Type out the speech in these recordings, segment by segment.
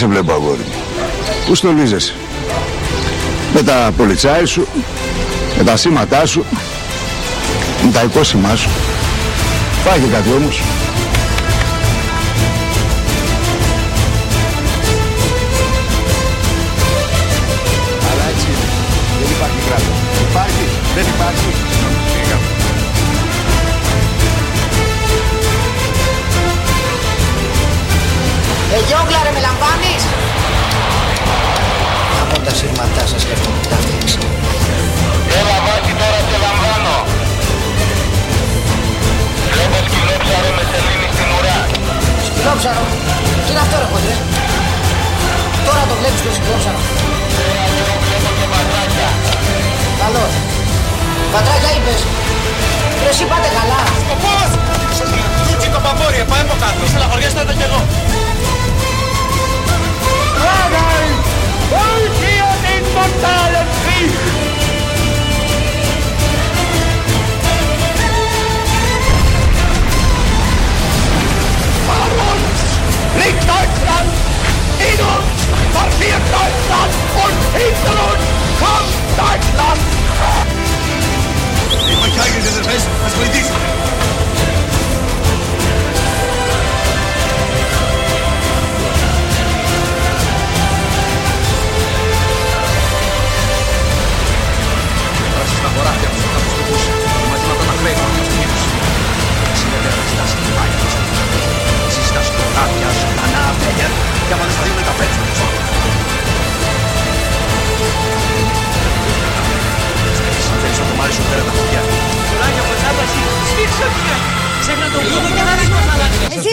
σε βλέπω αγόρι. Πού στολίζεσαι; Με τα πολιτσάι σου, με τα σήματά σου, με τα οικόσημά σου. Φάγε κάτι όμως. Πατράκια είπες. Ρε εσύ πάτε καλά. Πώς! Τούτσι το παπόρι, πάμε από κάτω. Στελαχωριέστε το κι εγώ. Liegt Deutschland in uns, marschiert Deutschland und hinter uns kommt Deutschland! Οι μαχιάγες δεν θες, ας βοηθήσει. Στα χωράφια τους θα τους τους μαζί με τον Ακραίο και τους κύριους. Συνεδέρα στα σκυπάκια τους. Εσείς στα σκοτάδια, ζωντανά, μπέγερ, και άμα δεν στα δίνουν τα πέτσια τους. Θέλεις να το μάρεις σου πέρα τα χωριά.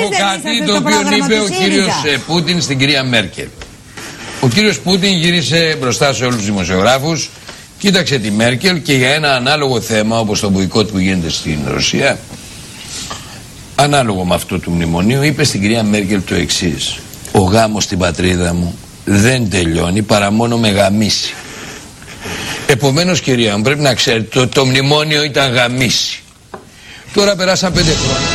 Πω κάτι το οποίο είπε ο κύριος ε, Πούτιν στην κυρία Μέρκελ. Ο κύριος Πούτιν γύρισε μπροστά σε όλους τους δημοσιογράφους, κοίταξε τη Μέρκελ και για ένα ανάλογο θέμα όπως το μποϊκότ που γίνεται στην Ρωσία, ανάλογο με αυτό του μνημονίου, είπε στην κυρία Μέρκελ το εξής. Ο γάμος στην πατρίδα μου δεν τελειώνει παρά μόνο με γαμίση. Επομένως κυρία μου πρέπει να ξέρετε ότι το μνημόνιο ήταν γαμίση. Τώρα περάσαν πέντε χρόνια.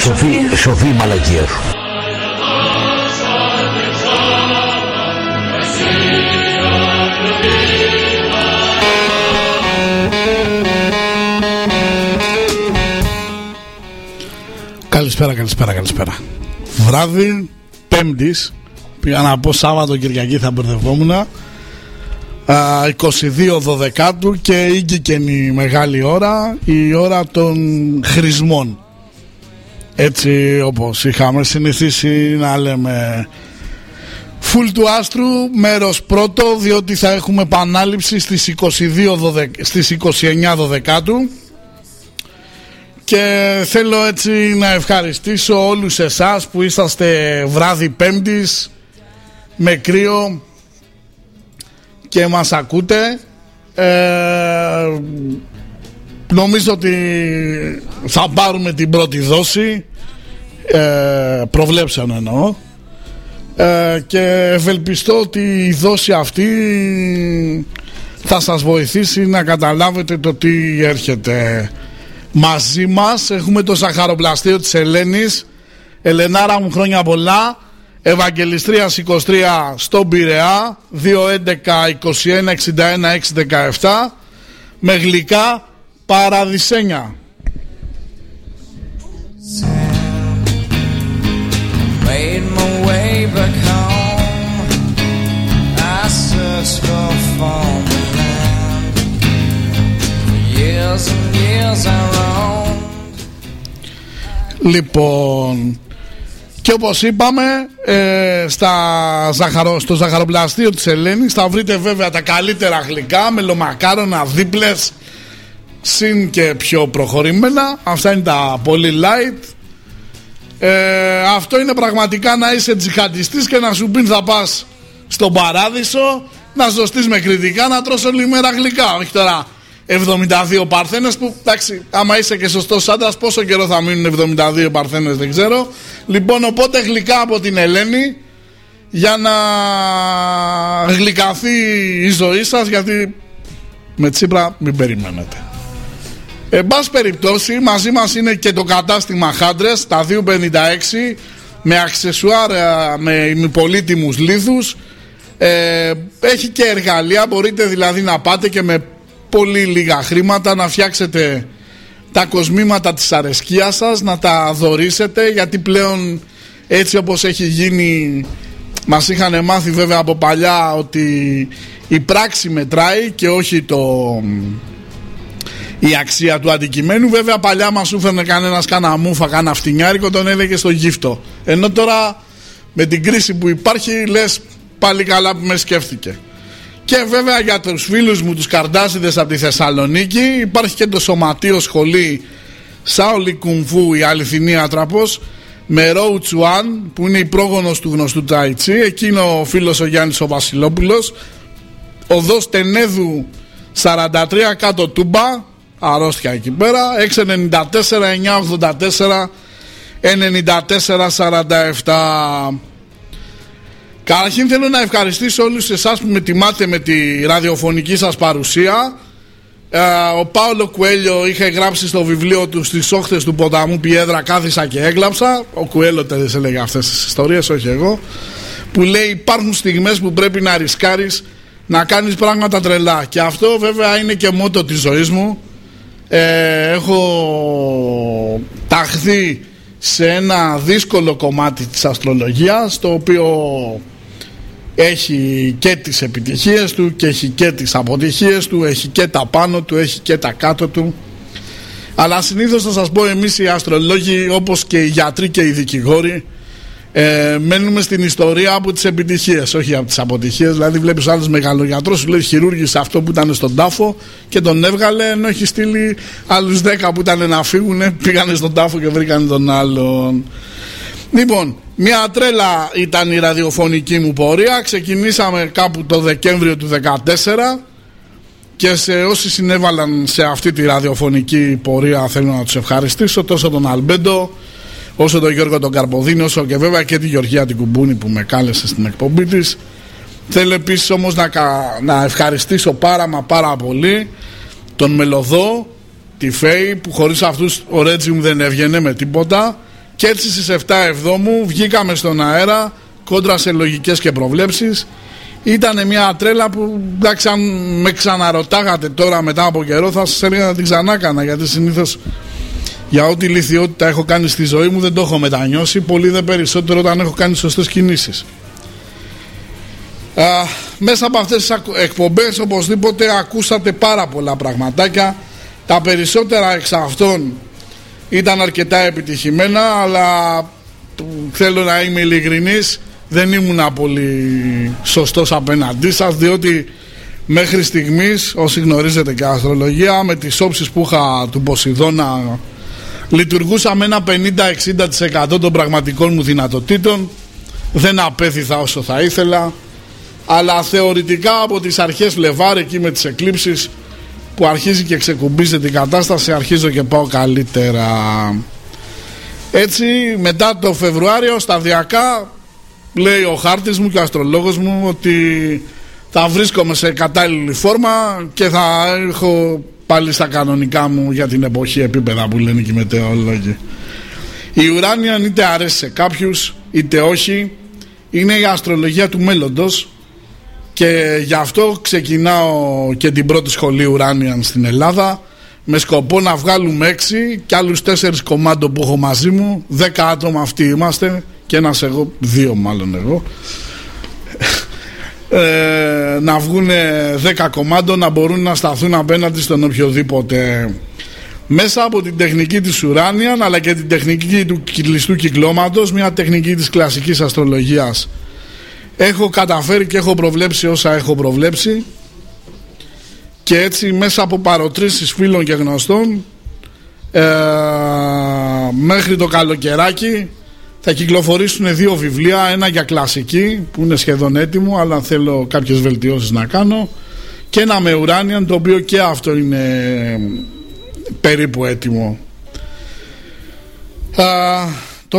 Σοφή, σοφή η μαλακία σου. Καλησπέρα, καλησπέρα, καλησπέρα. Βράδυ Πέμπτης, πήγα να πω Σάββατο Κυριακή θα μπερδευόμουν. Α, 22 Δωδεκάτου και ήγηκε η μεγάλη ώρα, η ώρα των χρησμών. Έτσι όπως είχαμε συνηθίσει να λέμε Φουλ του άστρου, μέρος πρώτο, διότι θα έχουμε επανάληψη στις, 22 Δωδε... στις 29 Δωδεκάτου και θέλω έτσι να ευχαριστήσω όλους εσάς που είσαστε βράδυ πέμπτης με κρύο και μας ακούτε ε, νομίζω ότι θα πάρουμε την πρώτη δόση ε, προβλέψαν εννοώ. Ε, και ευελπιστώ ότι η δόση αυτή θα σας βοηθήσει να καταλάβετε το τι έρχεται. Μαζί μας έχουμε το ζαχαροπλαστείο της Ελένης. Ελενάρα μου χρόνια πολλά Ευαγγελιστρίας 23 στον Πυρεά δύο Έντεκα εκοναι ειμέρα με γλυκά παραδισένια. Λοιπόν και όπως είπαμε ε, στα ζαχαρο, στο ζαχαροπλαστείο της Ελένης θα βρείτε βέβαια τα καλύτερα γλυκά, μελομακάρονα, δίπλες, συν και πιο προχωρημένα. Αυτά είναι τα πολύ light. Ε, αυτό είναι πραγματικά να είσαι τζιχαντιστής και να σου πεις θα πας στον παράδεισο να ζωστείς με κριτικά να τρως όλη μέρα γλυκά. Όχι τώρα 72 παρθένες που εντάξει άμα είσαι και σωστός άντρας πόσο καιρό θα μείνουν 72 παρθένες δεν ξέρω. Λοιπόν οπότε γλυκά από την Ελένη για να γλυκαθεί η ζωή σας γιατί με Τσίπρα μην περιμένετε. Εν πάση περιπτώσει μαζί μας είναι και το κατάστημα Χάντρες τα 256 με αξεσουάρ με πολύτιμους λίθους ε, έχει και εργαλεία μπορείτε δηλαδή να πάτε και με πολύ λίγα χρήματα να φτιάξετε τα κοσμήματα της αρεσκίας σας να τα δωρήσετε γιατί πλέον έτσι όπως έχει γίνει μας είχαν μάθει βέβαια από παλιά ότι η πράξη μετράει και όχι το, η αξία του αντικειμένου. Βέβαια παλιά μας σου φέρνε κανένας κάνα μούφα, κάνα φτηνιάρικο, τον έλεγε στο γύφτο. Ενώ τώρα με την κρίση που υπάρχει λες πάλι καλά που με σκέφτηκε. Και βέβαια για τους φίλους μου τους καρδάσιδες από τη Θεσσαλονίκη υπάρχει και το σωματείο σχολή Σάολι Κουμφού η αληθινή άτραπος με Ρόου Τσουάν που είναι η πρόγονος του γνωστού Τάιτσι εκείνο ο φίλος ο Γιάννης ο Βασιλόπουλος. Οδός Τενέδου 43 κάτω Τούμπα αρρώστια εκεί πέρα. 694 984 94 47 Καταρχήν θέλω να ευχαριστήσω όλους εσάς που με τιμάτε με τη ραδιοφωνική σας παρουσία. Ε, ο Πάολο Κουέλιο είχε γράψει στο βιβλίο του στις όχθες του ποταμού Πιέδρα κάθισα και έγλαψα ο Κουέλιο τέλειες έλεγε αυτές τις ιστορίες όχι εγώ. Που λέει υπάρχουν στιγμές που πρέπει να ρισκάρεις να κάνεις πράγματα τρελά και αυτό βέβαια είναι και μότο της ζωής μου. Ε, έχω ταχθεί σε ένα δύσκολο κομμάτι της αστρολογίας το οποίο έχει και τις επιτυχίες του και έχει και τις αποτυχίες του έχει και τα πάνω του, έχει και τα κάτω του. Αλλά συνήθως θα σας πω εμείς οι αστρολόγοι όπως και οι γιατροί και οι δικηγόροι ε, μένουμε στην ιστορία από τις επιτυχίες όχι από τις αποτυχίες. Δηλαδή βλέπεις άλλος μεγαλογιατρός σου λέει χειρούργησε αυτό που ήταν στον τάφο και τον έβγαλε ενώ έχει στείλει άλλους 10 που ήταν να φύγουν πήγανε στον τάφο και βρήκαν τον άλλον λοιπόν μια τρέλα ήταν η ραδιοφωνική μου πορεία. Ξεκινήσαμε κάπου το Δεκέμβριο του 2014 και σε όσοι συνέβαλαν σε αυτή τη ραδιοφωνική πορεία θέλω να τους ευχαριστήσω τόσο τον Αλμπέντο όσο τον Γιώργο τον Καρποδίνη όσο και βέβαια και τη Γεωργία την Κουμπούνη που με κάλεσε στην εκπομπή της. Θέλω επίσης όμως να, να ευχαριστήσω πάρα μα πάρα πολύ τον Μελωδό τη Φέη που χωρίς αυτούς ο Ρέτζι μου δεν έβγαινε με τίποτα και έτσι στις 7 Εβδόμου βγήκαμε στον αέρα κόντρα σε λογικές και προβλέψεις. Ήταν μια τρέλα που εντάξει αν με ξαναρωτάγατε τώρα μετά από καιρό θα σας έλεγα να την ξανά γιατί συνήθως για ό,τι λυθιότητα έχω κάνει στη ζωή μου δεν το έχω μετανιώσει πολύ δε περισσότερο όταν έχω κάνει σωστές κινήσεις. Α, μέσα από αυτές τις εκπομπές οπωσδήποτε ακούσατε πάρα πολλά πραγματάκια. Τα περισσότερα εξ αυτών ήταν αρκετά επιτυχημένα αλλά θέλω να είμαι ειλικρινής δεν ήμουν πολύ σωστός απέναντί σας διότι μέχρι στιγμής όσοι γνωρίζετε και αστρολογία με τις όψεις που είχα του Ποσειδώνα λειτουργούσα με ένα 50-60% των πραγματικών μου δυνατοτήτων. Δεν απέθυθα όσο θα ήθελα αλλά θεωρητικά από τις αρχές Φλεβάρ εκεί με τις εκλήψεις που αρχίζει και ξεκουμπίζεται η κατάσταση αρχίζω και πάω καλύτερα έτσι μετά το Φεβρουάριο σταδιακά λέει ο χάρτης μου και ο αστρολόγος μου ότι θα βρίσκομαι σε κατάλληλη φόρμα και θα έχω πάλι στα κανονικά μου για την εποχή επίπεδα που λένε και οι μετεωρολόγοι. Η ουράνια είτε αρέσει σε κάποιους είτε όχι είναι η αστρολογία του μέλλοντος και γι' αυτό ξεκινάω και την πρώτη σχολή ουράνιαν στην Ελλάδα με σκοπό να βγάλουμε έξι και άλλους τέσσερις κομμάτων που έχω μαζί μου. Δέκα άτομα αυτοί είμαστε και ένας εγώ, δύο μάλλον εγώ. Ε, να βγουν δέκα κομμάτων να μπορούν να σταθούν απέναντι στον οποιοδήποτε. Μέσα από την τεχνική της ουράνιαν αλλά και την τεχνική του κλειστού κυκλώματος μια τεχνική της κλασικής αστρολογίας έχω καταφέρει και έχω προβλέψει όσα έχω προβλέψει. Και έτσι μέσα από παροτρήσεις φίλων και γνωστών ε, μέχρι το καλοκαιράκι θα κυκλοφορήσουν δύο βιβλία. Ένα για κλασική που είναι σχεδόν έτοιμο αλλά θέλω κάποιες βελτιώσεις να κάνω. Και ένα με ουράνιαν το οποίο και αυτό είναι περίπου έτοιμο. Α, το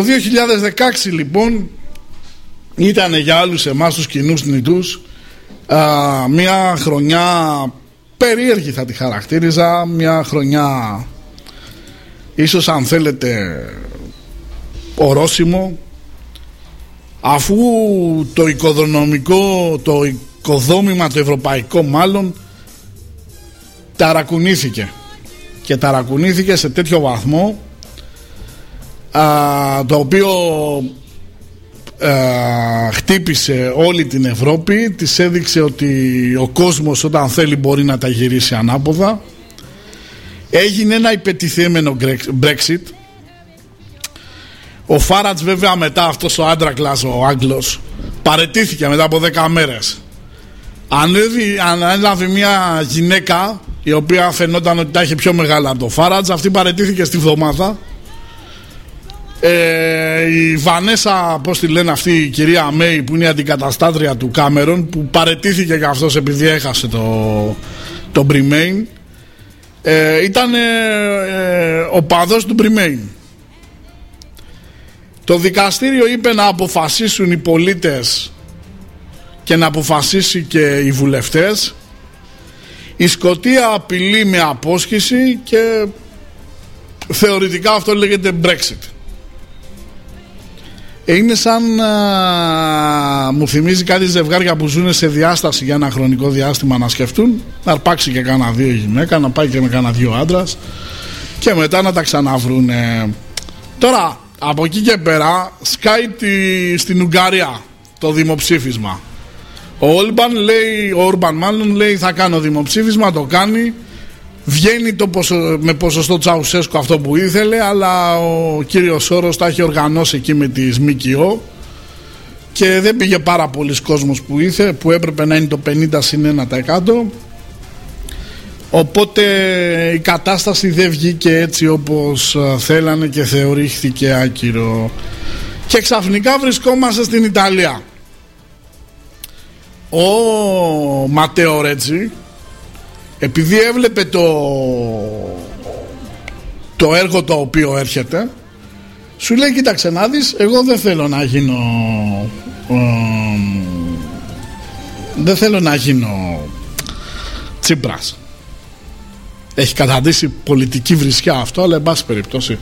2016 λοιπόν ήταν για όλους εμάς τους κοινούς νητούς. Α, μια χρονιά περίεργη θα τη χαρακτήριζα μια χρονιά ίσως αν θέλετε ορόσημο. Αφού το οικοδομικό το οικοδόμημα το ευρωπαϊκό μάλλον ταρακουνήθηκε και ταρακουνήθηκε σε τέτοιο βαθμό α, το οποίο α, χτύπησε όλη την Ευρώπη της έδειξε ότι ο κόσμος όταν θέλει μπορεί να τα γυρίσει ανάποδα. Έγινε ένα υπετιθέμενο Brexit. Ο Φάρατς βέβαια μετά αυτός ο άντρακλας ο Άγγλος παρετήθηκε μετά από 10 μέρες. Ανέλαβε μια γυναίκα η οποία φαινόταν ότι τα είχε πιο μεγάλα από το Φάρατς. Αυτή παρετήθηκε στη βδομάδα ε, η Βανέσα πώς τη λένε αυτή η κυρία Μέη που είναι η αντικαταστάτρια του Κάμερον που παρετήθηκε και αυτός επειδή έχασε το, το Μπριμέιν ε, ήταν ε, ο παδός του Μπριμέιν. Το δικαστήριο είπε να αποφασίσουν οι πολίτες και να αποφασίσει και οι βουλευτές. Η Σκοτία απειλεί με απόσχηση και θεωρητικά αυτό λέγεται Brexit είναι σαν μου θυμίζει κάτι ζευγάρια που ζουν σε διάσταση για ένα χρονικό διάστημα να σκεφτούν να αρπάξει και κάνα δύο γυναίκα να πάει και με κάνα δύο άντρας και μετά να τα ξαναβρούν τώρα από εκεί και πέρα σκάει τη, στην Ουγγαρία το δημοψήφισμα. Ο Όλμπαν λέει, ο Όρμπαν μάλλον λέει θα κάνω δημοψήφισμα, το κάνει Βγαίνει το με ποσοστό Τσαουσέσκου αυτό που ήθελε αλλά ο κύριος Σόρος τα έχει οργανώσει εκεί με τις ΜΚΟ και δεν πήγε πάρα πολλοί κόσμος που ήθε που έπρεπε να είναι το 50 συν 1% οπότε η κατάσταση δεν βγήκε έτσι όπως ε, θέλανε και θεωρήθηκε άκυρο. Και ξαφνικά βρισκόμαστε στην Ιταλία. Ο Ματέο Ρέτζι επειδή έβλεπε το το έργο το οποίο έρχεται σου λέει κοίταξε να δεις εγώ δεν θέλω να γίνω δεν θέλω να γίνω Τσίπρας έχει καταντήσει πολιτική βρισιά αυτό αλλά εν πάση περιπτώσει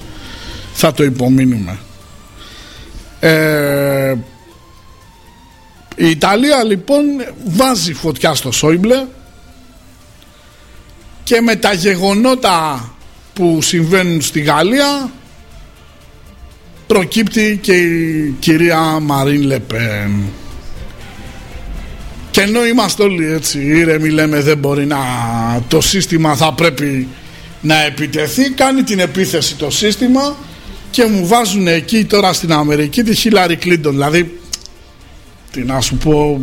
θα το υπομείνουμε. Ε, η Ιταλία λοιπόν βάζει φωτιά στο Σόιμπλε και με τα γεγονότα που συμβαίνουν στη Γαλλία προκύπτει και η κυρία Μαρίν Λεπέν και ενώ είμαστε όλοι έτσι ήρεμοι λέμε δεν μπορεί να το σύστημα θα πρέπει να επιτεθεί κάνει την επίθεση το σύστημα και μου βάζουν εκεί τώρα στην Αμερική τη Χίλαρη Κλίντον. Δηλαδή τι να σου πω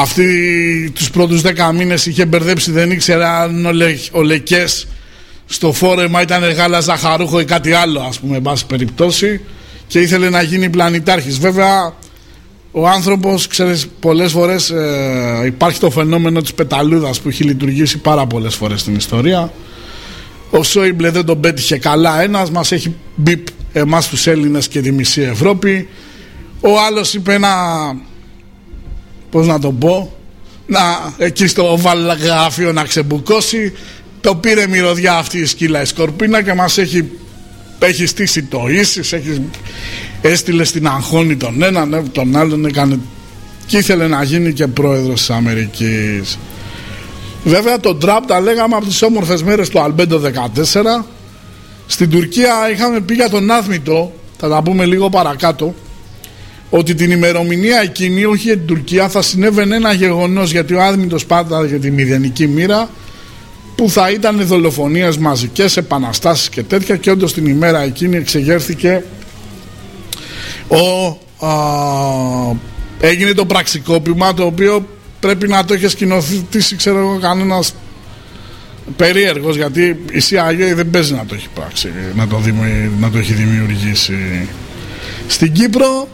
αυτή τους πρώτους δέκα μήνες είχε μπερδέψει δεν ήξερε αν ο, Λε, ο Λεκές στο φόρεμα ήταν γάλα ζαχαρούχο ή κάτι άλλο ας πούμε εν περιπτώσει και ήθελε να γίνει πλανητάρχης. Βέβαια ο άνθρωπος ξέρεις πολλές φορές ε, υπάρχει το φαινόμενο της πεταλούδας που έχει λειτουργήσει πάρα πολλές φορές στην ιστορία. Ο Σόιμπλε δεν τον πέτυχε καλά ένας μας έχει μπιπ εμάς τους Έλληνες και τη μισή Ευρώπη. Ο άλλος είπε ένα πώς να το πω να, εκεί στο βαλγραφείο να ξεμπουκώσει. Το πήρε μυρωδιά αυτή η σκύλα η σκορπίνα και μας έχει, έχει στήσει το ίσις έχει, έστειλε στην αγχώνη τον έναν ναι, τον άλλον έκανε και ήθελε να γίνει και πρόεδρος της Αμερικής. Βέβαια τον Τραμπ τα λέγαμε από τις όμορφες μέρες του Αλμπέντο 14 στην Τουρκία είχαμε πει για τον Άθμητο θα τα πούμε λίγο παρακάτω ότι την ημερομηνία εκείνη, όχι για την Τουρκία, θα συνέβαινε ένα γεγονός γιατί ο Άδμητος πάντα για τη μηδενική μοίρα που θα ήταν δολοφονίες μαζικές, επαναστάσεις και τέτοια και όντως την ημέρα εκείνη εξεγέρθηκε ο, α, έγινε το πραξικόπημα το οποίο πρέπει να το έχει σκηνοθετήσει ξέρω εγώ κανένας περίεργος γιατί η CIA δεν παίζει να το έχει πράξει να το, να το έχει δημιουργήσει. Στην Κύπρο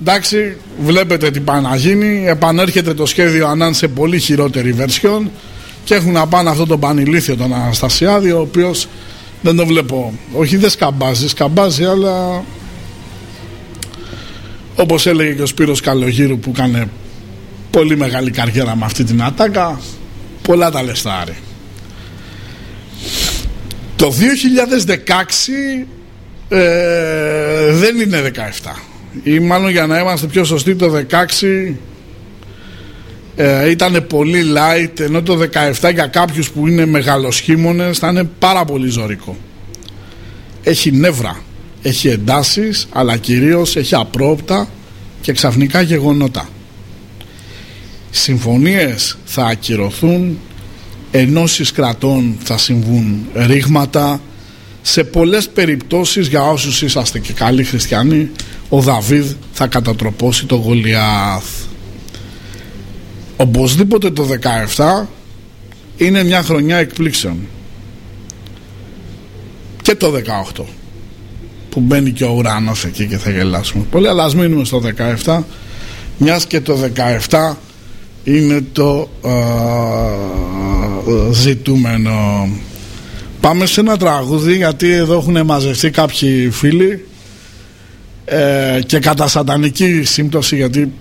Εντάξει, βλέπετε τι πάει να γίνει. Επανέρχεται το σχέδιο Ανάν σε πολύ χειρότερη version και έχουν να πάνε αυτό το πανηλήθιο τον Αναστασιάδη, ο οποίος δεν το βλέπω. Όχι, δεν σκαμπάζει, σκαμπάζει, αλλά όπως έλεγε και ο Σπύρος Καλογύρου που έκανε πολύ μεγάλη καριέρα με αυτή την ατάκα πολλά τα λεστάρει το 2016 ε, δεν είναι 17 ή μάλλον για να είμαστε πιο σωστοί το 16 ε, ήταν πολύ light ενώ το 17 για κάποιους που είναι μεγαλοσχήμονες θα είναι πάρα πολύ ζωρικό. Έχει νεύρα έχει εντάσεις αλλά κυρίως έχει απρόπτα και ξαφνικά γεγονότα. Συμφωνίες θα ακυρωθούν ενώσεις κρατών θα συμβούν ρήγματα. Σε πολλές περιπτώσεις για όσους είσαστε και καλοί χριστιανοί ο Δαβίδ θα κατατροπώσει το Γολιάθ. Οπωσδήποτε το 17 είναι μια χρονιά εκπλήξεων. Και το 18 που μπαίνει και ο ουρανός εκεί και θα γελάσουμε πολύ αλλά ας μείνουμε στο 17 μιας και το 17 είναι το ζητούμενο. Πάμε σε ένα τραγούδι γιατί εδώ έχουν μαζευτεί κάποιοι φίλοι ε, και κατά σατανική σύμπτωση γιατί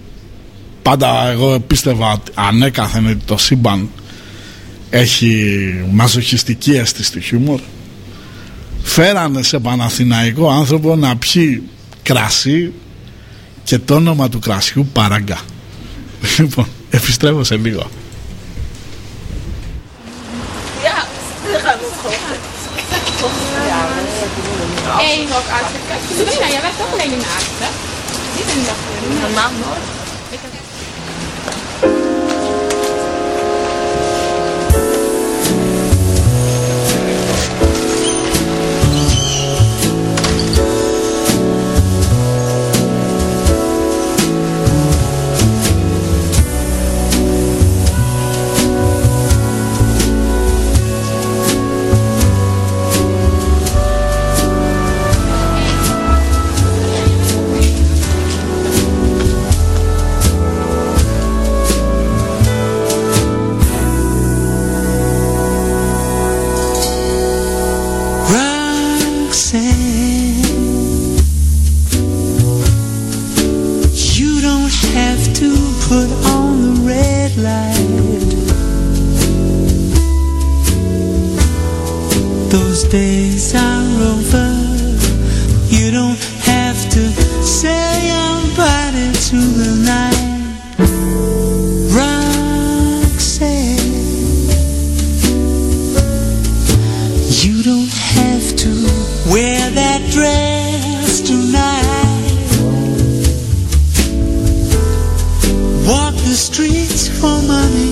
πάντα εγώ πίστευα ανέκαθεν ότι το σύμπαν έχει μαζοχιστική αίσθηση του χιούμορ. Φέρανε σε Παναθηναϊκό άνθρωπο να πιει κρασί και το όνομα του κρασιού παράγκα λοιπόν επιστρέφω σε λίγο Eén rok uit. Sabrina, jij werkt ook alleen in de avond? Niet in de. Normaal. for money.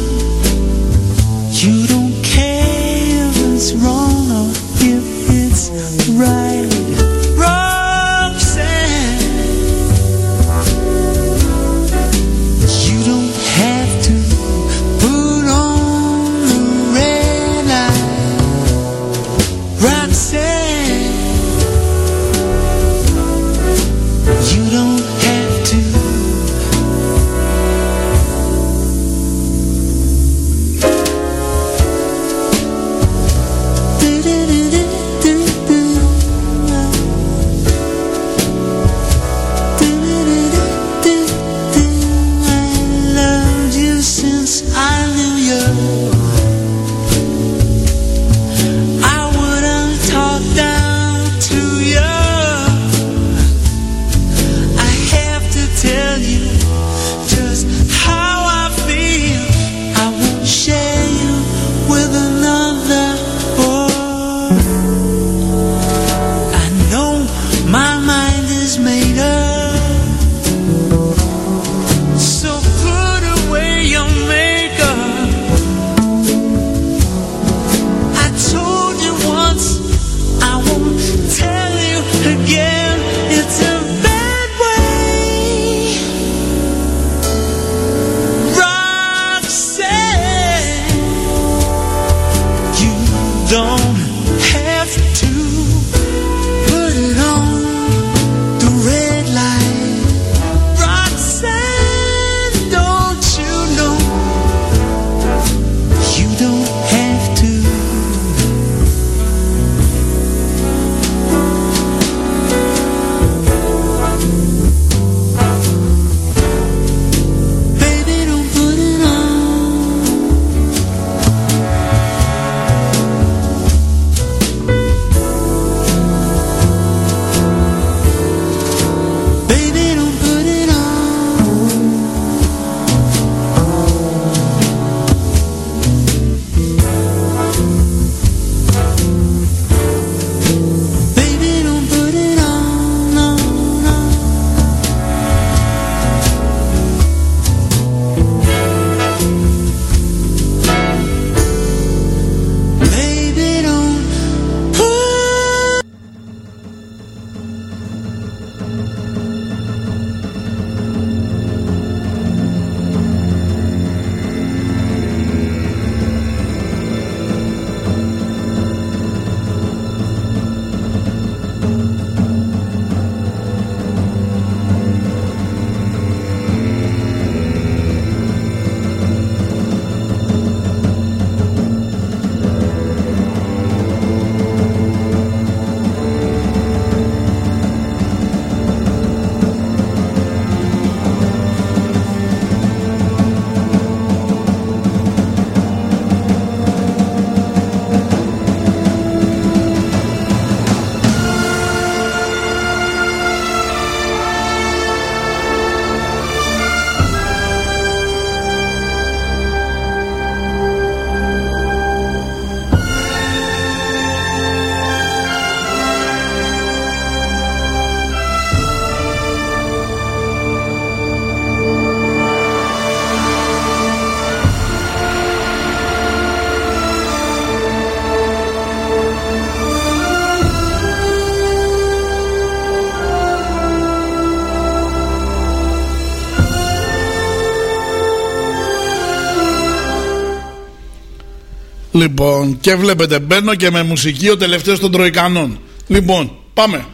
Λοιπόν, και βλέπετε, μπαίνω και με μουσική ο τελευταίος των Τροϊκανών. Λοιπόν, πάμε.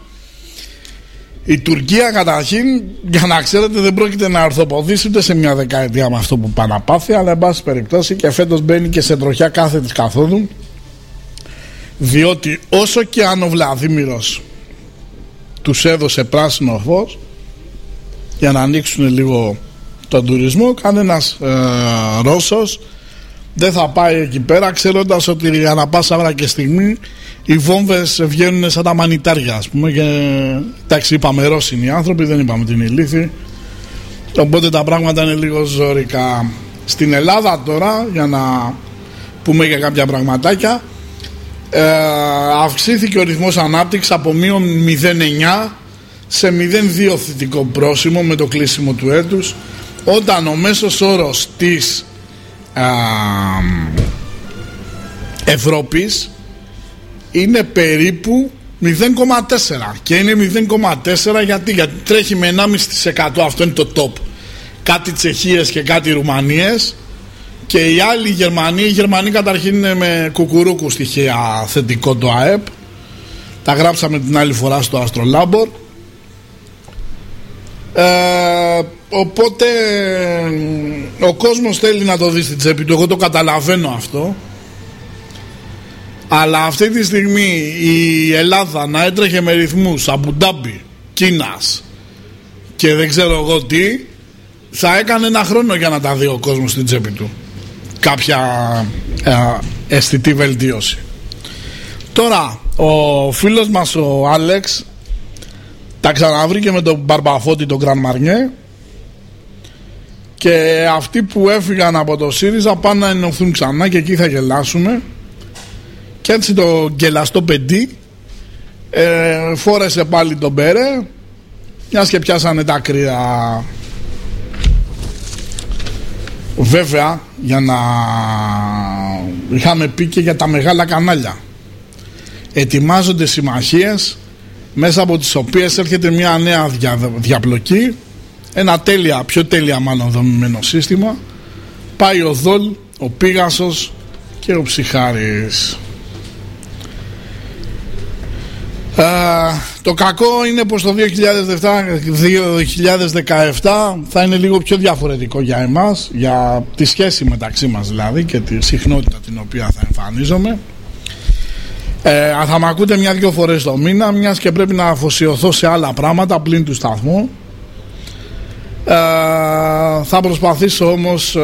Η Τουρκία καταρχήν, για να ξέρετε, δεν πρόκειται να ορθοποδήσει ούτε σε μια δεκαετία με αυτό που πάνε να πάθει, αλλά εν πάση περιπτώσει και φέτος μπαίνει και σε τροχιά κάθε της καθόδου. Διότι όσο και αν ο Βλαδίμηρος τους έδωσε πράσινο φως για να ανοίξουν λίγο τον τουρισμό, κανένας ε, Ρώσος δεν θα πάει εκεί πέρα ξέροντας ότι για να πάσα ώρα και στιγμή οι βόμβες βγαίνουν σαν τα μανιτάρια ας πούμε και εντάξει είπαμε Ρώσοι οι άνθρωποι δεν είπαμε την ηλίθη οπότε τα πράγματα είναι λίγο ζωρικά. Στην Ελλάδα τώρα για να πούμε για κάποια πραγματάκια ε, αυξήθηκε ο ρυθμός ανάπτυξης από μείον 0,9 σε 0,2 θετικό πρόσημο με το κλείσιμο του έτους όταν ο μέσος όρος της α, Ευρώπης είναι περίπου 0,4 και είναι 0,4 γιατί, γιατί τρέχει με 1,5% αυτό είναι το top. Κάτι Τσεχίες και κάτι Ρουμανίες. Και οι άλλοι Γερμανοί οι Γερμανοί καταρχήν είναι με κουκουρούκου στοιχεία θετικό το ΑΕΠ. Τα γράψαμε την άλλη φορά στο Αστρολάμπορ ε, οπότε ο κόσμος θέλει να το δει στην τσέπη του. Εγώ το καταλαβαίνω αυτό. Αλλά αυτή τη στιγμή η Ελλάδα να έτρεχε με ρυθμούς Αμπουντάμπι, Κίνας και δεν ξέρω εγώ τι θα έκανε ένα χρόνο για να τα δει ο κόσμος στην τσέπη του. Κάποια ε, αισθητή βελτίωση. Τώρα ο φίλος μας ο Άλεξ τα ξαναβρήκε με τον Μπαρμπαφώτη τον Γκραν Μαρνιέ και αυτοί που έφυγαν από το ΣΥΡΙΖΑ πάνε να ενωθούν ξανά και εκεί θα γελάσουμε. Και έτσι το γελαστό παιδί ε, φόρεσε πάλι τον Μπέρε μιας και πιάσανε τα κρύα. Βέβαια για να είχαμε πει και για τα μεγάλα κανάλια. Ετοιμάζονται συμμαχίες μέσα από τις οποίες έρχεται μια νέα δια, διαπλοκή ένα τέλεια, πιο τέλεια μάλλον δομημένο σύστημα. Πάει ο Δόλ, ο Πίγασος και ο Ψυχάρης. Το κακό είναι πως το 2017 θα είναι λίγο πιο διαφορετικό για εμάς για τη σχέση μεταξύ μας δηλαδή και τη συχνότητα την οποία θα εμφανίζομαι. Ε, θα με ακούτε μια-δυο φορές το μήνα μιας και πρέπει να αφοσιωθώ σε άλλα πράγματα πλην του σταθμού ε, θα προσπαθήσω όμως ε,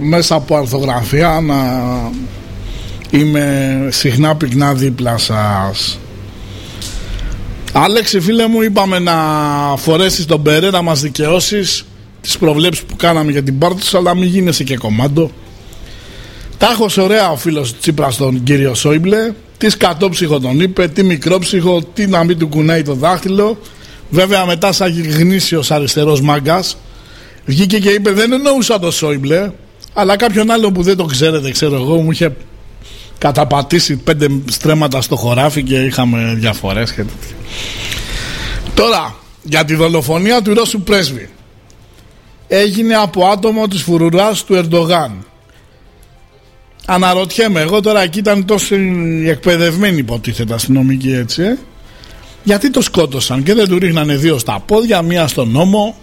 μέσα από αρθογραφία να είμαι συχνά πυκνά δίπλα σας. Άλεξη φίλε μου είπαμε να φορέσεις τον Περέ να μας δικαιώσεις τις προβλέψεις που κάναμε για την πάρτι αλλά μην γίνεσαι και κομμάντο. Τα έχω ωραία ο φίλος Τσίπρας τον κύριο Σόιμπλε. Τι σκατόψυχο τον είπε, τι μικρόψυχο, τι να μην του κουνάει το δάχτυλο Βέβαια μετά σαν γνήσιος αριστερός μάγκας Βγήκε και είπε δεν εννοούσα το Σόιμπλε Αλλά κάποιον άλλο που δεν το ξέρετε ξέρω εγώ μου είχε καταπατήσει πέντε στρέμματα στο χωράφι και είχαμε διαφορές και τέτοια. Τώρα, για τη δολοφονία του Ρώσου πρέσβη. Έγινε από άτομο της φουρουράς του Ερντογάν. Αναρωτιέμαι, εγώ τώρα εκεί ήταν τόσο εκπαιδευμένοι υποτίθεται αστυνομικοί έτσι, ε; Γιατί το σκότωσαν και δεν του ρίχνανε δύο στα πόδια, μία στον νόμο.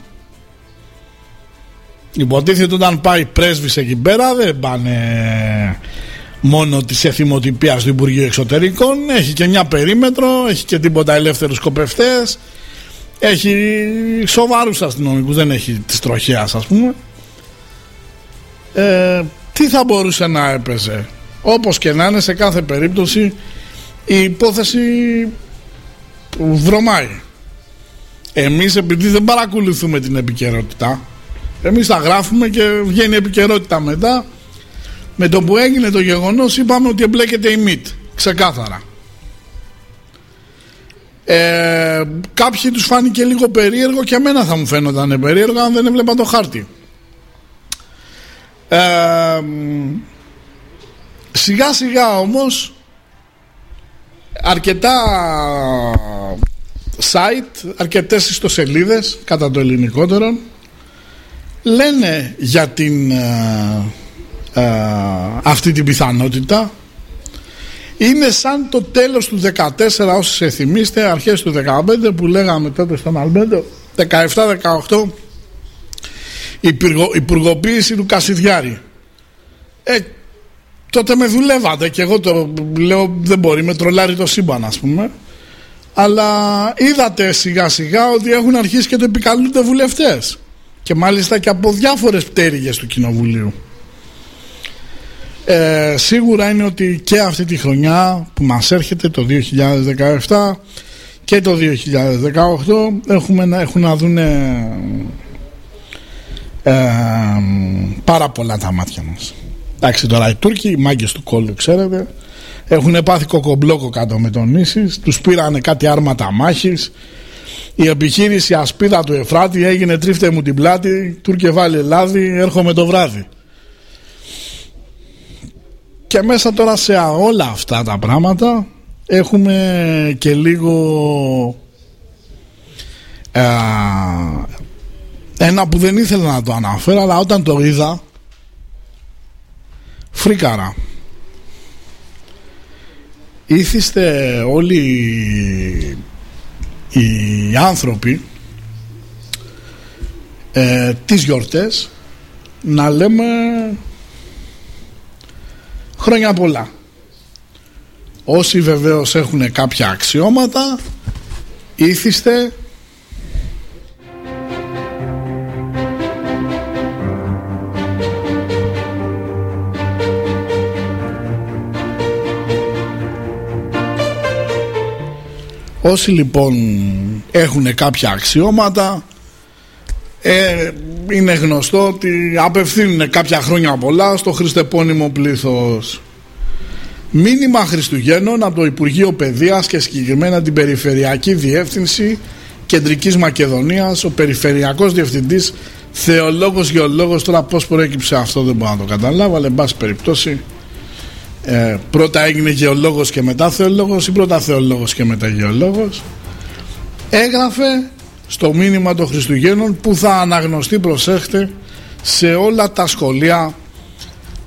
Υποτίθεται όταν πάει πρέσβης εκεί πέρα δεν πάνε μόνο της εθιμοτυπίας του Υπουργείου Εξωτερικών. Έχει και μια περίμετρο έχει και τίποτα ελεύθερους σκοπευτές. Έχει σοβαρούς αστυνομικούς δεν έχει της τροχέας ας πούμε. Ε, τι θα μπορούσε να έπαιζε; Όπως και να είναι σε κάθε περίπτωση η υπόθεση βρωμάει. Εμείς επειδή δεν παρακολουθούμε την επικαιρότητα εμείς τα γράφουμε και βγαίνει επικαιρότητα μετά. Με το που έγινε το γεγονός είπαμε ότι εμπλέκεται η ΜΙΤ ξεκάθαρα. Ε, κάποιοι τους φάνηκε λίγο περίεργο και εμένα θα μου φαίνονταν περίεργο αν δεν έβλεπα το χάρτη. Ε, σιγά σιγά όμως αρκετά site, αρκετές ιστοσελίδες κατά το ελληνικότερο λένε για την ε, ε, αυτή την πιθανότητα. Είναι σαν το τέλος του 14 όσοι σε θυμίστε αρχές του 15 που λέγαμε τότε στον Αλμπέντο 17-18 υπουργο, υπουργοποίηση του Κασιδιάρη. Ε, τότε με δουλεύατε και εγώ το λέω δεν μπορεί με τρολάρει το σύμπαν ας πούμε. Αλλά είδατε σιγά σιγά ότι έχουν αρχίσει και το επικαλούνται βουλευτές. Και μάλιστα και από διάφορες πτέρυγες του Κοινοβουλίου. Ε, σίγουρα είναι ότι και αυτή τη χρονιά που μας έρχεται το 2017 και το 2018 έχουμε να, έχουν να δουν ε, πάρα πολλά τα μάτια μας εντάξει τώρα οι Τούρκοι οι μάγκες του κόλλου ξέρετε έχουν πάθει κοκομπλόκο κάτω με τον Ίσης τους πήρανε κάτι άρματα μάχης. Η επιχείρηση ασπίδα του Εφράτη έγινε τρίφτε μου την πλάτη Τούρκε βάλει λάδι έρχομαι το βράδυ και μέσα τώρα σε όλα αυτά τα πράγματα έχουμε και λίγο ε, ένα που δεν ήθελα να το αναφέρω αλλά όταν το είδα φρίκαρα. Ήθιστε όλοι οι άνθρωποι ε, τις γιορτές να λέμε χρόνια πολλά. Όσοι βεβαίως έχουν κάποια αξιώματα ήθιστε Όσοι λοιπόν έχουν κάποια αξιώματα ε, είναι γνωστό ότι απευθύνουν κάποια χρόνια πολλά στο χριστεπώνυμο πλήθος. Μήνυμα Χριστουγέννων από το Υπουργείο Παιδείας και συγκεκριμένα την Περιφερειακή Διεύθυνση Κεντρικής Μακεδονίας ο Περιφερειακός Διευθυντής Θεολόγος Γεωλόγος τώρα πώς προέκυψε αυτό δεν μπορώ να το καταλάβω αλλά εν πάση περιπτώσει ε, πρώτα έγινε γεωλόγος και μετά θεολόγος ή πρώτα θεολόγος και μετά γεωλόγος έγραφε στο μήνυμα των Χριστουγέννων που θα αναγνωστεί προσέχτε σε όλα τα σχολεία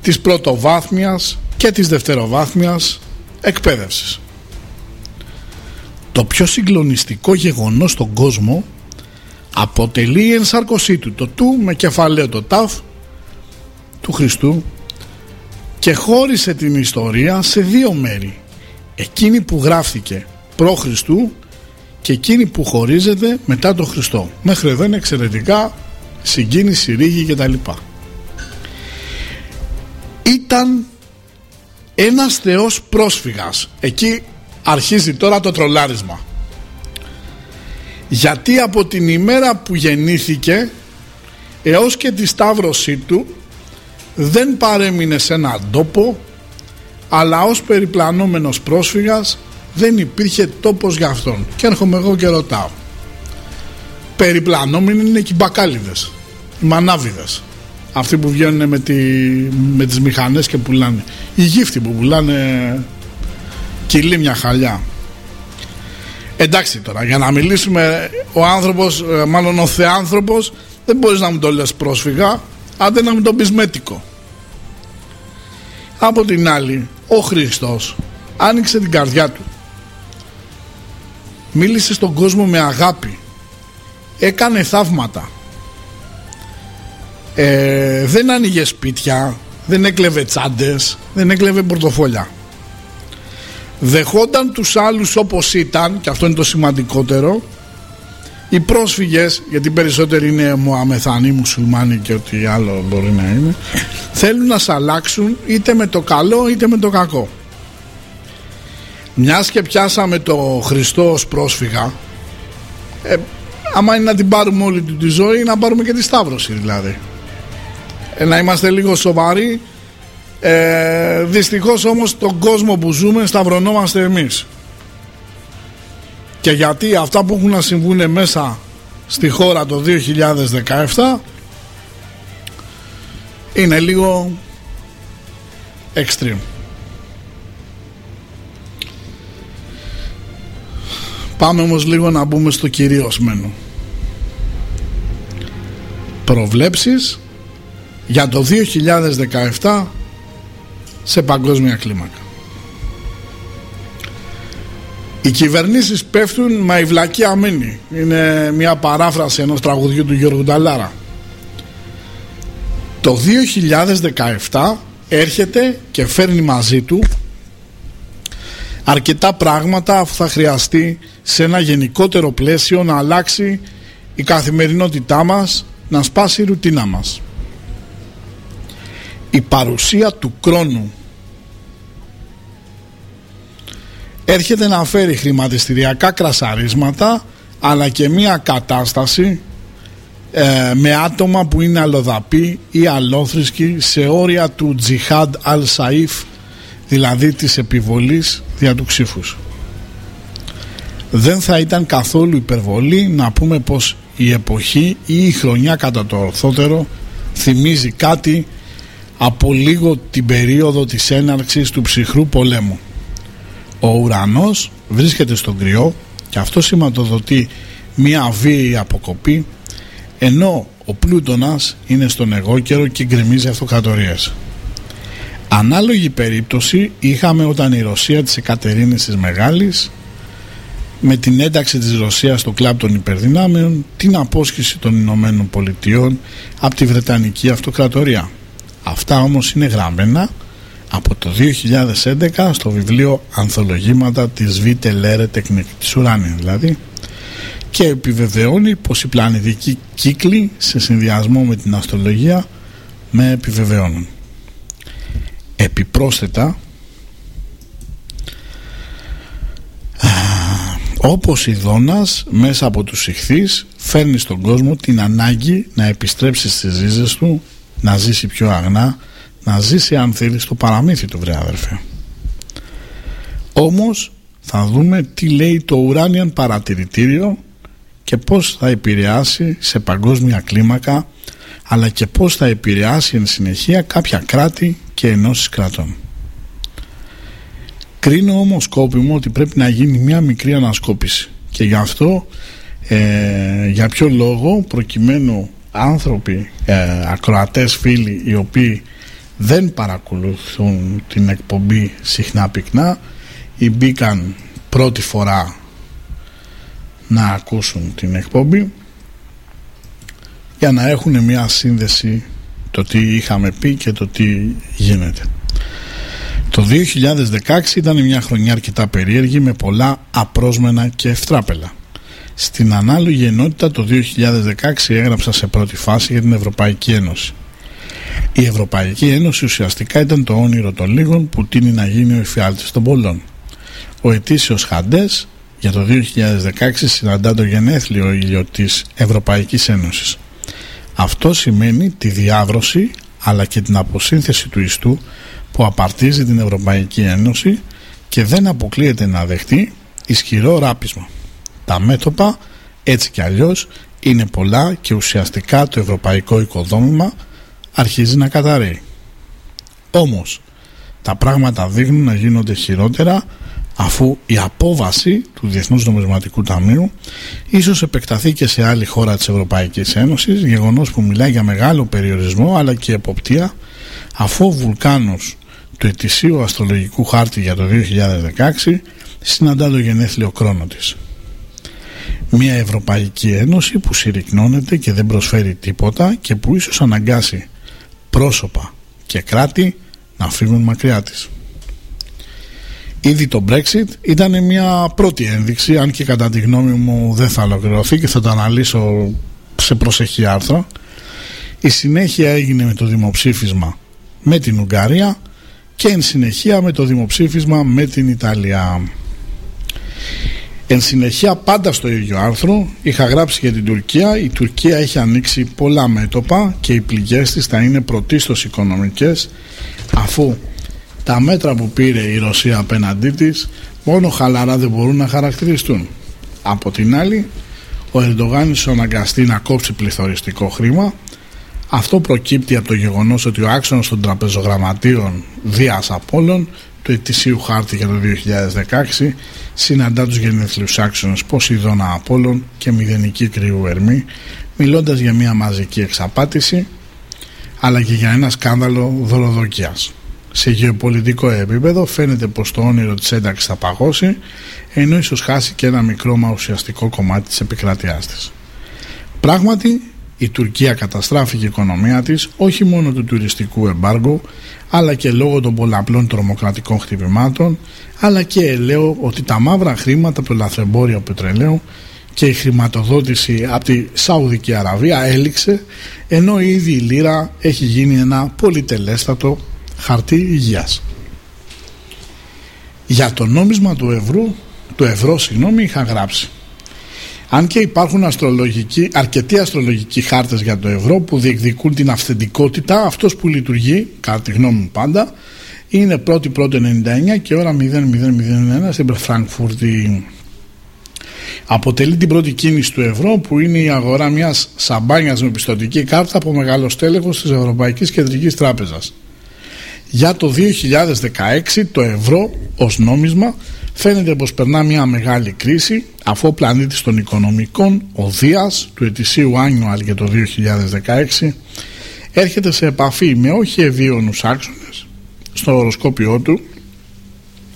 της πρωτοβάθμιας και της δευτεροβάθμιας εκπαίδευσης. Το πιο συγκλονιστικό γεγονός στον κόσμο αποτελεί η ενσάρκωσή του, το του με κεφαλαίο το ταφ του Χριστού και χώρισε την ιστορία σε δύο μέρη. Εκείνη που γράφτηκε προ Χριστού και εκείνη που χωρίζεται μετά τον Χριστό. Μέχρι εδώ είναι εξαιρετικά συγκίνηση, ρίγη κτλ. Ήταν ένας θεός πρόσφυγας. Εκεί αρχίζει τώρα το τρολάρισμα. Γιατί από την ημέρα που γεννήθηκε έως και τη σταύρωσή του δεν παρέμεινε σε έναν τόπο αλλά ως περιπλανόμενος πρόσφυγας δεν υπήρχε τόπος για αυτόν. Και έρχομαι εγώ και ρωτάω. Περιπλανόμενοι είναι και οι μπακάλιδες οι μανάβιδες. Αυτοί που βγαίνουν με, τη, με τις μηχανές και πουλάνε. Οι γύφτοι που πουλάνε κυλίμια χαλιά. Εντάξει τώρα για να μιλήσουμε ο άνθρωπος ε, μάλλον ο θεάνθρωπος δεν μπορείς να μου το λες πρόσφυγα άντε να μου το πεις μέτικο από την άλλη ο Χριστός άνοιξε την καρδιά του. Μίλησε στον κόσμο με αγάπη. Έκανε θαύματα. Ε, δεν άνοιγε σπίτια δεν έκλεβε τσάντες δεν έκλεβε πορτοφόλια. Δεχόταν τους άλλους όπως ήταν και αυτό είναι το σημαντικότερο οι πρόσφυγες γιατί περισσότεροι είναι Μωαμεθανοί, Μουσουλμάνοι και ό,τι άλλο μπορεί να είναι θέλουν να σε αλλάξουν είτε με το καλό είτε με το κακό. Μιας και πιάσαμε το Χριστό ως πρόσφυγα ε, άμα είναι να την πάρουμε όλη του τη ζωή να πάρουμε και τη Σταύρωση δηλαδή. Ε, να είμαστε λίγο σοβαροί ε, δυστυχώς όμως τον κόσμο που ζούμε σταυρωνόμαστε εμείς και γιατί αυτά που έχουν να συμβούν μέσα στη χώρα το 2017 είναι λίγο extreme. Πάμε όμως λίγο να μπούμε στο κυρίως μένου. Προβλέψεις για το 2017 σε παγκόσμια κλίμακα. Οι κυβερνήσεις πέφτουν μα η βλακία μένει Είναι μια παράφραση ενός τραγουδιού του Γιώργου Νταλάρα Το 2017 έρχεται και φέρνει μαζί του αρκετά πράγματα αφού θα χρειαστεί σε ένα γενικότερο πλαίσιο να αλλάξει η καθημερινότητά μας, να σπάσει η ρουτίνα μας. Η παρουσία του κρόνου έρχεται να φέρει χρηματιστηριακά κρασαρίσματα αλλά και μια κατάσταση ε, με άτομα που είναι αλλοδαποί ή αλόθρησκοι σε όρια του τζιχάντ αλ σαΐφ δηλαδή της επιβολής δια του ξύφους. Δεν θα ήταν καθόλου υπερβολή να πούμε πως η εποχή ή η χρονιά κατά το ορθότερο θυμίζει κάτι από λίγο την περίοδο της έναρξης του ψυχρού πολέμου. Ο ουρανός βρίσκεται στον κρυό και αυτό σηματοδοτεί μία βίαιη αποκοπή ενώ ο Πλούτονας είναι στον εγώκερο και γκρεμίζει αυτοκρατορίες. Ανάλογη περίπτωση είχαμε όταν η Ρωσία της Εκατερίνης της Μεγάλης με την ένταξη της Ρωσίας στο κλαμπ των υπερδυνάμεων την απόσχηση των Ηνωμένων Πολιτειών από τη Βρετανική Αυτοκρατορία. Αυτά όμως είναι γραμμένα από το 2011 στο βιβλίο «Ανθολογήματα της Βίτε Λέρε Τεχνική της Ουράνια» δηλαδή και επιβεβαιώνει πως οι πλανητικοί κύκλοι σε συνδυασμό με την αστρολογία με επιβεβαιώνουν. Επιπρόσθετα όπως η Δόνας μέσα από τους ηχθείς φέρνει στον κόσμο την ανάγκη να επιστρέψει στις ρίζες του να ζήσει πιο αγνά να ζήσει αν θέλεις στο παραμύθι του βρε αδερφέ όμως θα δούμε τι λέει το ουράνιαν παρατηρητήριο και πώς θα επηρεάσει σε παγκόσμια κλίμακα αλλά και πώς θα επηρεάσει εν συνεχεία κάποια κράτη και ενώσεις κρατών. Κρίνω όμως σκόπιμο ότι πρέπει να γίνει μια μικρή ανασκόπηση και γι' αυτό ε, για ποιο λόγο προκειμένου άνθρωποι, ε, ακροατές φίλοι οι οποίοι δεν παρακολουθούν την εκπομπή συχνά πυκνά ή μπήκαν πρώτη φορά να ακούσουν την εκπομπή για να έχουν μια σύνδεση το τι είχαμε πει και το τι γίνεται. Το 2016 ήταν μια χρονιά αρκετά περίεργη με πολλά απρόσμενα και ευτράπελα. Στην ανάλογη ενότητα το 2016 έγραψα σε πρώτη φάση για την Ευρωπαϊκή Ένωση. Η Ευρωπαϊκή Ένωση ουσιαστικά ήταν το όνειρο των λίγων που τίνει να γίνει ο εφιάλτης των πολλών. Ο ετήσιος Χαντές για το 2016 συναντά το γενέθλιο ήλιο της Ευρωπαϊκής Ένωσης. Αυτό σημαίνει τη διάβρωση αλλά και την αποσύνθεση του ιστού που απαρτίζει την Ευρωπαϊκή Ένωση και δεν αποκλείεται να δεχτεί ισχυρό ράπισμα. Τα μέτωπα έτσι κι αλλιώς είναι πολλά και ουσιαστικά το ευρωπαϊκό οικοδόμημα αρχίζει να καταραίει. Όμως τα πράγματα δείχνουν να γίνονται χειρότερα αφού η απόβαση του Διεθνούς Νομισματικού Ταμείου ίσως επεκταθεί και σε άλλη χώρα της Ευρωπαϊκής Ένωσης γεγονός που μιλάει για μεγάλο περιορισμό αλλά και εποπτεία αφού ο βουλκάνος του ετησίου αστρολογικού χάρτη για το 2016 συναντά το γενέθλιο χρόνο της. Μια Ευρωπαϊκή Ένωση που συρρυκνώνεται και δεν προσφέρει τίποτα και που ίσως αναγκάσει πρόσωπα και κράτη να φύγουν μακριά της. Ήδη το Brexit ήταν μια πρώτη ένδειξη αν και κατά τη γνώμη μου δεν θα ολοκληρωθεί και θα το αναλύσω σε προσεχή άρθρα. Η συνέχεια έγινε με το δημοψήφισμα με την Ουγγαρία και εν συνεχεία με το δημοψήφισμα με την Ιταλία. Εν συνεχεία πάντα στο ίδιο άρθρο είχα γράψει για την Τουρκία. Η Τουρκία έχει ανοίξει πολλά μέτωπα και οι πληγές της θα είναι πρωτίστως οικονομικές αφού τα μέτρα που πήρε η Ρωσία απέναντί της μόνο χαλαρά δεν μπορούν να χαρακτηριστούν. Από την άλλη ο Ερντογάν αναγκαστεί να κόψει πληθωριστικό χρήμα. Αυτό προκύπτει από το γεγονός ότι ο άξονας των τραπεζογραμματείων Δίας Απόλλων του ετησίου χάρτη για το 2016 συναντά τους γενεθλίους άξονες Ποσειδώνα Απόλλων και Μηδενική Κρυού Ερμή μιλώντας για μια μαζική εξαπάτηση αλλά και για ένα σκάνδαλο δωροδοκίας. Σε γεωπολιτικό επίπεδο φαίνεται πως το όνειρο της ένταξης θα παγώσει ενώ ίσως χάσει και ένα μικρό μα ουσιαστικό κομμάτι της επικρατείας της. Πράγματι η Τουρκία καταστράφηκε η οικονομία της όχι μόνο του τουριστικού εμπάργου αλλά και λόγω των πολλαπλών τρομοκρατικών χτυπημάτων αλλά και λέω ότι τα μαύρα χρήματα από το λαθρεμπόριο πετρελαίου και η χρηματοδότηση από τη Σαουδική Αραβία έληξε ενώ ήδη η λίρα έχει γίνει ένα πολυτελέστατο χαρτί υγείας. Για το νόμισμα του ευρώ, του ευρώ συγγνώμη, είχα γράψει. Αν και υπάρχουν αστρολογικοί, αρκετοί αστρολογικοί χάρτες για το ευρώ που διεκδικούν την αυθεντικότητα, αυτός που λειτουργεί, κατά τη γνώμη μου πάντα, είναι 1η 1η 99 και ώρα 0001 στην Φραγκφούρτη. Αποτελεί την πρώτη κίνηση του ευρώ που είναι η αγορά μιας σαμπάνιας με πιστοτική κάρτα από μεγάλο στέλεχος της Ευρωπαϊκής Κεντρικής Τράπεζας. Για το 2016 το ευρώ ως νόμισμα φαίνεται πως περνά μια μεγάλη κρίση αφού ο πλανήτης των οικονομικών, ο Δίας του ετησίου annual για το 2016 έρχεται σε επαφή με όχι ευίωνους άξονες στο οροσκόπιό του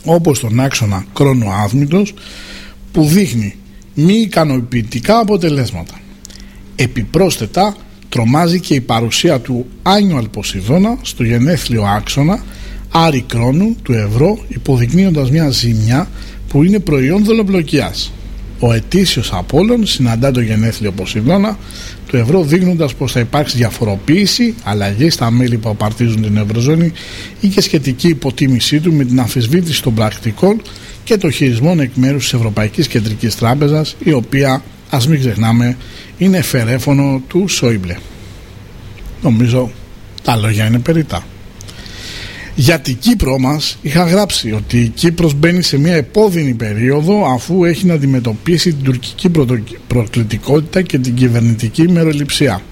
όπως τον άξονα κρόνο άθμητος που δείχνει μη ικανοποιητικά αποτελέσματα. Επιπρόσθετα τρομάζει και η παρουσία του Άνιου Αλποσιδώνα στο γενέθλιο άξονα Άρη Κρόνου του ευρώ υποδεικνύοντας μια ζημιά που είναι προϊόν δολοπλοκίας. Ο ετήσιος Απόλλων συναντά το γενέθλιο Ποσειδώνα του ευρώ δείχνοντας πως θα υπάρξει διαφοροποίηση, αλλαγή στα μέλη που απαρτίζουν την Ευρωζώνη ή και σχετική υποτίμησή του με την αμφισβήτηση των πρακτικών και των χειρισμών εκ μέρους της Ευρωπαϊκής Κεντρικής Τράπεζας η οποία ας μην ξεχνάμε είναι φερέφωνο του Σόιμπλε. Νομίζω τα λόγια είναι περίτα. Για την Κύπρο μας είχα γράψει ότι η Κύπρος μπαίνει σε μια επώδυνη περίοδο αφού έχει να αντιμετωπίσει την τουρκική προκλητικότητα και την κυβερνητική μεροληψία.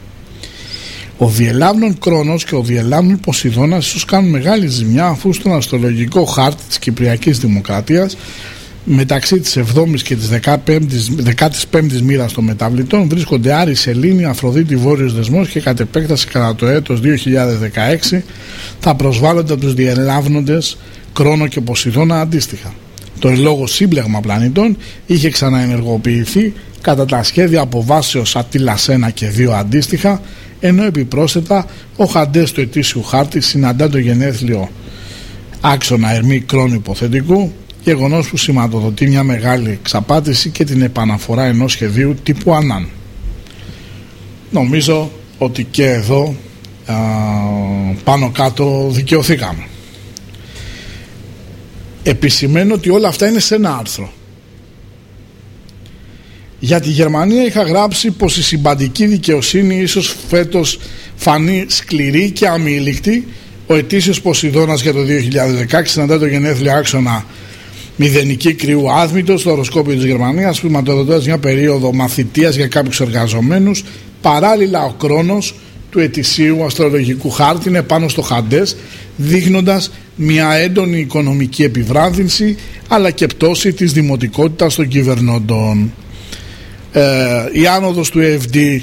Ο διελάβνων Κρόνος και ο διελάβνων Ποσειδώνας ίσως κάνουν μεγάλη ζημιά αφού στον αστρολογικό χάρτη της Κυπριακής Δημοκρατίας μεταξύ της 7ης και της 15ης, 15ης μοίρας των μεταβλητών βρίσκονται Άρη, Σελήνη, Αφροδίτη, Βόρειος Δεσμός και κατ' επέκταση κατά το έτος 2016 θα προσβάλλονται από τους διελάβνοντες Κρόνο και Ποσειδώνα αντίστοιχα. Το ελόγο σύμπλεγμα πλανητών είχε ξαναενεργοποιηθεί κατά τα σχέδια αποβάσεως Ατήλας 1 και 2 αντίστοιχα ενώ επιπρόσθετα ο Χαντές του ετήσιου χάρτη συναντά το γενέθλιο άξονα ερμή κρόνου υποθετικού γεγονός που σηματοδοτεί μια μεγάλη εξαπάτηση και την επαναφορά ενός σχεδίου τύπου ΑΝΑΝ. Νομίζω ότι και εδώ α, πάνω κάτω δικαιωθήκαμε. Επισημαίνω ότι όλα αυτά είναι σε ένα άρθρο. Για τη Γερμανία είχα γράψει πως η συμπαντική δικαιοσύνη ίσως φέτος φανεί σκληρή και αμήλικτη ο ετήσιος Ποσειδώνας για το 2016 συναντά το γενέθλιο άξονα μηδενική κρυού άθμητο στο οροσκόπιο της Γερμανίας χρηματοδοτώντας μια περίοδο μαθητείας για κάποιους εργαζομένους παράλληλα ο χρόνος του ετησίου αστρολογικού χάρτη είναι πάνω στο χαντές δείχνοντας μια έντονη οικονομική επιβράδυνση αλλά και πτώση της δημοτικότητας των κυβερνώντων. Ε, η άνοδος του EFD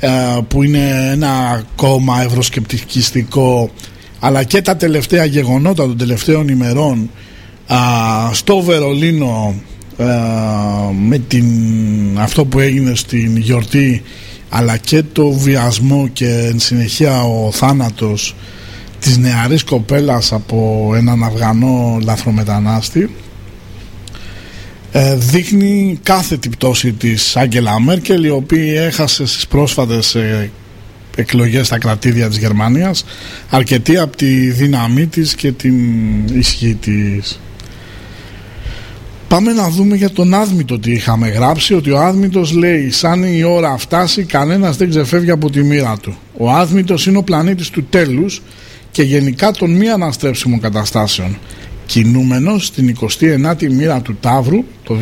ε, που είναι ένα κόμμα ευρωσκεπτικιστικό αλλά και τα τελευταία γεγονότα των τελευταίων ημερών στο Βερολίνο με την, αυτό που έγινε στην γιορτή αλλά και το βιασμό και εν συνεχεία ο θάνατος της νεαρής κοπέλας από έναν Αφγανό λαθρομετανάστη ε, δείχνει κάθε την πτώση της Άγγελα Μέρκελ η οποία έχασε στις πρόσφατες ε, εκλογές στα κρατήδια της Γερμανίας αρκετή από τη δύναμή της και την ισχύ της Πάμε να δούμε για τον Άδμητο τι είχαμε γράψει ότι ο Άδμητος λέει σαν η ώρα φτάσει κανένας δεν ξεφεύγει από τη μοίρα του. Ο Άδμητος είναι ο πλανήτης του τέλους και γενικά των μη αναστρέψιμων καταστάσεων. Κινούμενος στην 29η μοίρα του Ταύρου το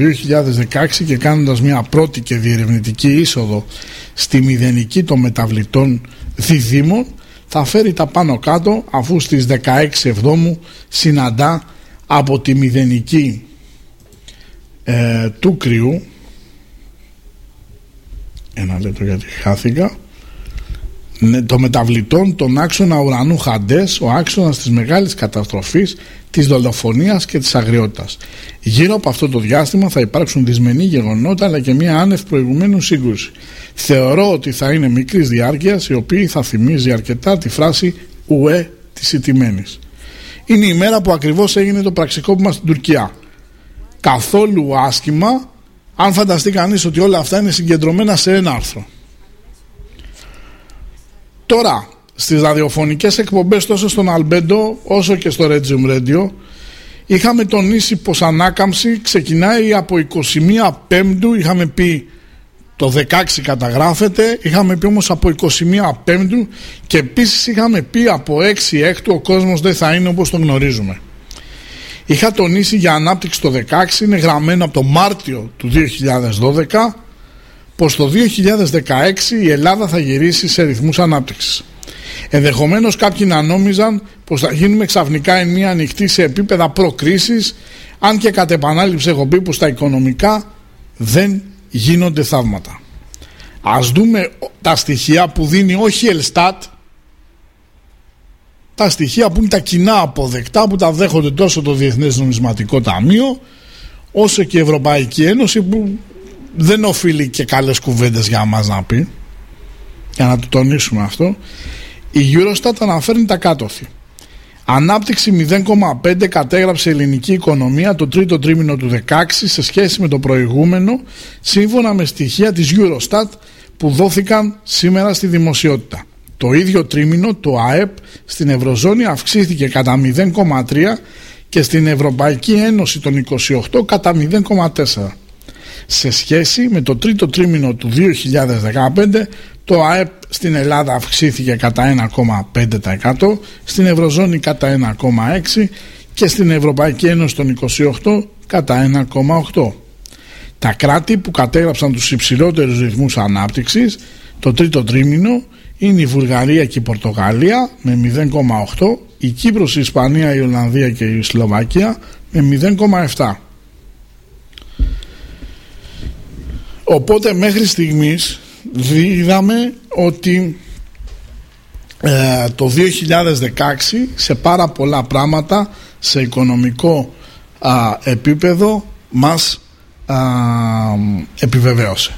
2016 και κάνοντας μια πρώτη και διερευνητική είσοδο στη μηδενική των μεταβλητών διδήμων θα φέρει τα πάνω κάτω αφού στις 16 Εβδόμου συναντά από τη μηδενική ε, του κρυού ένα λεπτό γιατί χάθηκα Ναι, το μεταβλητών, τον άξονα ουρανού Χαντές, ο άξονας της μεγάλης καταστροφής, της δολοφονίας και της αγριότητας. Γύρω από αυτό το διάστημα θα υπάρξουν δυσμενή γεγονότα αλλά και μια άνευ προηγουμένου σύγκρουση. Θεωρώ ότι θα είναι μικρής διάρκειας η οποία θα θυμίζει αρκετά τη φράση «ουέ της ιτημένης». Είναι η μέρα που ακριβώς έγινε το πραξικόπημα στην Τουρκία. Καθόλου άσχημα αν φανταστεί κανείς ότι όλα αυτά είναι συγκεντρωμένα σε ένα άρθρο. Τώρα, στις ραδιοφωνικές εκπομπές τόσο στον Αλμπέντο όσο και στο Regium Radio είχαμε τονίσει πως ανάκαμψη ξεκινάει από 21 Πέμπτου, είχαμε πει το 16 καταγράφεται, είχαμε πει όμως από 21 Πέμπτου και επίσης είχαμε πει από 6 Έκτου ο κόσμος δεν θα είναι όπως τον γνωρίζουμε. Είχα τονίσει για ανάπτυξη το 16, είναι γραμμένο από το Μάρτιο του 2012 πως το 2016 η Ελλάδα θα γυρίσει σε ρυθμούς ανάπτυξης. Ενδεχομένως κάποιοι να νόμιζαν πως θα γίνουμε ξαφνικά εν μία ανοιχτή σε επίπεδα προκρίσης αν και κατ' επανάληψη έχω πει πως τα οικονομικά δεν γίνονται θαύματα. Ας δούμε τα στοιχεία που δίνει όχι η Ελστάτ τα στοιχεία που είναι τα κοινά αποδεκτά που τα δέχονται τόσο το Διεθνές Νομισματικό Ταμείο όσο και η Ευρωπαϊκή Ένωση που δεν οφείλει και καλές κουβέντες για μας να πει για να το τονίσουμε αυτό η Eurostat αναφέρει τα κάτωθη Ανάπτυξη 0,5 κατέγραψε η ελληνική οικονομία το τρίτο τρίμηνο του 16 σε σχέση με το προηγούμενο σύμφωνα με στοιχεία της Eurostat που δόθηκαν σήμερα στη δημοσιότητα. Το ίδιο τρίμηνο το ΑΕΠ στην Ευρωζώνη αυξήθηκε κατά 0,3 και στην Ευρωπαϊκή Ένωση των 28 κατά 0,4 σε σχέση με το τρίτο τρίμηνο του 2015 το ΑΕΠ στην Ελλάδα αυξήθηκε κατά 1,5% στην Ευρωζώνη κατά 1,6% και στην Ευρωπαϊκή Ένωση των 28 κατά 1,8%. Τα κράτη που κατέγραψαν τους υψηλότερους ρυθμούς ανάπτυξης το τρίτο τρίμηνο είναι η Βουλγαρία και η Πορτογαλία με 0,8, η Κύπρος, η Ισπανία, η Ολλανδία και η Σλοβακία με 0,7. Οπότε μέχρι στιγμής είδαμε ότι ε, το 2016 σε πάρα πολλά πράγματα σε οικονομικό επίπεδο μας επιβεβαίωσε.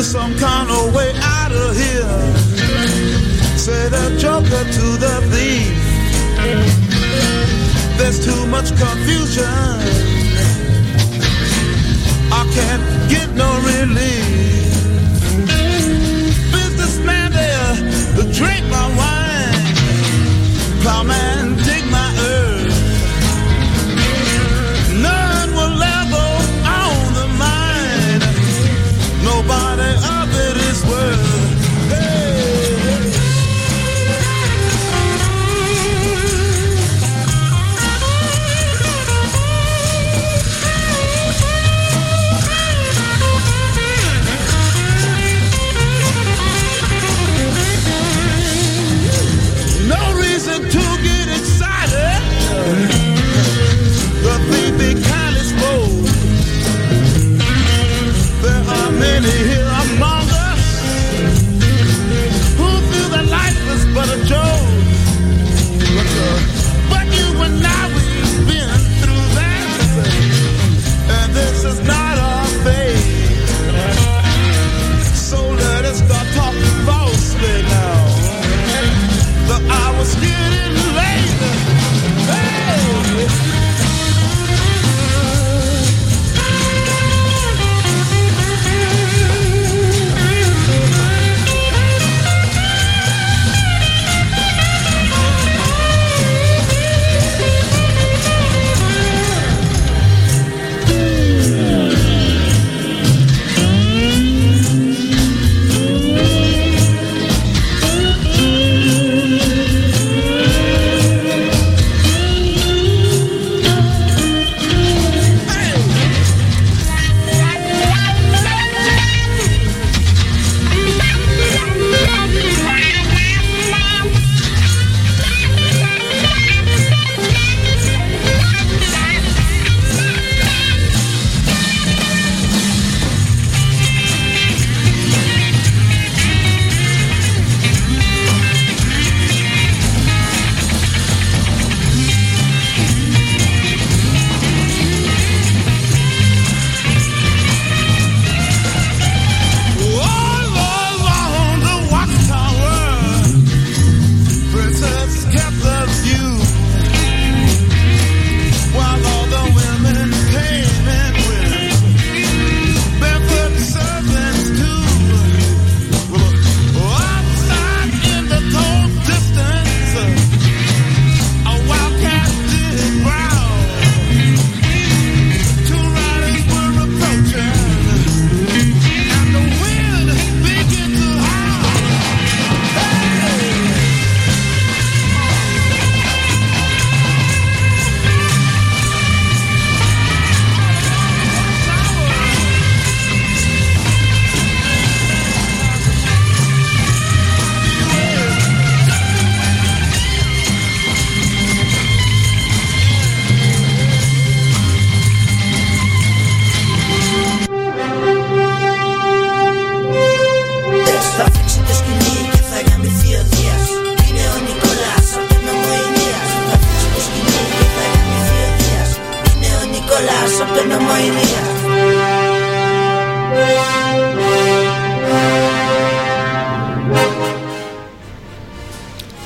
Must some kind of way out of here. Say the joker to the thief. There's too much confusion. I can't get no relief. Businessman there, drink my wine. Plowman,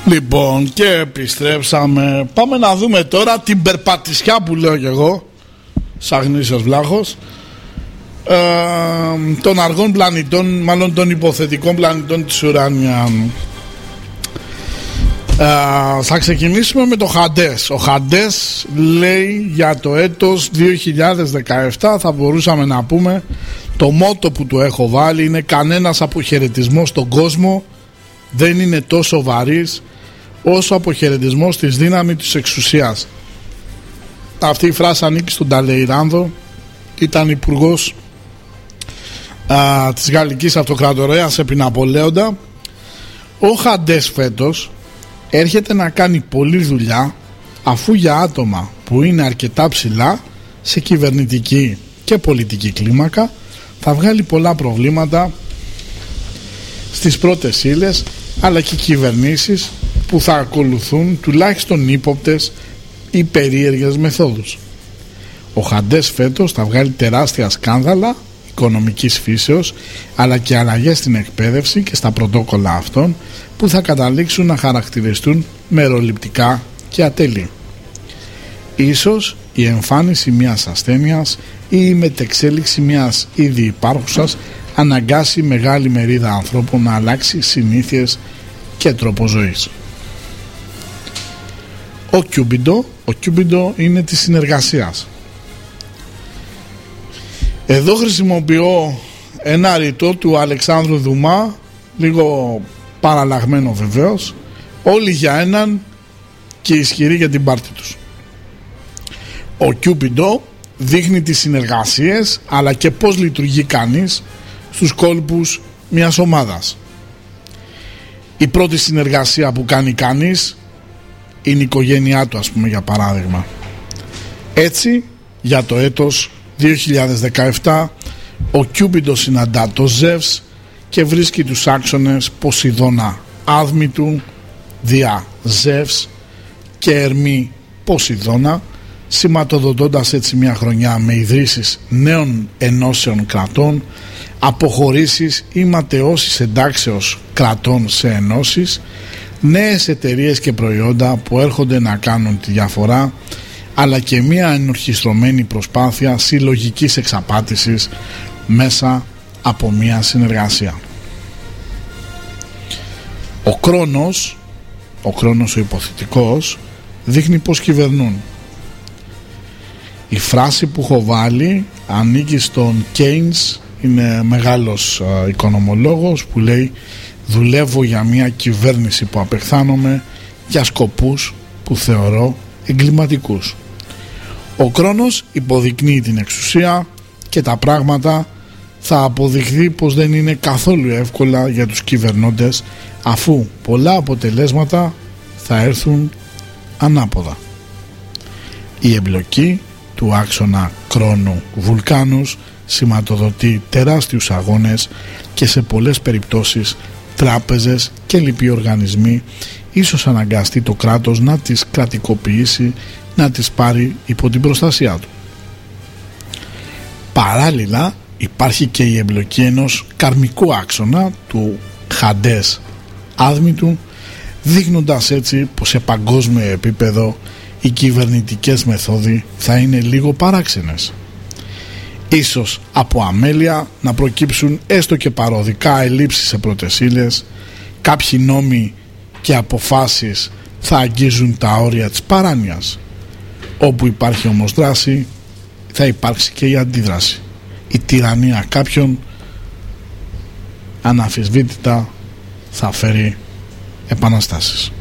Λοιπόν και επιστρέψαμε. Πάμε να δούμε τώρα την περπατησιά που λέω και εγώ σαν Βλάχος. Ε, Των αργών πλανητών Μάλλον των υποθετικών πλανητών της ουράνια ε, Θα ξεκινήσουμε με το Χαντές Ο Χαντές λέει για το έτος 2017 Θα μπορούσαμε να πούμε Το μότο που του έχω βάλει είναι Κανένας αποχαιρετισμός στον κόσμο δεν είναι τόσο βαρύς όσο αποχαιρετισμός της δύναμη της εξουσίας. Αυτή η φράση ανήκει στον Ταλεϊράνδο, ήταν υπουργός της Γαλλικής Αυτοκρατορίας επί Ναπολέοντα. Ο Χαντές φέτος έρχεται να κάνει πολλή δουλειά αφού για άτομα που είναι αρκετά ψηλά σε κυβερνητική και πολιτική κλίμακα θα βγάλει πολλά προβλήματα στις πρώτες ύλες, αλλά και κυβερνήσεις που θα ακολουθούν τουλάχιστον ύποπτες ή περίεργες μεθόδους. Ο Χαντές φέτος θα βγάλει τεράστια σκάνδαλα οικονομικής φύσεως αλλά και αλλαγές στην εκπαίδευση και στα πρωτόκολλα αυτών που θα καταλήξουν να χαρακτηριστούν μεροληπτικά και ατέλει. Ίσως η εμφάνιση μιας ασθένειας ή η μετεξέλιξη μιας ήδη υπάρχουσας αναγκάσει μεγάλη μερίδα ανθρώπων να αλλάξει συνήθειες και τρόπο ζωής. Ο Κιούμπιντο, ο Κιούμπιντο είναι της συνεργασίας. Εδώ χρησιμοποιώ ένα ρητό του Αλεξάνδρου Δουμά, λίγο παραλλαγμένο βεβαίως, όλοι για έναν και ισχυροί για την πάρτη τους. Ο Κιούμπιντο δείχνει τις συνεργασίες αλλά και πώς λειτουργεί κανείς στους κόλπους μιας ομάδας. Η πρώτη συνεργασία που κάνει κανείς είναι η οικογένειά του ας πούμε για παράδειγμα. Έτσι για το έτος 2017 ο Κιούμπιντος συναντά το Ζεύς και βρίσκει τους άξονες Ποσειδώνα Άδμητου, Διά Ζεύς και Ερμή Ποσειδώνα σηματοδοτώντας έτσι μια χρονιά με ιδρύσεις νέων ενώσεων κρατών αποχωρήσεις ή ματαιώσεις εντάξεως κρατών σε ενώσεις νέες εταιρείες και προϊόντα που έρχονται να κάνουν τη διαφορά αλλά και μια ενορχιστρωμένη προσπάθεια συλλογικής εξαπάτησης μέσα από μια συνεργασία. Ο Κρόνος, ο Κρόνος ο υποθετικός, δείχνει πως κυβερνούν. Η φράση που έχω βάλει ανήκει στον Keynes, είναι μεγάλος οικονομολόγος που λέει δουλεύω για μια κυβέρνηση που απεχθάνομαι για σκοπούς που θεωρώ εγκληματικούς. Ο Κρόνος υποδεικνύει την εξουσία και τα πράγματα θα αποδειχθεί πως δεν είναι καθόλου εύκολα για τους κυβερνώντες αφού πολλά αποτελέσματα θα έρθουν ανάποδα. Η εμπλοκή του άξονα Κρόνου Βουλκάνους σηματοδοτεί τεράστιους αγώνες και σε πολλές περιπτώσεις τράπεζες και λοιποί οργανισμοί ίσως αναγκαστεί το κράτος να τις κρατικοποιήσει να τις πάρει υπό την προστασία του. Παράλληλα υπάρχει και η εμπλοκή ενός καρμικού άξονα του Χαντές άδμητου δείχνοντας έτσι πως σε παγκόσμιο επίπεδο οι κυβερνητικές μεθόδοι θα είναι λίγο παράξενες. Ίσως από αμέλεια να προκύψουν έστω και παροδικά ελλείψεις σε πρωτεσίλες, κάποιοι νόμοι και αποφάσεις θα αγγίζουν τα όρια της παράνοιας. Όπου υπάρχει όμως δράση θα υπάρξει και η αντίδραση. Η τυραννία κάποιων αναφυσβήτητα θα φέρει επαναστάσεις.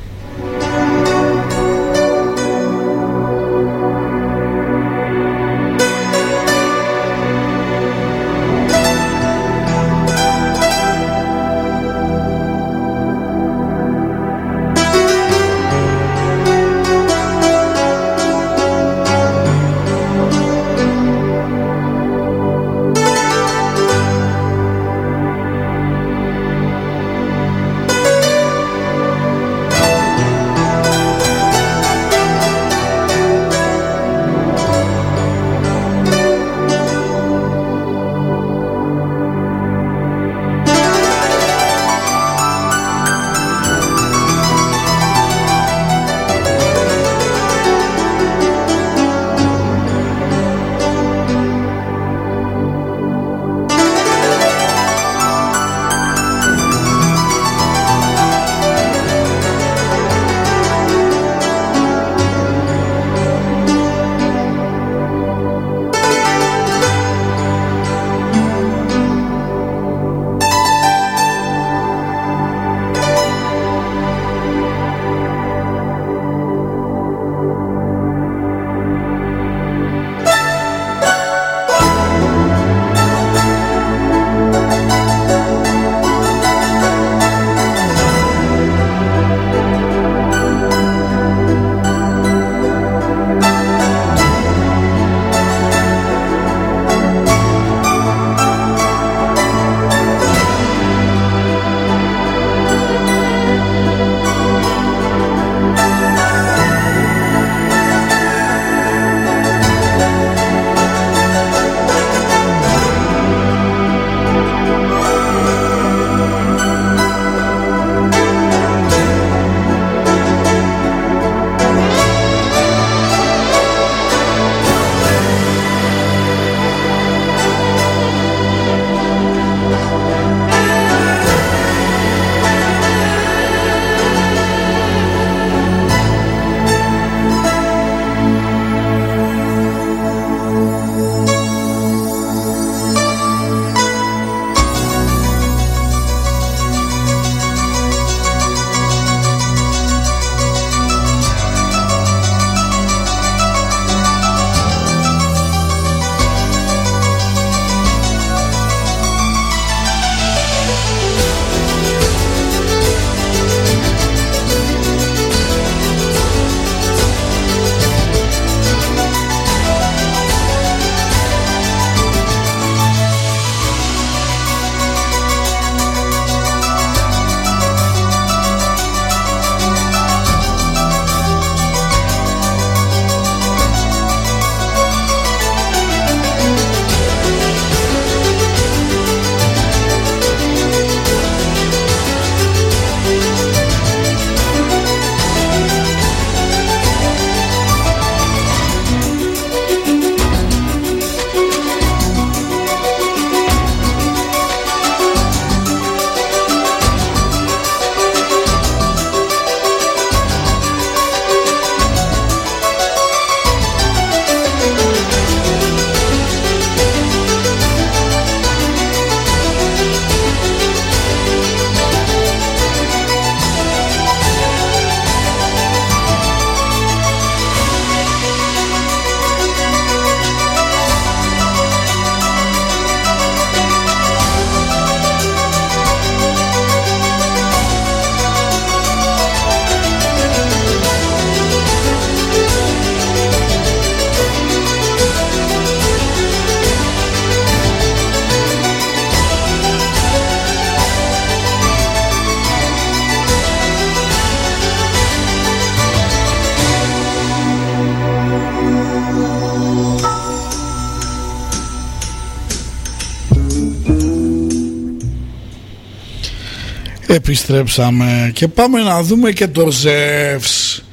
Επιστρέψαμε και πάμε να δούμε και το Ζεύς.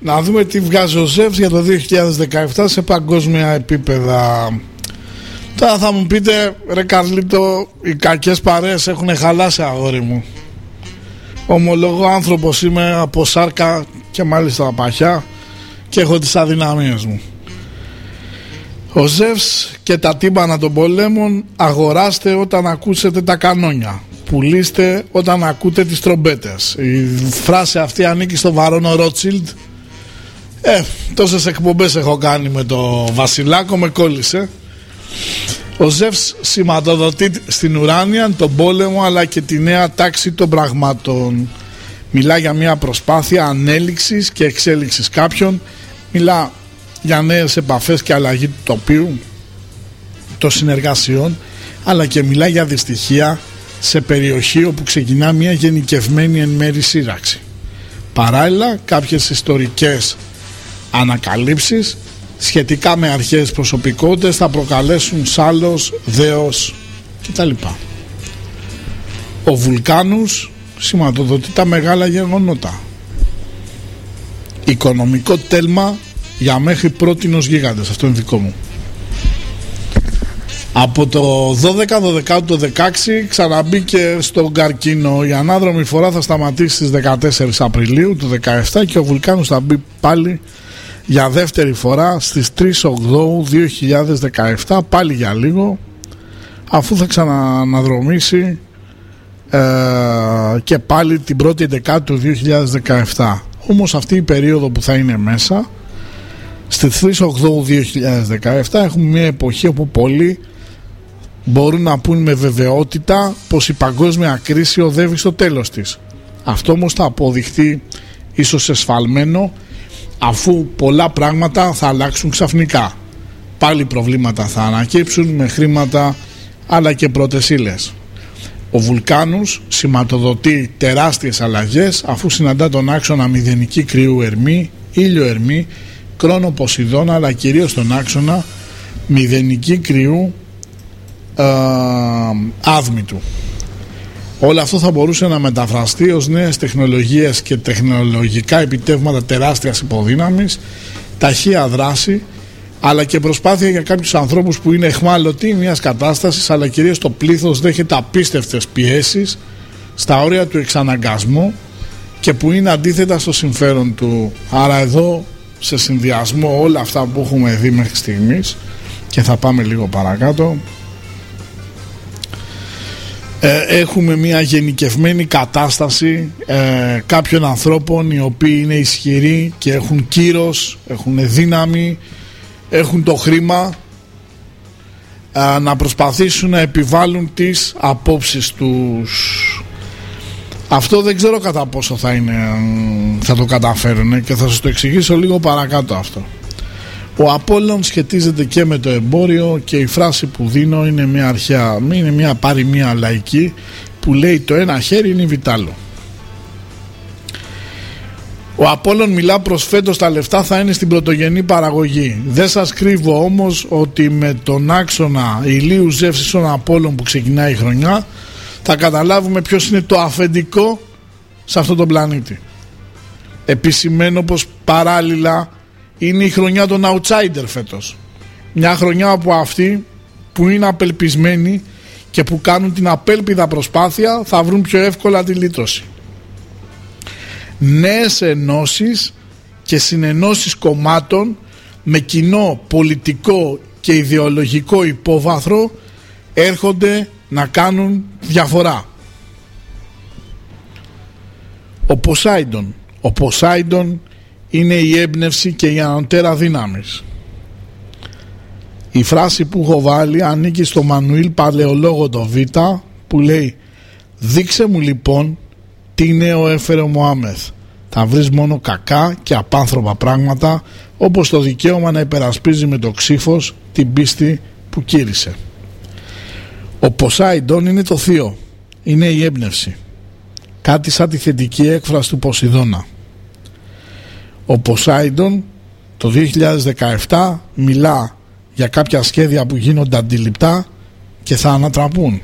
Να δούμε τι βγάζει ο Ζεύς για το 2017 σε παγκόσμια επίπεδα. Τώρα θα μου πείτε, ρε Καρλίτο, οι κακές παρέες έχουν χαλάσει αγόρι μου. Ομολογώ άνθρωπος είμαι από σάρκα και μάλιστα παχιά και έχω τις αδυναμίες μου. Ο Ζεύς και τα τύμπανα των πολέμων αγοράστε όταν ακούσετε τα κανόνια. Πουλήστε όταν ακούτε τις τρομπέτες. Η φράση αυτή ανήκει στο βαρόνο Ρότσιλντ. Ε, τόσες εκπομπές έχω κάνει με το Βασιλάκο, με κόλλησε. Ο Ζεύς σηματοδοτεί στην ουράνια τον πόλεμο αλλά και τη νέα τάξη των πραγμάτων. Μιλά για μια προσπάθεια ανέλυξης και εξέλιξης κάποιων. Μιλά για νέες επαφές και αλλαγή του τοπίου, των συνεργασιών, αλλά και μιλά για δυστυχία σε περιοχή όπου ξεκινά μια γενικευμένη εν μέρη σύραξη. Παράλληλα κάποιες ιστορικές ανακαλύψεις σχετικά με αρχαίες προσωπικότητες θα προκαλέσουν σάλος, δέος κτλ. Ο Βουλκάνους σηματοδοτεί τα μεγάλα γεγονότα. Οικονομικό τέλμα για μέχρι πρότινος γίγαντες. Αυτό είναι δικό μου. Από το 12-12 το 16 ξαναμπήκε στον καρκίνο. Η ανάδρομη φορά θα σταματήσει στις 14 Απριλίου του 17 και ο Βουλκάνος θα μπει πάλι για δεύτερη φορά στις 3 Οκτώου 2017 πάλι για λίγο αφού θα ξαναναδρομήσει ε, και πάλι την πρώτη δεκάτη του 2017 όμως αυτή η περίοδο που θα είναι μέσα στις 3 Οκτώου 2017 έχουμε μια εποχή όπου πολλοί μπορούν να πούν με βεβαιότητα πως η παγκόσμια κρίση οδεύει στο τέλος της. Αυτό όμως θα αποδειχθεί ίσως εσφαλμένο αφού πολλά πράγματα θα αλλάξουν ξαφνικά. Πάλι προβλήματα θα ανακύψουν με χρήματα αλλά και πρώτες ύλες. Ο Βουλκάνους σηματοδοτεί τεράστιες αλλαγές αφού συναντά τον άξονα μηδενική κρύου ερμή, ήλιο ερμή, κρόνο Ποσειδώνα αλλά κυρίως τον άξονα μηδενική κρυού ε, άδμητου. Όλο αυτό θα μπορούσε να μεταφραστεί ως νέες τεχνολογίες και τεχνολογικά επιτεύγματα τεράστιας υποδύναμης, ταχεία δράση, αλλά και προσπάθεια για κάποιους ανθρώπους που είναι εχμάλωτοι μιας κατάστασης, αλλά κυρίως το πλήθος δέχεται απίστευτες πιέσεις στα όρια του εξαναγκασμού και που είναι αντίθετα στο συμφέρον του. Άρα εδώ σε συνδυασμό όλα αυτά που έχουμε δει μέχρι στιγμής και θα πάμε λίγο παρακάτω ε, έχουμε μια γενικευμένη κατάσταση ε, κάποιων ανθρώπων οι οποίοι είναι ισχυροί και έχουν κύρος, έχουν δύναμη, έχουν το χρήμα ε, να προσπαθήσουν να επιβάλλουν τις απόψεις τους. Αυτό δεν ξέρω κατά πόσο θα, είναι, θα το καταφέρουν και θα σας το εξηγήσω λίγο παρακάτω αυτό. Ο Απόλλων σχετίζεται και με το εμπόριο και η φράση που δίνω είναι μια αρχαία, είναι μια πάρει μια λαϊκή που λέει το ένα χέρι είναι βιτάλο. Ο Απόλλων μιλά προς φέτος τα λεφτά θα είναι στην πρωτογενή παραγωγή. Δεν σας κρύβω όμως ότι με τον άξονα ηλίου ζεύσης των Απόλλων που ξεκινάει η χρονιά θα καταλάβουμε ποιος είναι το αφεντικό σε αυτόν τον πλανήτη. Επισημαίνω πως παράλληλα είναι η χρονιά των outsider φέτος. Μια χρονιά από αυτοί που είναι απελπισμένοι και που κάνουν την απέλπιδα προσπάθεια θα βρουν πιο εύκολα τη λύτρωση. Νέες ενώσεις και συνενώσεις κομμάτων με κοινό πολιτικό και ιδεολογικό υπόβαθρο έρχονται να κάνουν διαφορά. Ο Ποσάιντον. Ο Ποσάιντον είναι η έμπνευση και η ανωτέρα δύναμης. Η φράση που έχω βάλει ανήκει στο Μανουήλ Παλαιολόγο το Β που λέει «Δείξε μου λοιπόν τι νέο έφερε ο Μωάμεθ. Θα βρεις μόνο κακά και απάνθρωπα πράγματα όπως το δικαίωμα να υπερασπίζει με το ξύφος την πίστη που κήρυσε». Ο Ποσάιντον είναι το θείο, είναι η έμπνευση. Κάτι σαν τη θετική έκφραση του Ποσειδώνα. Ο Ποσάιντον το 2017 μιλά για κάποια σχέδια που γίνονται αντιληπτά και θα ανατραπούν.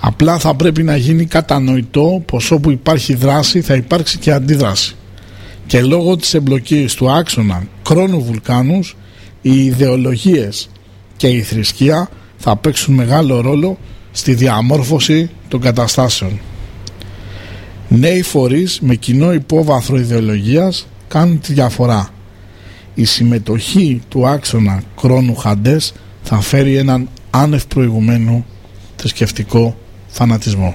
Απλά θα πρέπει να γίνει κατανοητό πως όπου υπάρχει δράση θα υπάρξει και αντίδραση. Και λόγω της εμπλοκής του άξονα κρόνου βουλκάνους οι ιδεολογίες και η θρησκεία θα παίξουν μεγάλο ρόλο στη διαμόρφωση των καταστάσεων. Νέοι φορείς με κοινό υπόβαθρο ιδεολογίας κάνουν τη διαφορά. Η συμμετοχή του άξονα κρόνου χαντές θα φέρει έναν άνευ προηγουμένου θρησκευτικό φανατισμό.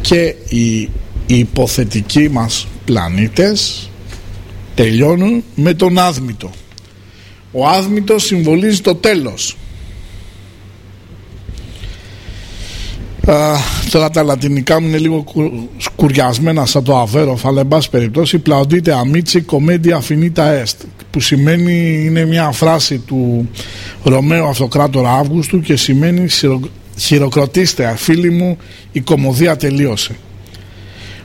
Και οι, οι υποθετικοί μας πλανήτες τελειώνουν με τον άδμητο. Ο άδμητος συμβολίζει το τέλος. Α, τώρα τα λατινικά μου είναι λίγο σκουριασμένα σαν το αβέροφ αλλά εν πάση περιπτώσει πλαοντείται αμίτσι κομμέντια αφινίτα εστ που σημαίνει είναι μια φράση του Ρωμαίου Αυτοκράτορα Αύγουστου και σημαίνει χειροκροτήστε φίλοι μου η κομμωδία τελείωσε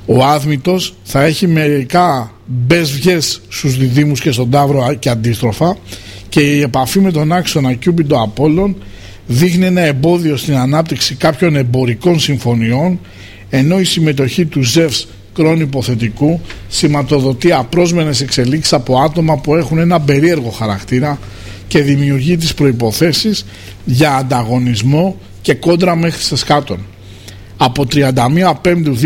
ο άδμητος θα έχει μερικά μπες βγες στους διδήμους και στον Ταύρο και αντίστροφα και η επαφή με τον άξονα Κιούμπιντο Απόλλων δείχνει ένα εμπόδιο στην ανάπτυξη κάποιων εμπορικών συμφωνιών ενώ η συμμετοχή του ΖΕΒΣ κρόνου υποθετικού σηματοδοτεί απρόσμενες εξελίξεις από άτομα που έχουν ένα περίεργο χαρακτήρα και δημιουργεί τις προϋποθέσεις για ανταγωνισμό και κόντρα μέχρι σε σκάτων. Από 31 Πέμπτου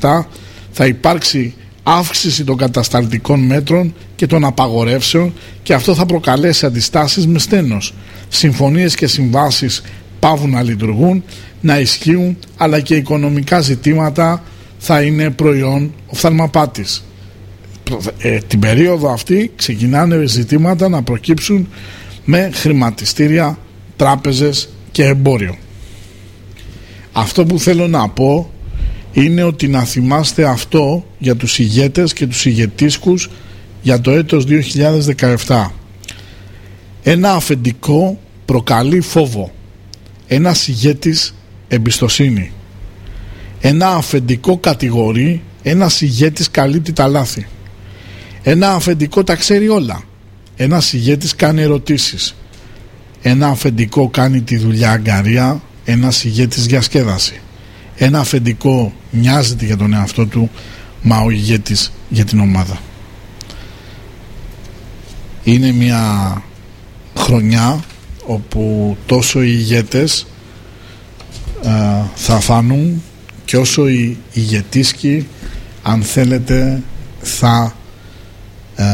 2017 θα υπάρξει αύξηση των κατασταλτικών μέτρων και των απαγορεύσεων και αυτό θα προκαλέσει αντιστάσεις με στένος. Συμφωνίες και συμβάσεις πάβουν να λειτουργούν, να ισχύουν, αλλά και οικονομικά ζητήματα θα είναι προϊόν οφθαλμαπάτης. Ε, την περίοδο αυτή ξεκινάνε ζητήματα να προκύψουν με χρηματιστήρια, τράπεζες και εμπόριο. Αυτό που θέλω να πω είναι ότι να θυμάστε αυτό για τους ηγέτες και τους ηγετίσκους για το έτος 2017. Ένα αφεντικό προκαλεί φόβο. Ένας ηγέτης εμπιστοσύνη. Ένα αφεντικό κατηγορεί, ένας ηγέτης καλύπτει τα λάθη. Ένα αφεντικό τα ξέρει όλα. Ένας ηγέτης κάνει ερωτήσεις. Ένα αφεντικό κάνει τη δουλειά αγκαρία, ένας ηγέτης διασκέδαση. Ένα αφεντικό νοιάζεται για τον εαυτό του, μα ο ηγέτης για την ομάδα. Είναι μια χρονιά όπου τόσο οι ηγέτες ε, θα φανούν και όσο οι ηγετίσκοι αν θέλετε θα ε,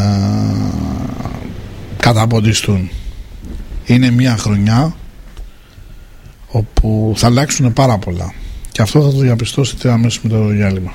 καταποντιστούν. Είναι μια χρονιά όπου θα αλλάξουν πάρα πολλά. Και αυτό θα το διαπιστώσετε αμέσως με το διάλειμμα.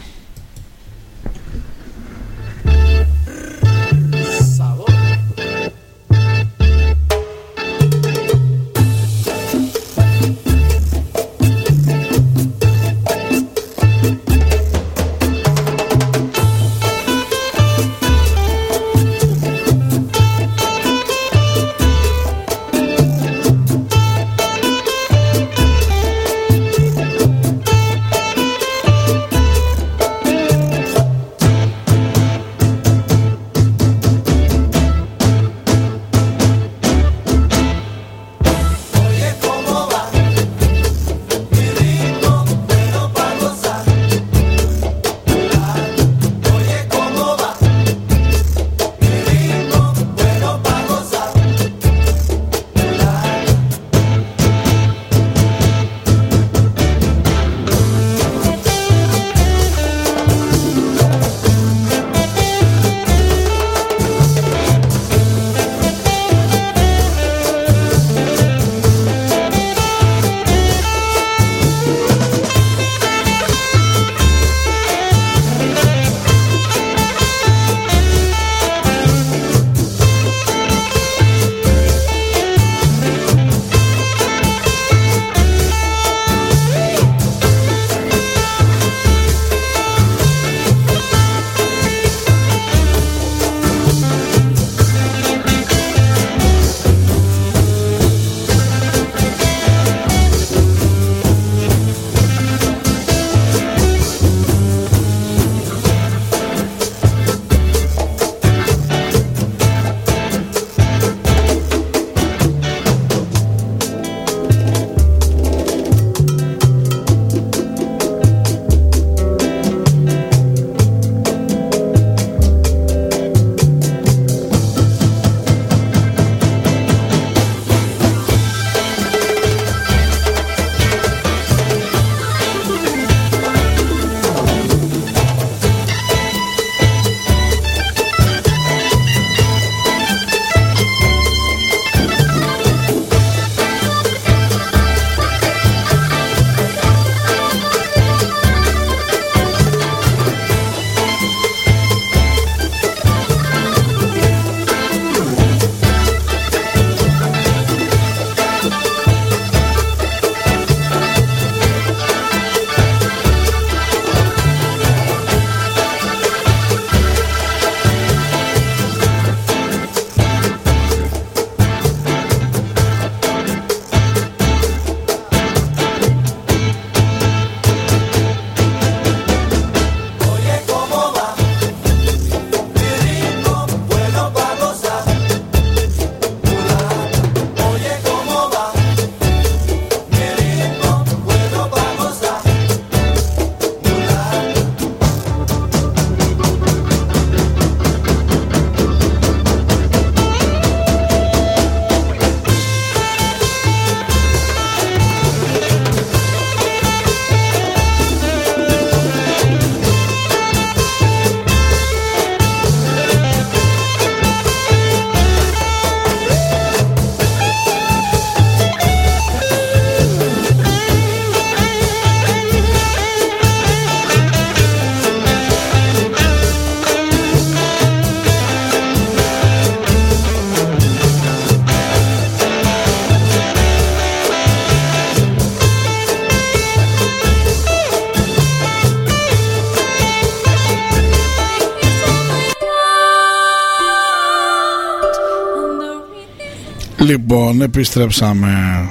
Λοιπόν, επιστρέψαμε.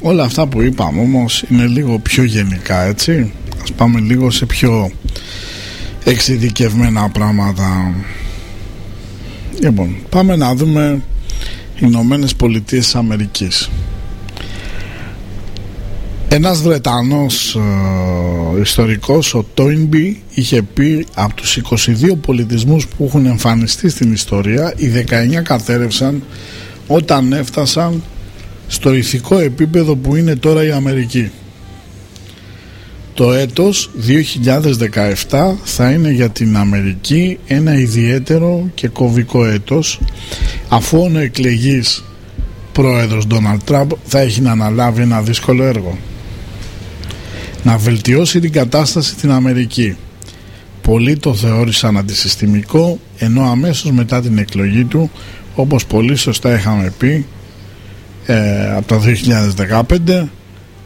Όλα αυτά που είπαμε όμως είναι λίγο πιο γενικά, έτσι. Ας πάμε λίγο σε πιο εξειδικευμένα πράγματα. Λοιπόν, πάμε να δούμε οι Ηνωμένες Πολιτείες Αμερικής. Ένας Βρετανός ε, ιστορικός, ο Τόινμπι, είχε πει από τους 22 πολιτισμούς που έχουν εμφανιστεί στην ιστορία, οι 19 κατέρευσαν όταν έφτασαν στο ηθικό επίπεδο που είναι τώρα η Αμερική. Το έτος 2017 θα είναι για την Αμερική ένα ιδιαίτερο και κομβικό έτος αφού ο εκλεγής πρόεδρος Ντόναλτ Τραμπ θα έχει να αναλάβει ένα δύσκολο έργο να βελτιώσει την κατάσταση στην Αμερική. Πολλοί το θεώρησαν αντισυστημικό ενώ αμέσως μετά την εκλογή του όπως πολύ σωστά είχαμε πει ε, από το 2015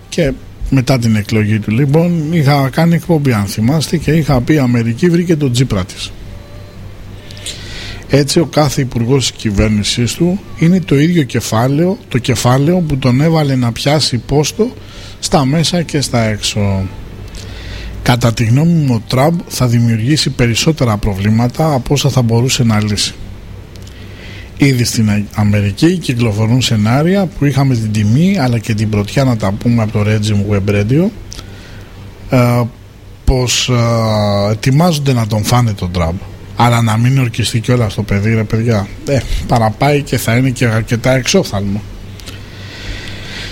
και μετά την εκλογή του λοιπόν είχα κάνει εκπομπή αν θυμάστε και είχα πει η Αμερική βρήκε τον τζίπρα της έτσι ο κάθε υπουργός της κυβέρνησής του είναι το ίδιο κεφάλαιο το κεφάλαιο που τον έβαλε να πιάσει πόστο στα μέσα και στα έξω. Κατά τη γνώμη μου ο Τραμπ θα δημιουργήσει περισσότερα προβλήματα από όσα θα μπορούσε να λύσει. Ήδη στην Αμερική κυκλοφορούν σενάρια που είχαμε την τιμή αλλά και την πρωτιά να τα πούμε από το Regime Web Radio ε, πως ε, ετοιμάζονται να τον φάνε τον Τραμπ αλλά να μην ορκιστεί κιόλας το παιδί ρε παιδιά. Ε, παραπάει και θα είναι και αρκετά εξόφθαλμο.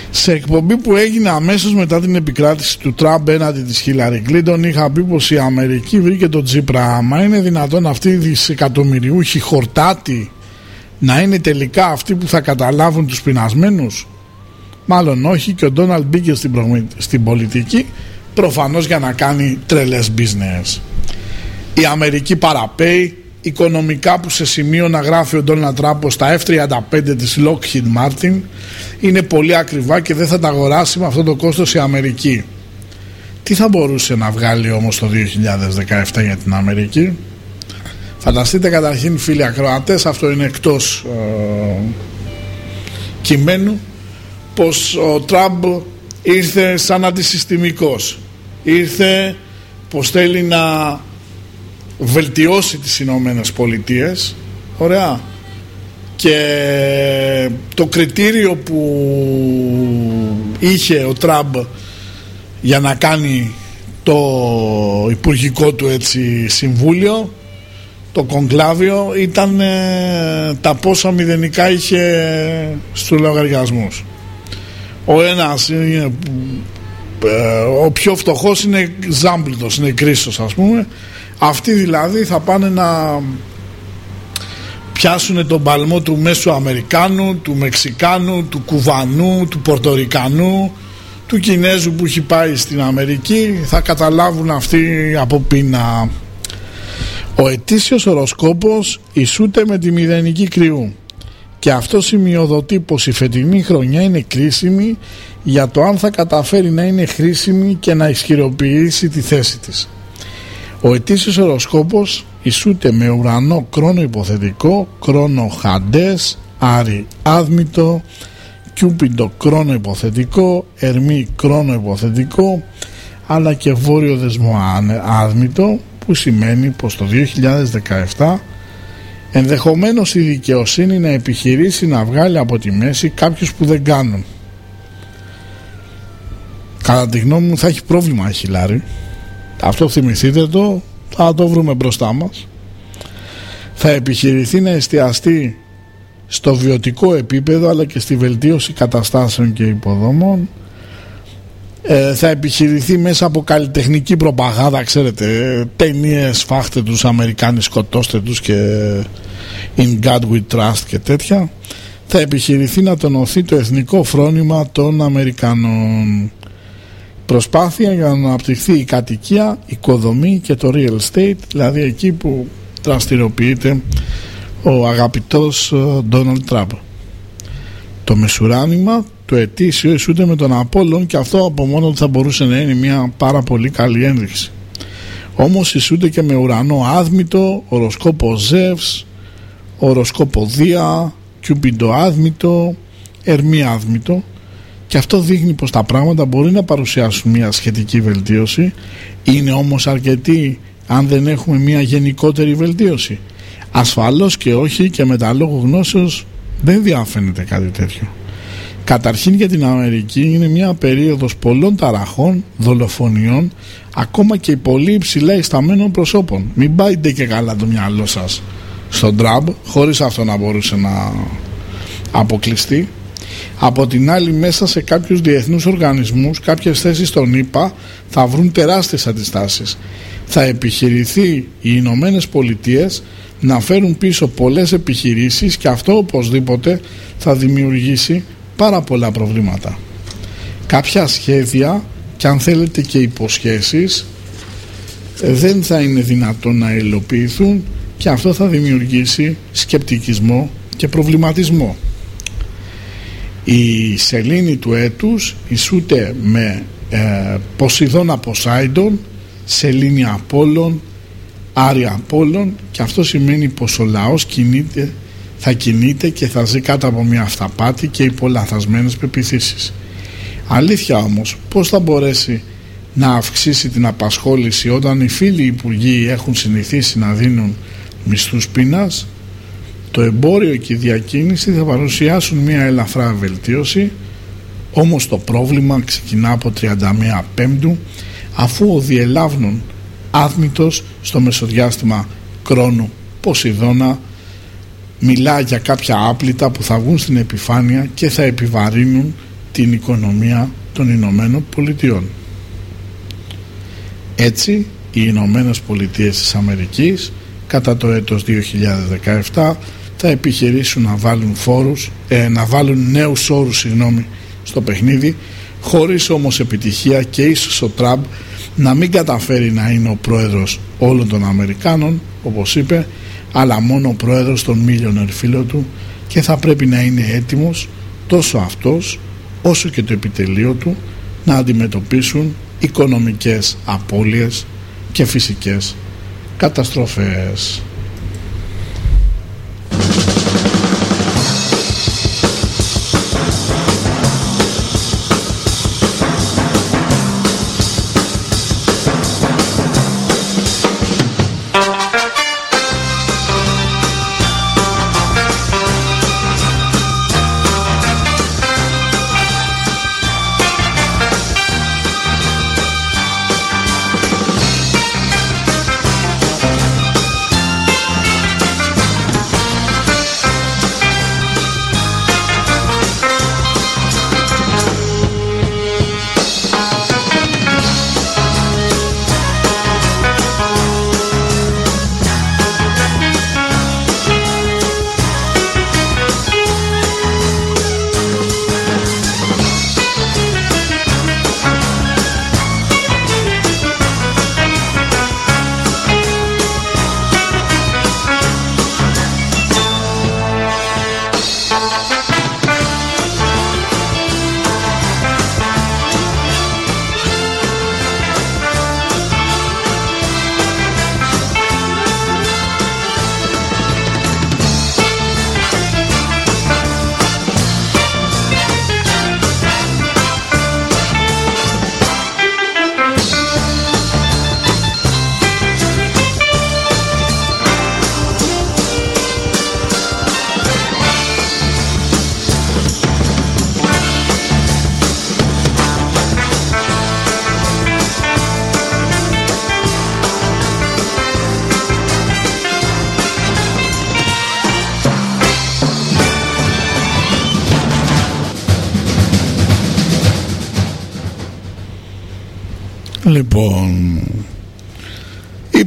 Σε εκπομπή που έγινε αμέσως μετά την επικράτηση του Τραμπ έναντι της Χίλαρη Κλίντον είχα πει πως η Αμερική βρήκε τον Τζίπρα. Μα είναι δυνατόν αυτοί οι δισεκατομμυριούχοι χορτάτοι να είναι τελικά αυτοί που θα καταλάβουν τους πεινασμένους; Μάλλον όχι και ο Ντόναλντ μπήκε στην, στην πολιτική προφανώς για να κάνει τρελές business η Αμερική παραπέει οικονομικά που σε σημείο να γράφει ο Ντόναλντ Τραμπ στα F-35 της Lockheed Martin είναι πολύ ακριβά και δεν θα τα αγοράσει με αυτό το κόστος η Αμερική τι θα μπορούσε να βγάλει όμως το 2017 για την Αμερική; Φανταστείτε καταρχήν φίλοι ακροατές, αυτό είναι εκτός ε, κειμένου, πως ο Τραμπ ήρθε σαν αντισυστημικός. Ήρθε πως θέλει να βελτιώσει τις Ηνωμένε Πολιτείες. Ωραία. Και το κριτήριο που είχε ο Τραμπ για να κάνει το υπουργικό του έτσι συμβούλιο το κονκλάβιο ήταν ε, τα πόσα μηδενικά είχε στους λογαριασμούς. Ο ένας είναι, ε, ο πιο φτωχός είναι ζάμπλουτος, είναι κρίσος ας πούμε. Αυτοί δηλαδή θα πάνε να πιάσουν τον παλμό του Μέσου Αμερικάνου, του Μεξικάνου, του Κουβανού, του Πορτορικανού, του Κινέζου που έχει πάει στην Αμερική. Θα καταλάβουν αυτοί από πείνα ο ετήσιος οροσκόπος ισούται με τη μηδενική κρυού και αυτό σημειοδοτεί πως η φετινή χρονιά είναι κρίσιμη για το αν θα καταφέρει να είναι χρήσιμη και να ισχυροποιήσει τη θέση της. Ο ετήσιος οροσκόπος ισούται με ουρανό κρόνο υποθετικό, κρόνο χαντές, άρι άδμητο, κιούπιντο κρόνο υποθετικό, ερμή κρόνο υποθετικό, αλλά και βόρειο δεσμό άδμητο που σημαίνει πως το 2017 ενδεχομένως η δικαιοσύνη να επιχειρήσει να βγάλει από τη μέση κάποιους που δεν κάνουν. Κατά τη γνώμη μου θα έχει πρόβλημα η Χιλάρη. Αυτό θυμηθείτε το, θα το βρούμε μπροστά μας. Θα επιχειρηθεί να εστιαστεί στο βιωτικό επίπεδο αλλά και στη βελτίωση καταστάσεων και υποδόμων ε, θα επιχειρηθεί μέσα από καλλιτεχνική προπαγάνδα ξέρετε ταινίες φάχτε τους Αμερικάνοι σκοτώστε τους και In God We Trust και τέτοια. Θα επιχειρηθεί να τονωθεί το εθνικό φρόνημα των Αμερικανών προσπάθεια για να αναπτυχθεί η κατοικία, η οικοδομή και το real estate δηλαδή εκεί που δραστηριοποιείται ο αγαπητός Donald Trump το μεσουράνημα το ετήσιο ισούται με τον Απόλλων και αυτό από μόνο του θα μπορούσε να είναι μια πάρα πολύ καλή ένδειξη. Όμως ισούται και με ουρανό άδμητο, οροσκόπο Ζεύς, οροσκόπο Δία Κιούμπιντο άδμητο, Ερμή άδμητο και αυτό δείχνει πως τα πράγματα μπορεί να παρουσιάσουν μια σχετική βελτίωση είναι όμως αρκετή αν δεν έχουμε μια γενικότερη βελτίωση ασφαλώς και όχι και με τα λόγω γνώσεως δεν διαφαίνεται κάτι τέτοιο Καταρχήν για την Αμερική είναι μια περίοδος πολλών ταραχών, δολοφονιών, ακόμα και πολύ υψηλά ισταμένων προσώπων. Μην πάτε και καλά το μυαλό σας στον Τραμπ, χωρίς αυτό να μπορούσε να αποκλειστεί. Από την άλλη μέσα σε κάποιους διεθνούς οργανισμούς, κάποιες θέσεις των ΗΠΑ θα βρουν τεράστιες αντιστάσεις. Θα επιχειρηθεί οι Ηνωμένε Πολιτείες να φέρουν πίσω πολλές επιχειρήσεις και αυτό οπωσδήποτε θα δημιουργήσει πάρα πολλά προβλήματα. Κάποια σχέδια και αν θέλετε και υποσχέσεις ε, δεν θα είναι δυνατόν να υλοποιηθούν και αυτό θα δημιουργήσει σκεπτικισμό και προβληματισμό. Η σελήνη του έτους ισούται με ε, Ποσειδώνα Ποσάιντον, σελήνη Απόλλων, Άρια Απόλλων και αυτό σημαίνει πως ο λαός κινείται θα κινείται και θα ζει κάτω από μια αυταπάτη και υπολαθασμένες πεπιθήσεις. Αλήθεια όμως, πώς θα μπορέσει να αυξήσει την απασχόληση όταν οι φίλοι υπουργοί έχουν συνηθίσει να δίνουν μισθούς πείνας, το εμπόριο και η διακίνηση θα παρουσιάσουν μια ελαφρά βελτίωση, όμως το πρόβλημα ξεκινά από 31 Πέμπτου αφού ο διελάβνων άθμητος στο μεσοδιάστημα κρόνου Ποσειδώνα μιλά για κάποια άπλυτα που θα βγουν στην επιφάνεια και θα επιβαρύνουν την οικονομία των Ηνωμένων Πολιτειών. Έτσι, οι Ηνωμένες Πολιτείες της Αμερικής κατά το έτος 2017 θα επιχειρήσουν να βάλουν φόρους, ε, να βάλουν νέους όρους συγγνώμη, στο παιχνίδι χωρίς όμως επιτυχία και ίσως ο Τραμπ να μην καταφέρει να είναι ο πρόεδρος όλων των Αμερικάνων όπως είπε αλλά μόνο ο πρόεδρος των Millionaire φίλο του και θα πρέπει να είναι έτοιμος τόσο αυτός όσο και το επιτελείο του να αντιμετωπίσουν οικονομικές απώλειες και φυσικές καταστροφές.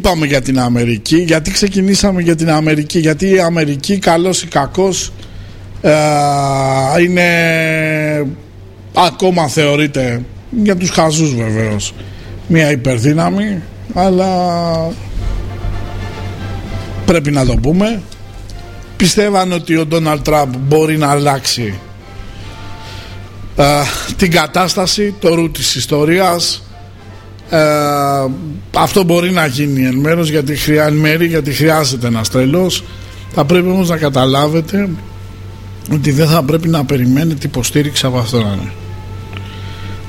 Είπαμε για την Αμερική. Γιατί ξεκινήσαμε για την Αμερική. Γιατί η Αμερική, καλός ή κακός, ε, είναι ακόμα θεωρείται για τους χαζούς βεβαίως μια υπερδύναμη αλλά πρέπει να το πούμε πιστεύαν ότι ο Ντόναλτ Τραμπ μπορεί να αλλάξει ε, την κατάσταση το ρου της ιστορίας ε, αυτό μπορεί να γίνει εν μέρος γιατί, χρειά, εν μέρη, γιατί χρειάζεται ένας τρελός θα πρέπει όμως να καταλάβετε ότι δεν θα πρέπει να περιμένετε υποστήριξη από αυτόν.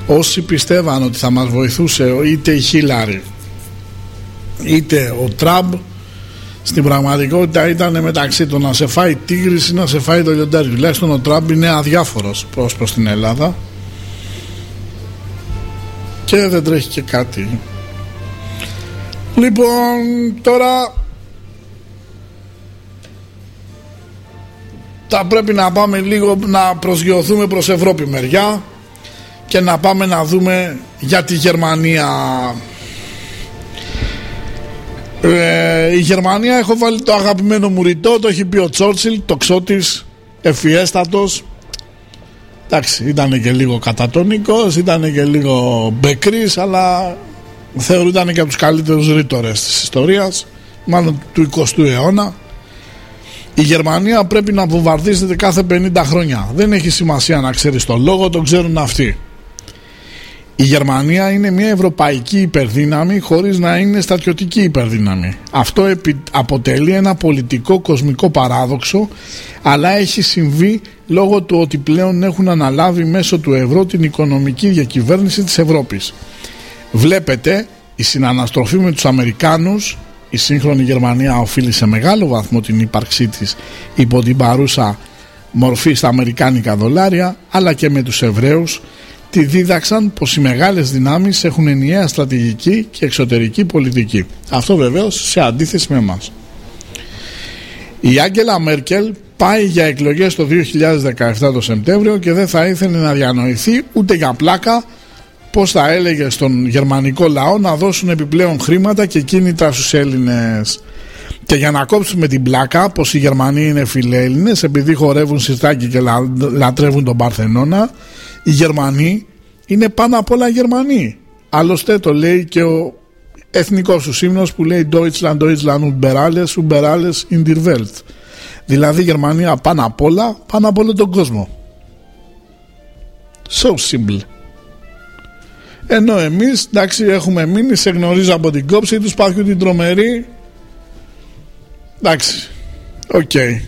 Όσοι πιστεύαν ότι θα μας βοηθούσε είτε η Χίλαρη είτε ο Τραμπ στην πραγματικότητα ήταν μεταξύ του να σε φάει τίγρης ή να σε φάει το λιοντάρι. Τουλάχιστον ο Τραμπ είναι αδιάφορος προς, προς την Ελλάδα και δεν τρέχει και κάτι. Λοιπόν, τώρα θα πρέπει να πάμε λίγο να προσγειωθούμε προς Ευρώπη μεριά και να πάμε να δούμε για τη Γερμανία ε, η Γερμανία έχω βάλει το αγαπημένο μου ρητό το έχει πει ο Τσόρτσιλ το ξώτης ευφιέστατος εντάξει ήταν και λίγο κατατονικός ήταν και λίγο μπεκρής αλλά θεωρούταν και από τους καλύτερους ρήτορες της ιστορίας μάλλον του 20ου αιώνα. Η Γερμανία πρέπει να βομβαρδίζεται κάθε 50 χρόνια. Δεν έχει σημασία να ξέρεις το λόγο το ξέρουν αυτοί η Γερμανία είναι μια ευρωπαϊκή υπερδύναμη χωρίς να είναι στατιωτική υπερδύναμη. Αυτό αποτελεί ένα πολιτικό κοσμικό παράδοξο αλλά έχει συμβεί λόγω του ότι πλέον έχουν αναλάβει μέσω του ευρώ την οικονομική διακυβέρνηση της Ευρώπης. Βλέπετε η συναναστροφή με τους Αμερικάνους η σύγχρονη Γερμανία οφείλει σε μεγάλο βαθμό την ύπαρξή της υπό την παρούσα μορφή στα αμερικάνικα δολάρια αλλά και με τους Εβραίους τη δίδαξαν πως οι μεγάλες δυνάμεις έχουν ενιαία στρατηγική και εξωτερική πολιτική. Αυτό βεβαίως σε αντίθεση με εμάς. Η Άγγελα Μέρκελ πάει για εκλογές το 2017 το Σεπτέμβριο και δεν θα ήθελε να διανοηθεί ούτε για πλάκα πως θα έλεγε στον γερμανικό λαό να δώσουν επιπλέον χρήματα και κίνητρα στους Έλληνες. Και για να κόψουμε την πλάκα πως οι Γερμανοί είναι φιλέλληνες επειδή χορεύουν συστάκι και λατρεύουν τον Παρθενώνα οι Γερμανοί είναι πάνω απ' όλα Γερμανοί. Άλλωστε το λέει και ο εθνικός τους ύμνος που λέει Deutschland, Deutschland über alles, über alles in der Welt. Δηλαδή Γερμανία πάνω απ' όλα, πάνω απ' όλο τον κόσμο. So simple. Ενώ εμείς, εντάξει, έχουμε μείνει, σε γνωρίζω από την κόψη του σπαθιού την τρομερή. Εντάξει, OK. Okay.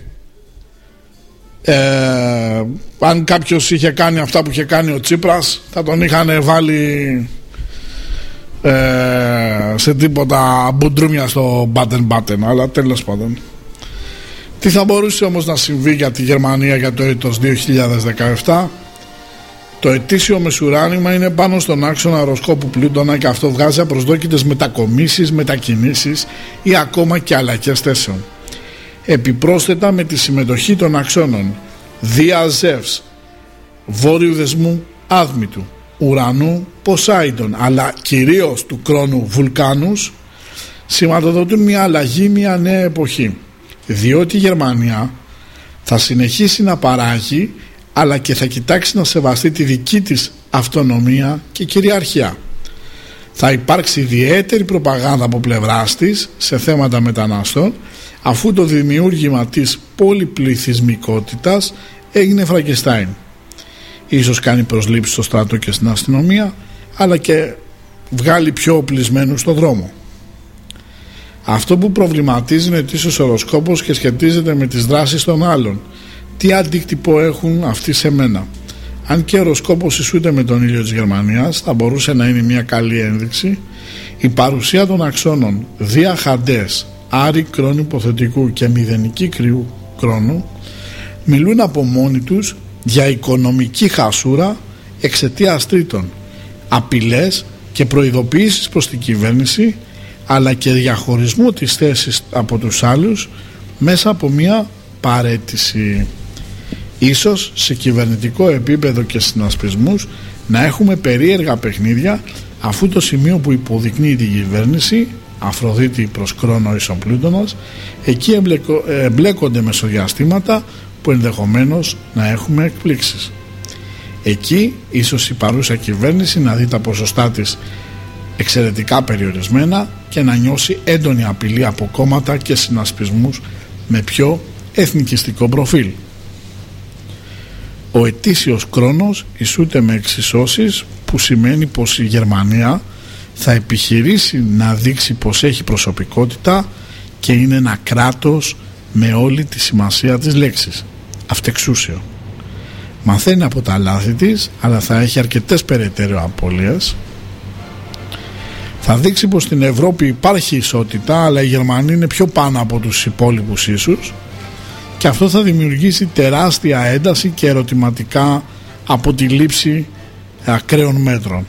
Ε, αν κάποιος είχε κάνει αυτά που είχε κάνει ο Τσίπρας θα τον είχαν βάλει ε, σε τίποτα μπουντρούμια στο μπάτεν μπάτεν αλλά τέλος πάντων τι θα μπορούσε όμως να συμβεί για τη Γερμανία για το έτος 2017 το ετήσιο μεσουράνημα είναι πάνω στον άξονα αεροσκόπου πλούτονα και αυτό βγάζει απροσδόκητες μετακομίσεις, μετακινήσεις ή ακόμα και αλλαγές θέσεων. Επιπρόσθετα με τη συμμετοχή των αξώνων Δία Ζεύς, Βόρειου Δεσμού Άδμητου, Ουρανού Ποσάιντον αλλά κυρίως του κρόνου Βουλκάνους σηματοδοτούν μια αλλαγή, μια νέα εποχή. Διότι η Γερμανία θα συνεχίσει να παράγει αλλά και θα κοιτάξει να σεβαστεί τη δική της αυτονομία και κυριαρχία. Θα υπάρξει ιδιαίτερη προπαγάνδα από πλευράς της σε θέματα μετανάστων αφού το δημιούργημα της πολυπληθυσμικότητας έγινε Φραγκεστάιν. Ίσως κάνει προσλήψεις στο στρατό και στην αστυνομία αλλά και βγάλει πιο οπλισμένους στο δρόμο. Αυτό που προβληματίζει είναι ίσως οροσκόπος και σχετίζεται με τις δράσεις των άλλων. Τι αντίκτυπο έχουν αυτοί σε μένα. Αν και ο οροσκόπος ισούται με τον ήλιο της Γερμανίας θα μπορούσε να είναι μια καλή ένδειξη. Η παρουσία των αξώνων διαχαντές άρη κρόνου υποθετικού και μηδενική κρυού κρόνου μιλούν από μόνοι τους για οικονομική χασούρα εξαιτίας τρίτων. Απειλές και προειδοποιήσεις προς την κυβέρνηση αλλά και διαχωρισμό της θέσης από τους άλλους μέσα από μια παρέτηση ίσως σε κυβερνητικό επίπεδο και συνασπισμούς να έχουμε περίεργα παιχνίδια αφού το σημείο που υποδεικνύει την κυβέρνηση Αφροδίτη προς Κρόνο ίσον Πλούτονας εκεί εμπλέκονται μεσοδιαστήματα που ενδεχομένως να έχουμε εκπλήξεις. Εκεί ίσως η παρούσα κυβέρνηση να δει τα ποσοστά της εξαιρετικά περιορισμένα και να νιώσει έντονη απειλή από κόμματα και συνασπισμούς με πιο εθνικιστικό προφίλ. Ο ετήσιος κρόνος ισούται με εξισώσεις που σημαίνει πως η Γερμανία θα επιχειρήσει να δείξει πως έχει προσωπικότητα και είναι ένα κράτος με όλη τη σημασία της λέξης. αυτεξούσιο. Μαθαίνει από τα λάθη της, αλλά θα έχει αρκετές περαιτέρω απώλειες. Θα δείξει πως στην Ευρώπη υπάρχει ισότητα, αλλά η Γερμανία είναι πιο πάνω από τους υπόλοιπους ίσους και αυτό θα δημιουργήσει τεράστια ένταση και ερωτηματικά από τη λήψη ακραίων μέτρων.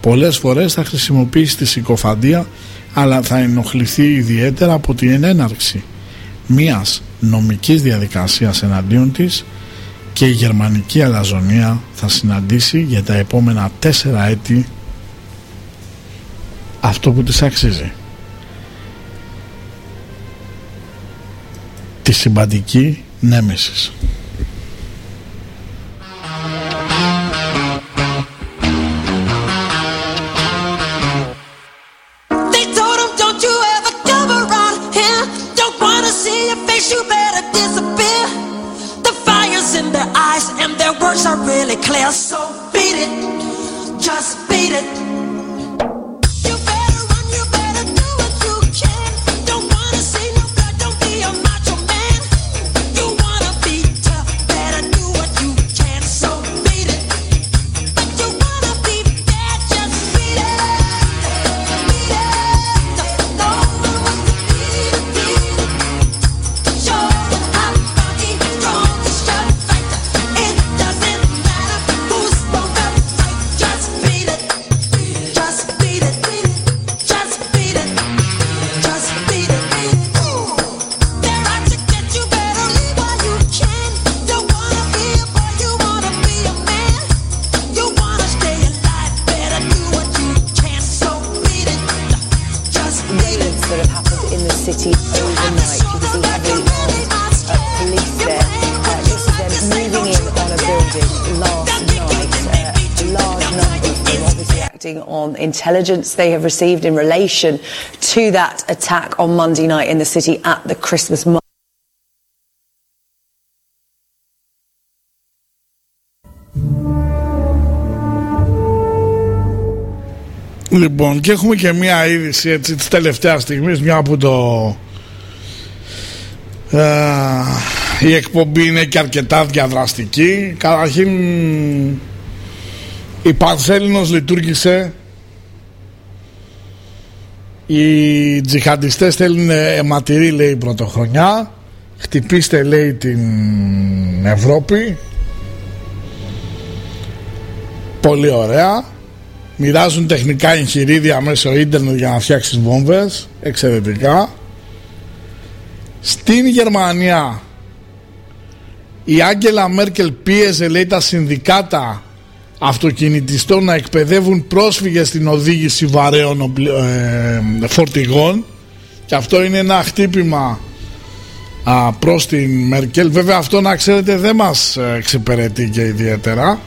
Πολλές φορές θα χρησιμοποιήσει τη συκοφαντία αλλά θα ενοχληθεί ιδιαίτερα από την έναρξη μιας νομικής διαδικασίας εναντίον της και η γερμανική αλαζονία θα συναντήσει για τα επόμενα τέσσερα έτη αυτό που της αξίζει. Τη συμπαντική νέμεσης. Intelligence they have received in relation to that attack on Monday night in the city at the Christmas market. Λοιπόν, και έχουμε και μία είδηση έτσι της τελευταίας στιγμής, μια που το... Α, η εκπομπή είναι και αρκετά διαδραστική. Καταρχήν η Πανσέλινος λειτουργήσε οι τζιχαντιστές θέλουν αιματηρή λέει πρωτοχρονιά. Χτυπήστε λέει την Ευρώπη. Πολύ ωραία. Μοιράζουν τεχνικά εγχειρίδια μέσω ίντερνετ για να φτιάξεις βόμβες εξαιρετικά. Στην Γερμανία η Άγγελα Μέρκελ πίεζε λέει τα συνδικάτα αυτοκινητιστών να εκπαιδεύουν πρόσφυγες στην οδήγηση βαρέων οπλ- ε, φορτηγών. Και αυτό είναι ένα χτύπημα α, προς την Μέρκελ. Βέβαια αυτό να ξέρετε δεν μας ε, εξυπηρετεί και ιδιαίτερα.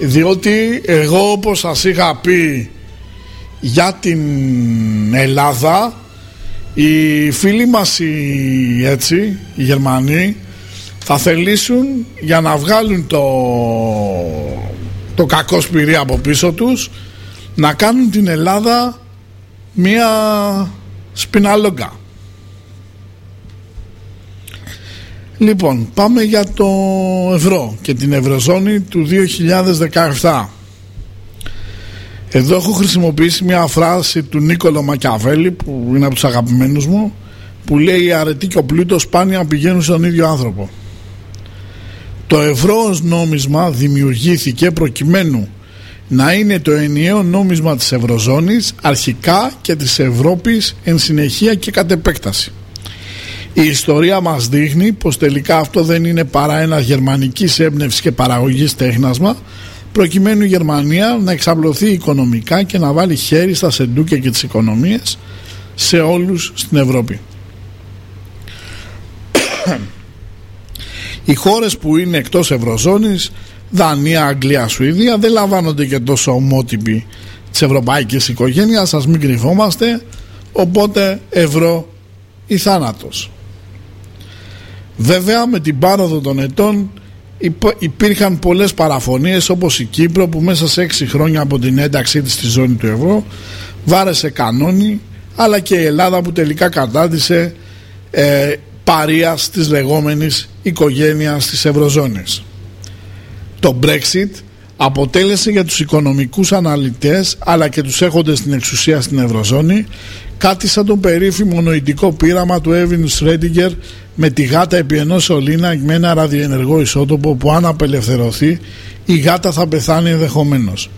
Διότι εγώ όπως σας είχα πει για την Ελλάδα οι φίλοι μας οι, έτσι, οι Γερμανοί θα θελήσουν για να βγάλουν το, το κακό σπυρί από πίσω τους να κάνουν την Ελλάδα μία σπιναλόγκα. Λοιπόν, πάμε για το ευρώ και την ευρωζώνη του 2017. Εδώ έχω χρησιμοποιήσει μια φράση του Νίκολο Μακιαβέλη που είναι από τους αγαπημένους μου που λέει η αρετή και ο πλούτος σπάνια πηγαίνουν στον ίδιο άνθρωπο. Το ευρώ ως νόμισμα δημιουργήθηκε προκειμένου να είναι το ενιαίο νόμισμα της Ευρωζώνης αρχικά και της Ευρώπης εν συνεχεία και κατ' επέκταση. Η ιστορία μας δείχνει πως τελικά αυτό δεν είναι παρά ένα γερμανικής έμπνευσης και παραγωγής τέχνασμα προκειμένου η Γερμανία να εξαπλωθεί οικονομικά και να βάλει χέρι στα σεντούκια και τις οικονομίες σε όλους στην Ευρώπη. Οι χώρες που είναι εκτός Ευρωζώνης, Δανία, Αγγλία, Σουηδία δεν λαμβάνονται και τόσο ομότυποι της ευρωπαϊκής οικογένειας, ας μην κρυφόμαστε, οπότε ευρώ ή θάνατος. Βέβαια με την πάροδο των ετών υπ- υπήρχαν πολλές παραφωνίες όπως η Κύπρο που μέσα σε έξι χρόνια από την ένταξή της στη ζώνη του ευρώ βάρεσε κανόνι αλλά και η Ελλάδα που τελικά κατάντησε ε, παρείας της λεγόμενης οικογένειας της Ευρωζώνης. Το Brexit αποτέλεσε για τους οικονομικούς αναλυτές αλλά και τους έχοντες στην εξουσία στην Ευρωζώνη κάτι σαν τον περίφημο νοητικό πείραμα του Εύιν Σρέντιγκερ με τη γάτα επί ενός σωλήνα με ένα ραδιοενεργό ισότοπο που αν απελευθερωθεί η γάτα θα πεθάνει ενδεχομένως.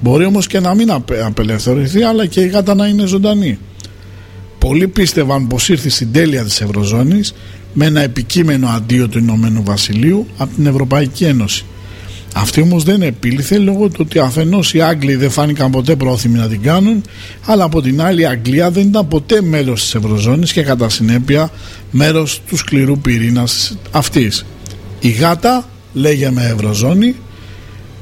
Μπορεί όμως και να μην απε- απελευθερωθεί αλλά και η γάτα να είναι ζωντανή. Πολλοί πίστευαν πως ήρθε στην τέλεια της Ευρωζώνης με ένα επικείμενο αντίο του Ηνωμένου Βασιλείου από την Ευρωπαϊκή Ένωση. Αυτή όμως δεν επήλθε λόγω του ότι αφενός οι Άγγλοι δεν φάνηκαν ποτέ πρόθυμοι να την κάνουν, αλλά από την άλλη η Αγγλία δεν ήταν ποτέ μέλος της Ευρωζώνης και κατά συνέπεια μέρος του σκληρού πυρήνας αυτής. Η γάτα, λέγαμε Ευρωζώνη,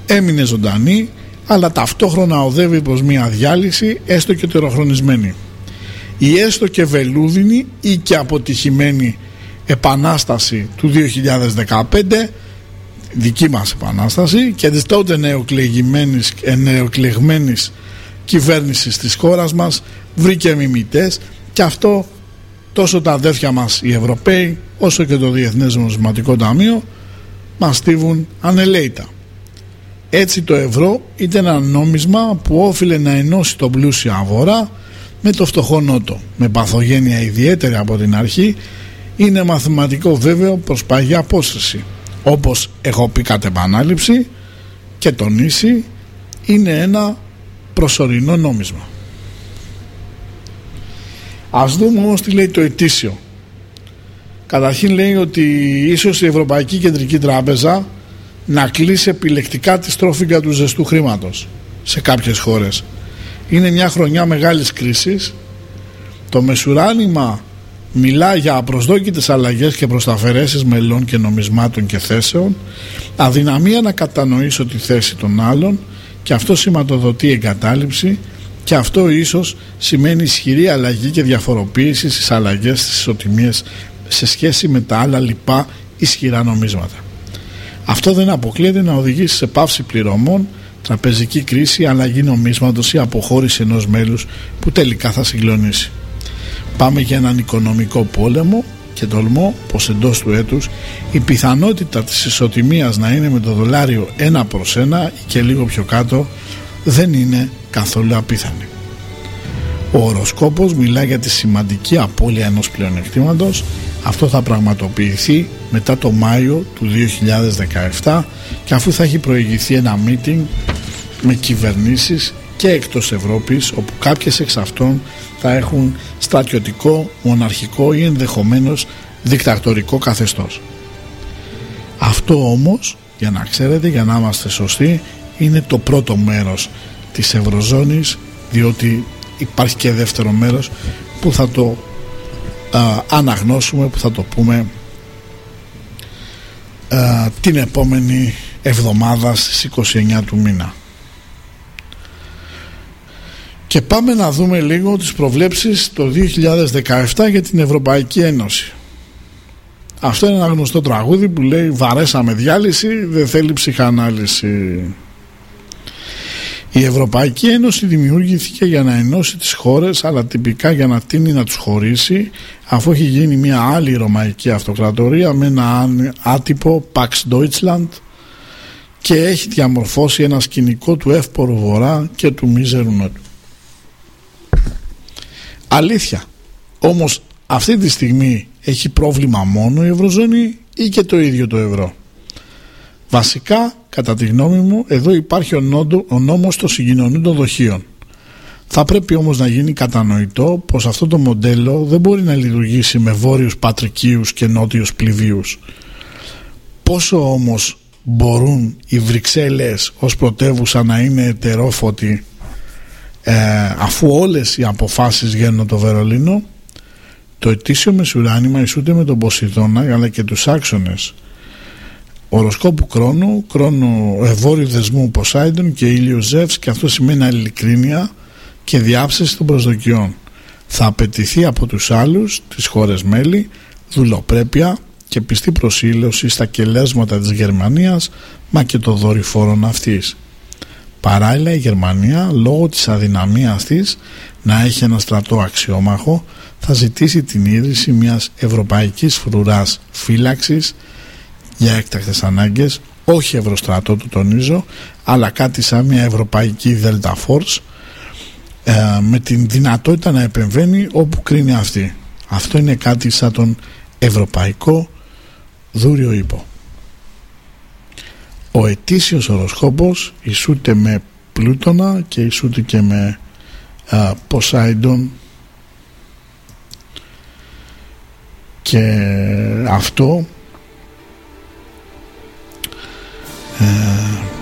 έμεινε ζωντανή, αλλά ταυτόχρονα οδεύει προς μια διάλυση έστω και τεροχρονισμένη. Η έστω και βελούδινη ή και αποτυχημένη επανάσταση του 2015 δική μας επανάσταση και της τότε νεοκλεγημένης, ε, νεοκλεγμένης κυβέρνησης της χώρας μας βρήκε μιμητές και αυτό τόσο τα αδέρφια μας οι Ευρωπαίοι όσο και το Διεθνές Νομισματικό Ταμείο μας στίβουν ανελέητα. Έτσι το ευρώ ήταν ένα νόμισμα που όφιλε να ενώσει τον πλούσιο αγορά με το φτωχό νότο. Με παθογένεια ιδιαίτερη από την αρχή είναι μαθηματικό βέβαιο προς παγιά απόσταση. Όπως έχω πει κατ' επανάληψη και τονίσει είναι ένα προσωρινό νόμισμα. Ας δούμε όμως τι λέει το ετήσιο. Καταρχήν λέει ότι ίσως η Ευρωπαϊκή Κεντρική Τράπεζα να κλείσει επιλεκτικά τη στρόφιγγα του ζεστού χρήματος σε κάποιες χώρες. Είναι μια χρονιά μεγάλης κρίσης. Το μεσουράνημα μιλά για απροσδόκητες αλλαγές και προσταφαιρέσεις μελών και νομισμάτων και θέσεων, αδυναμία να κατανοήσω τη θέση των άλλων και αυτό σηματοδοτεί εγκατάλειψη και αυτό ίσως σημαίνει ισχυρή αλλαγή και διαφοροποίηση στις αλλαγές στις ισοτιμίες σε σχέση με τα άλλα λοιπά ισχυρά νομίσματα. Αυτό δεν αποκλείεται να οδηγήσει σε πάυση πληρωμών, τραπεζική κρίση, αλλαγή νομίσματος ή αποχώρηση ενός μέλους που τελικά θα συγκλονίσει. Πάμε για έναν οικονομικό πόλεμο και τολμώ πως εντός του έτους η πιθανότητα της ισοτιμίας να είναι με το δολάριο ένα προς ένα ή και λίγο πιο κάτω δεν είναι καθόλου απίθανη. Ο οροσκόπος μιλά για τη σημαντική απώλεια ενός πλεονεκτήματος αυτό θα πραγματοποιηθεί μετά το Μάιο του 2017 και αφού θα έχει προηγηθεί ένα meeting με κυβερνήσεις και εκτός Ευρώπης όπου κάποιες εξ αυτών θα έχουν στρατιωτικό, μοναρχικό ή ενδεχομένως δικτατορικό καθεστώς. Αυτό όμως, για να ξέρετε, για να είμαστε σωστοί, είναι το πρώτο μέρος της Ευρωζώνης διότι υπάρχει και δεύτερο μέρος που θα το α, αναγνώσουμε, που θα το πούμε α, την επόμενη εβδομάδα στις 29 του μήνα. Και πάμε να δούμε λίγο τις προβλέψεις το 2017 για την Ευρωπαϊκή Ένωση. Αυτό είναι ένα γνωστό τραγούδι που λέει βαρέσαμε διάλυση, δεν θέλει ψυχανάλυση. Η Ευρωπαϊκή Ένωση δημιούργηθηκε για να ενώσει τις χώρες αλλά τυπικά για να τίνει να τους χωρίσει αφού έχει γίνει μια άλλη ρωμαϊκή αυτοκρατορία με ένα άτυπο Pax Deutschland και έχει διαμορφώσει ένα σκηνικό του εύπορου βορρά και του μίζερου νότου. Αλήθεια. Όμως αυτή τη στιγμή έχει πρόβλημα μόνο η Ευρωζώνη ή και το ίδιο το ευρώ; Βασικά, κατά τη γνώμη μου, εδώ υπάρχει ο, νόντο, ο νόμος των συγκοινωνούντων δοχείων. Θα πρέπει όμως να γίνει κατανοητό πως αυτό το μοντέλο δεν μπορεί να λειτουργήσει με βόρειους πατρικίους και νότιους πληβίους. Πόσο όμως μπορούν οι Βρυξέλλες ως πρωτεύουσα να είναι ετερόφωτοι ε, αφού όλες οι αποφάσεις βγαίνουν το Βερολίνο το ετήσιο μεσουράνημα ισούται με τον Ποσειδώνα αλλά και τους άξονες οροσκόπου κρόνου, κρόνου ευώριου δεσμού Ποσάιντον και ήλιο Ζεύς και αυτό σημαίνει ειλικρίνεια και διάψευση των προσδοκιών. Θα απαιτηθεί από τους άλλους, τις χώρες μέλη, δουλοπρέπεια και πιστή προσήλωση στα κελέσματα της Γερμανίας μα και των δορυφόρων αυτής. Παράλληλα η Γερμανία λόγω της αδυναμίας της να έχει ένα στρατό αξιόμαχο θα ζητήσει την ίδρυση μιας ευρωπαϊκής φρουράς φύλαξης για έκτακτες ανάγκες όχι ευρωστρατό το τονίζω αλλά κάτι σαν μια ευρωπαϊκή Delta Force ε, με την δυνατότητα να επεμβαίνει όπου κρίνει αυτή. Αυτό είναι κάτι σαν τον ευρωπαϊκό δούριο ύπο. Ο ετήσιος οροσκόπος ισούται με Πλούτονα και ισούται και με α, Ποσάιντον. Και αυτό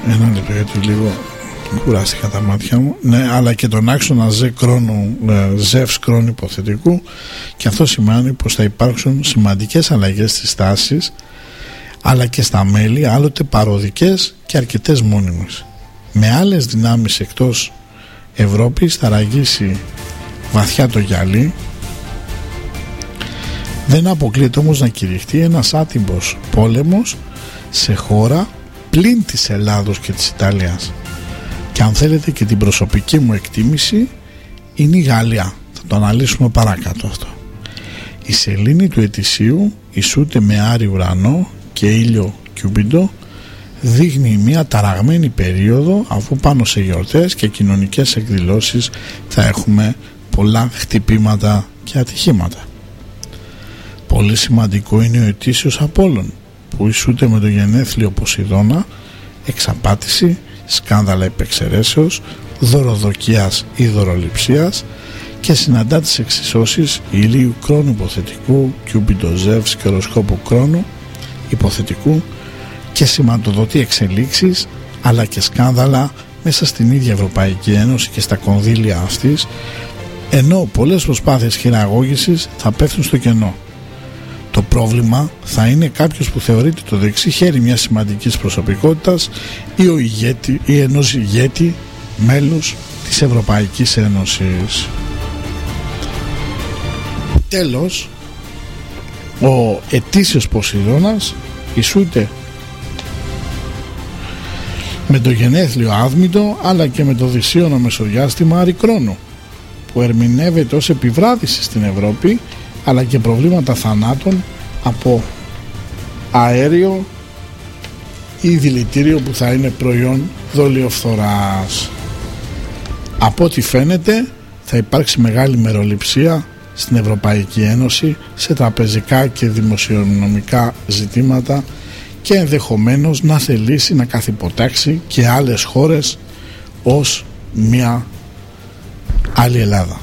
ένα λεπτό γιατί λίγο κουράστηκα τα μάτια μου. Ναι, αλλά και τον άξονα ζε κρόνου, ε, ζεύς κρόνου υποθετικού. Και αυτό σημαίνει πως θα υπάρξουν σημαντικές αλλαγές στις τάσεις αλλά και στα μέλη άλλοτε παροδικές και αρκετές μόνιμες. Με άλλες δυνάμεις εκτός Ευρώπης θα ραγίσει βαθιά το γυαλί. Δεν αποκλείεται όμως να κηρυχτεί ένας άτυμπος πόλεμος σε χώρα πλην της Ελλάδος και της Ιταλίας. Και αν θέλετε και την προσωπική μου εκτίμηση είναι η Γαλλία. Θα το αναλύσουμε παρακάτω αυτό. Η σελήνη του ετησίου ισούται με άρι ουρανό και ήλιο κιούμπιντο δείχνει μια ταραγμένη περίοδο αφού πάνω σε γιορτές και κοινωνικές εκδηλώσεις θα έχουμε πολλά χτυπήματα και ατυχήματα. Πολύ σημαντικό είναι ο ετήσιος Απόλλων που ισούται με το γενέθλιο Ποσειδώνα, εξαπάτηση, σκάνδαλα επεξαιρέσεως, δωροδοκίας ή δωροληψίας και συναντά τις εξισώσεις ηλίου κρόνου υποθετικού, κιουμπιντοζεύς και οροσκόπου κρόνου υποθετικού και σηματοδοτεί εξελίξεις αλλά και σκάνδαλα μέσα στην ίδια Ευρωπαϊκή Ένωση και στα κονδύλια αυτής ενώ πολλές προσπάθειες χειραγώγησης θα πέφτουν στο κενό. Το πρόβλημα θα είναι κάποιος που θεωρείται το δεξί χέρι μιας σημαντικής προσωπικότητας ή, ο ηγέτη, ή ενός ηγέτη μέλους της Ευρωπαϊκής Ένωσης. Τέλος, ο ετήσιος Ποσειδώνας ισούται με το γενέθλιο άδμητο αλλά και με το δυσίωνο μεσοδιάστημα αρικρόνο που ερμηνεύεται ως επιβράδυση στην Ευρώπη αλλά και προβλήματα θανάτων από αέριο ή δηλητήριο που θα είναι προϊόν δολιοφθοράς. Από ό,τι φαίνεται θα υπάρξει μεγάλη μεροληψία στην Ευρωπαϊκή Ένωση σε τραπεζικά και δημοσιονομικά ζητήματα και ενδεχομένως να θελήσει να καθυποτάξει και άλλες χώρες ως μια άλλη Ελλάδα.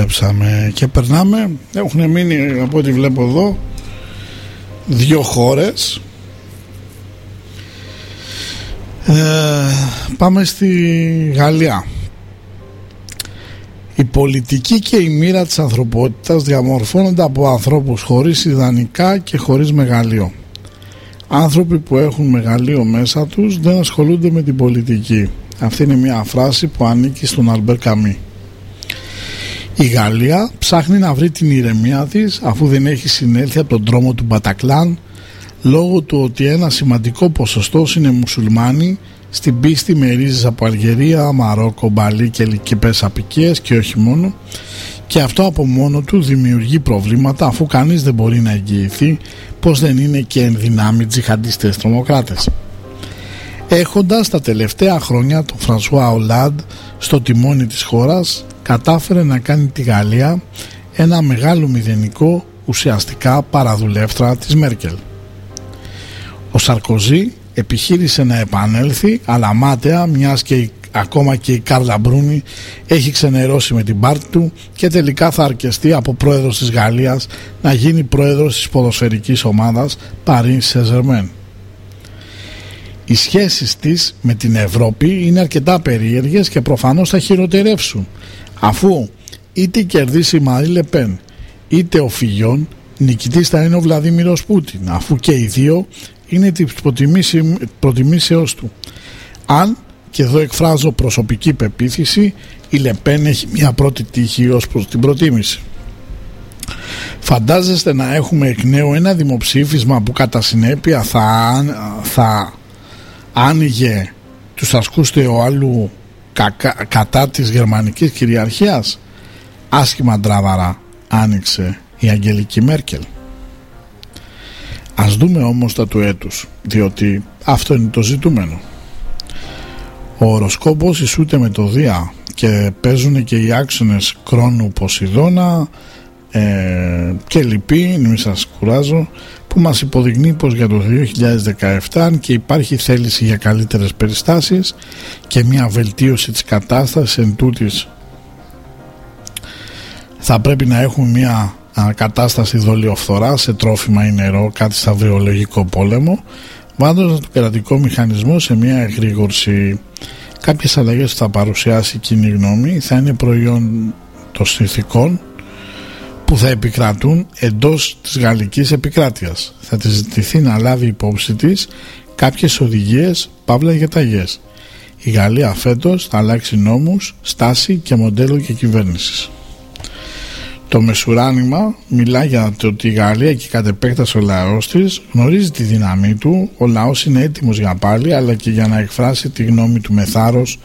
Επιστρέψαμε και περνάμε. Έχουν μείνει από ό,τι βλέπω εδώ δύο χώρες. Ε, πάμε στη Γαλλία. Η πολιτική και η μοίρα της ανθρωπότητας διαμορφώνονται από ανθρώπους χωρίς ιδανικά και χωρίς μεγαλείο. Άνθρωποι που έχουν μεγαλείο μέσα τους δεν ασχολούνται με την πολιτική. Αυτή είναι μια φράση που ανήκει στον Αλμπέρ Καμί. Η Γαλλία ψάχνει να βρει την ηρεμία της αφού δεν έχει συνέλθει από τον δρόμο του Μπατακλάν λόγω του ότι ένα σημαντικό ποσοστό είναι μουσουλμάνοι στην πίστη με ρίζες από Αλγερία, Μαρόκο, Μπαλί και λοιπές απικίες και όχι μόνο και αυτό από μόνο του δημιουργεί προβλήματα αφού κανείς δεν μπορεί να εγγυηθεί πως δεν είναι και ενδυνάμει τζιχαντιστές τρομοκράτες. Έχοντας τα τελευταία χρόνια τον Φρανσουά Ολάντ στο τιμόνι της χώρας κατάφερε να κάνει τη Γαλλία ένα μεγάλο μηδενικό ουσιαστικά παραδουλεύτρα της Μέρκελ. Ο Σαρκοζή επιχείρησε να επανέλθει αλλά μάταια μιας και ακόμα και η Κάρλα Μπρούνι έχει ξενερώσει με την πάρτη του και τελικά θα αρκεστεί από πρόεδρος της Γαλλίας να γίνει πρόεδρος της ποδοσφαιρικής ομάδας Paris Saint-Germain. Οι σχέσεις της με την Ευρώπη είναι αρκετά περίεργες και προφανώς θα χειροτερεύσουν αφού είτε κερδίσει η Μαρή Λεπέν είτε ο Φιγιόν νικητής θα είναι ο Βλαδίμηρος Πούτιν αφού και οι δύο είναι τη προτιμήσεώς του. Αν και εδώ εκφράζω προσωπική πεποίθηση η Λεπέν έχει μια πρώτη τύχη ως προς την προτίμηση. Φαντάζεστε να έχουμε εκ νέου ένα δημοψήφισμα που κατά συνέπεια θα, θα άνοιγε τους ασκούς του άλλου κατά της γερμανικής κυριαρχίας άσχημα ντράβαρα άνοιξε η Αγγελική Μέρκελ. Ας δούμε όμως τα του έτους διότι αυτό είναι το ζητούμενο. Ο οροσκόπος ισούται με το Δία και παίζουν και οι άξονες Κρόνου Ποσειδώνα ε, και λοιποί, μην σας κουράζω που μας υποδεικνύει πως για το 2017 και υπάρχει θέληση για καλύτερες περιστάσεις και μια βελτίωση της κατάστασης εν τούτης θα πρέπει να έχουμε μια κατάσταση δολιοφθορά σε τρόφιμα ή νερό, κάτι σαν βιολογικό πόλεμο βάζοντας το κρατικό μηχανισμό σε μια εγρήγορση. Κάποιες αλλαγές που θα παρουσιάσει η κοινή γνώμη θα είναι προϊόν των συνθηκών που θα επικρατούν εντός της γαλλικής επικράτειας. Θα της ζητηθεί να λάβει υπόψη της κάποιες οδηγίες παύλα για ταγές. Η Γαλλία φέτος θα αλλάξει νόμους, στάση και μοντέλο και κυβέρνησης. Το μεσουράνημα μιλά για το ότι η Γαλλία και κατ' επέκταση ο λαός της γνωρίζει τη δύναμή του, ο λαός είναι έτοιμος για πάλι, αλλά και για να εκφράσει τη γνώμη του με θάρρος.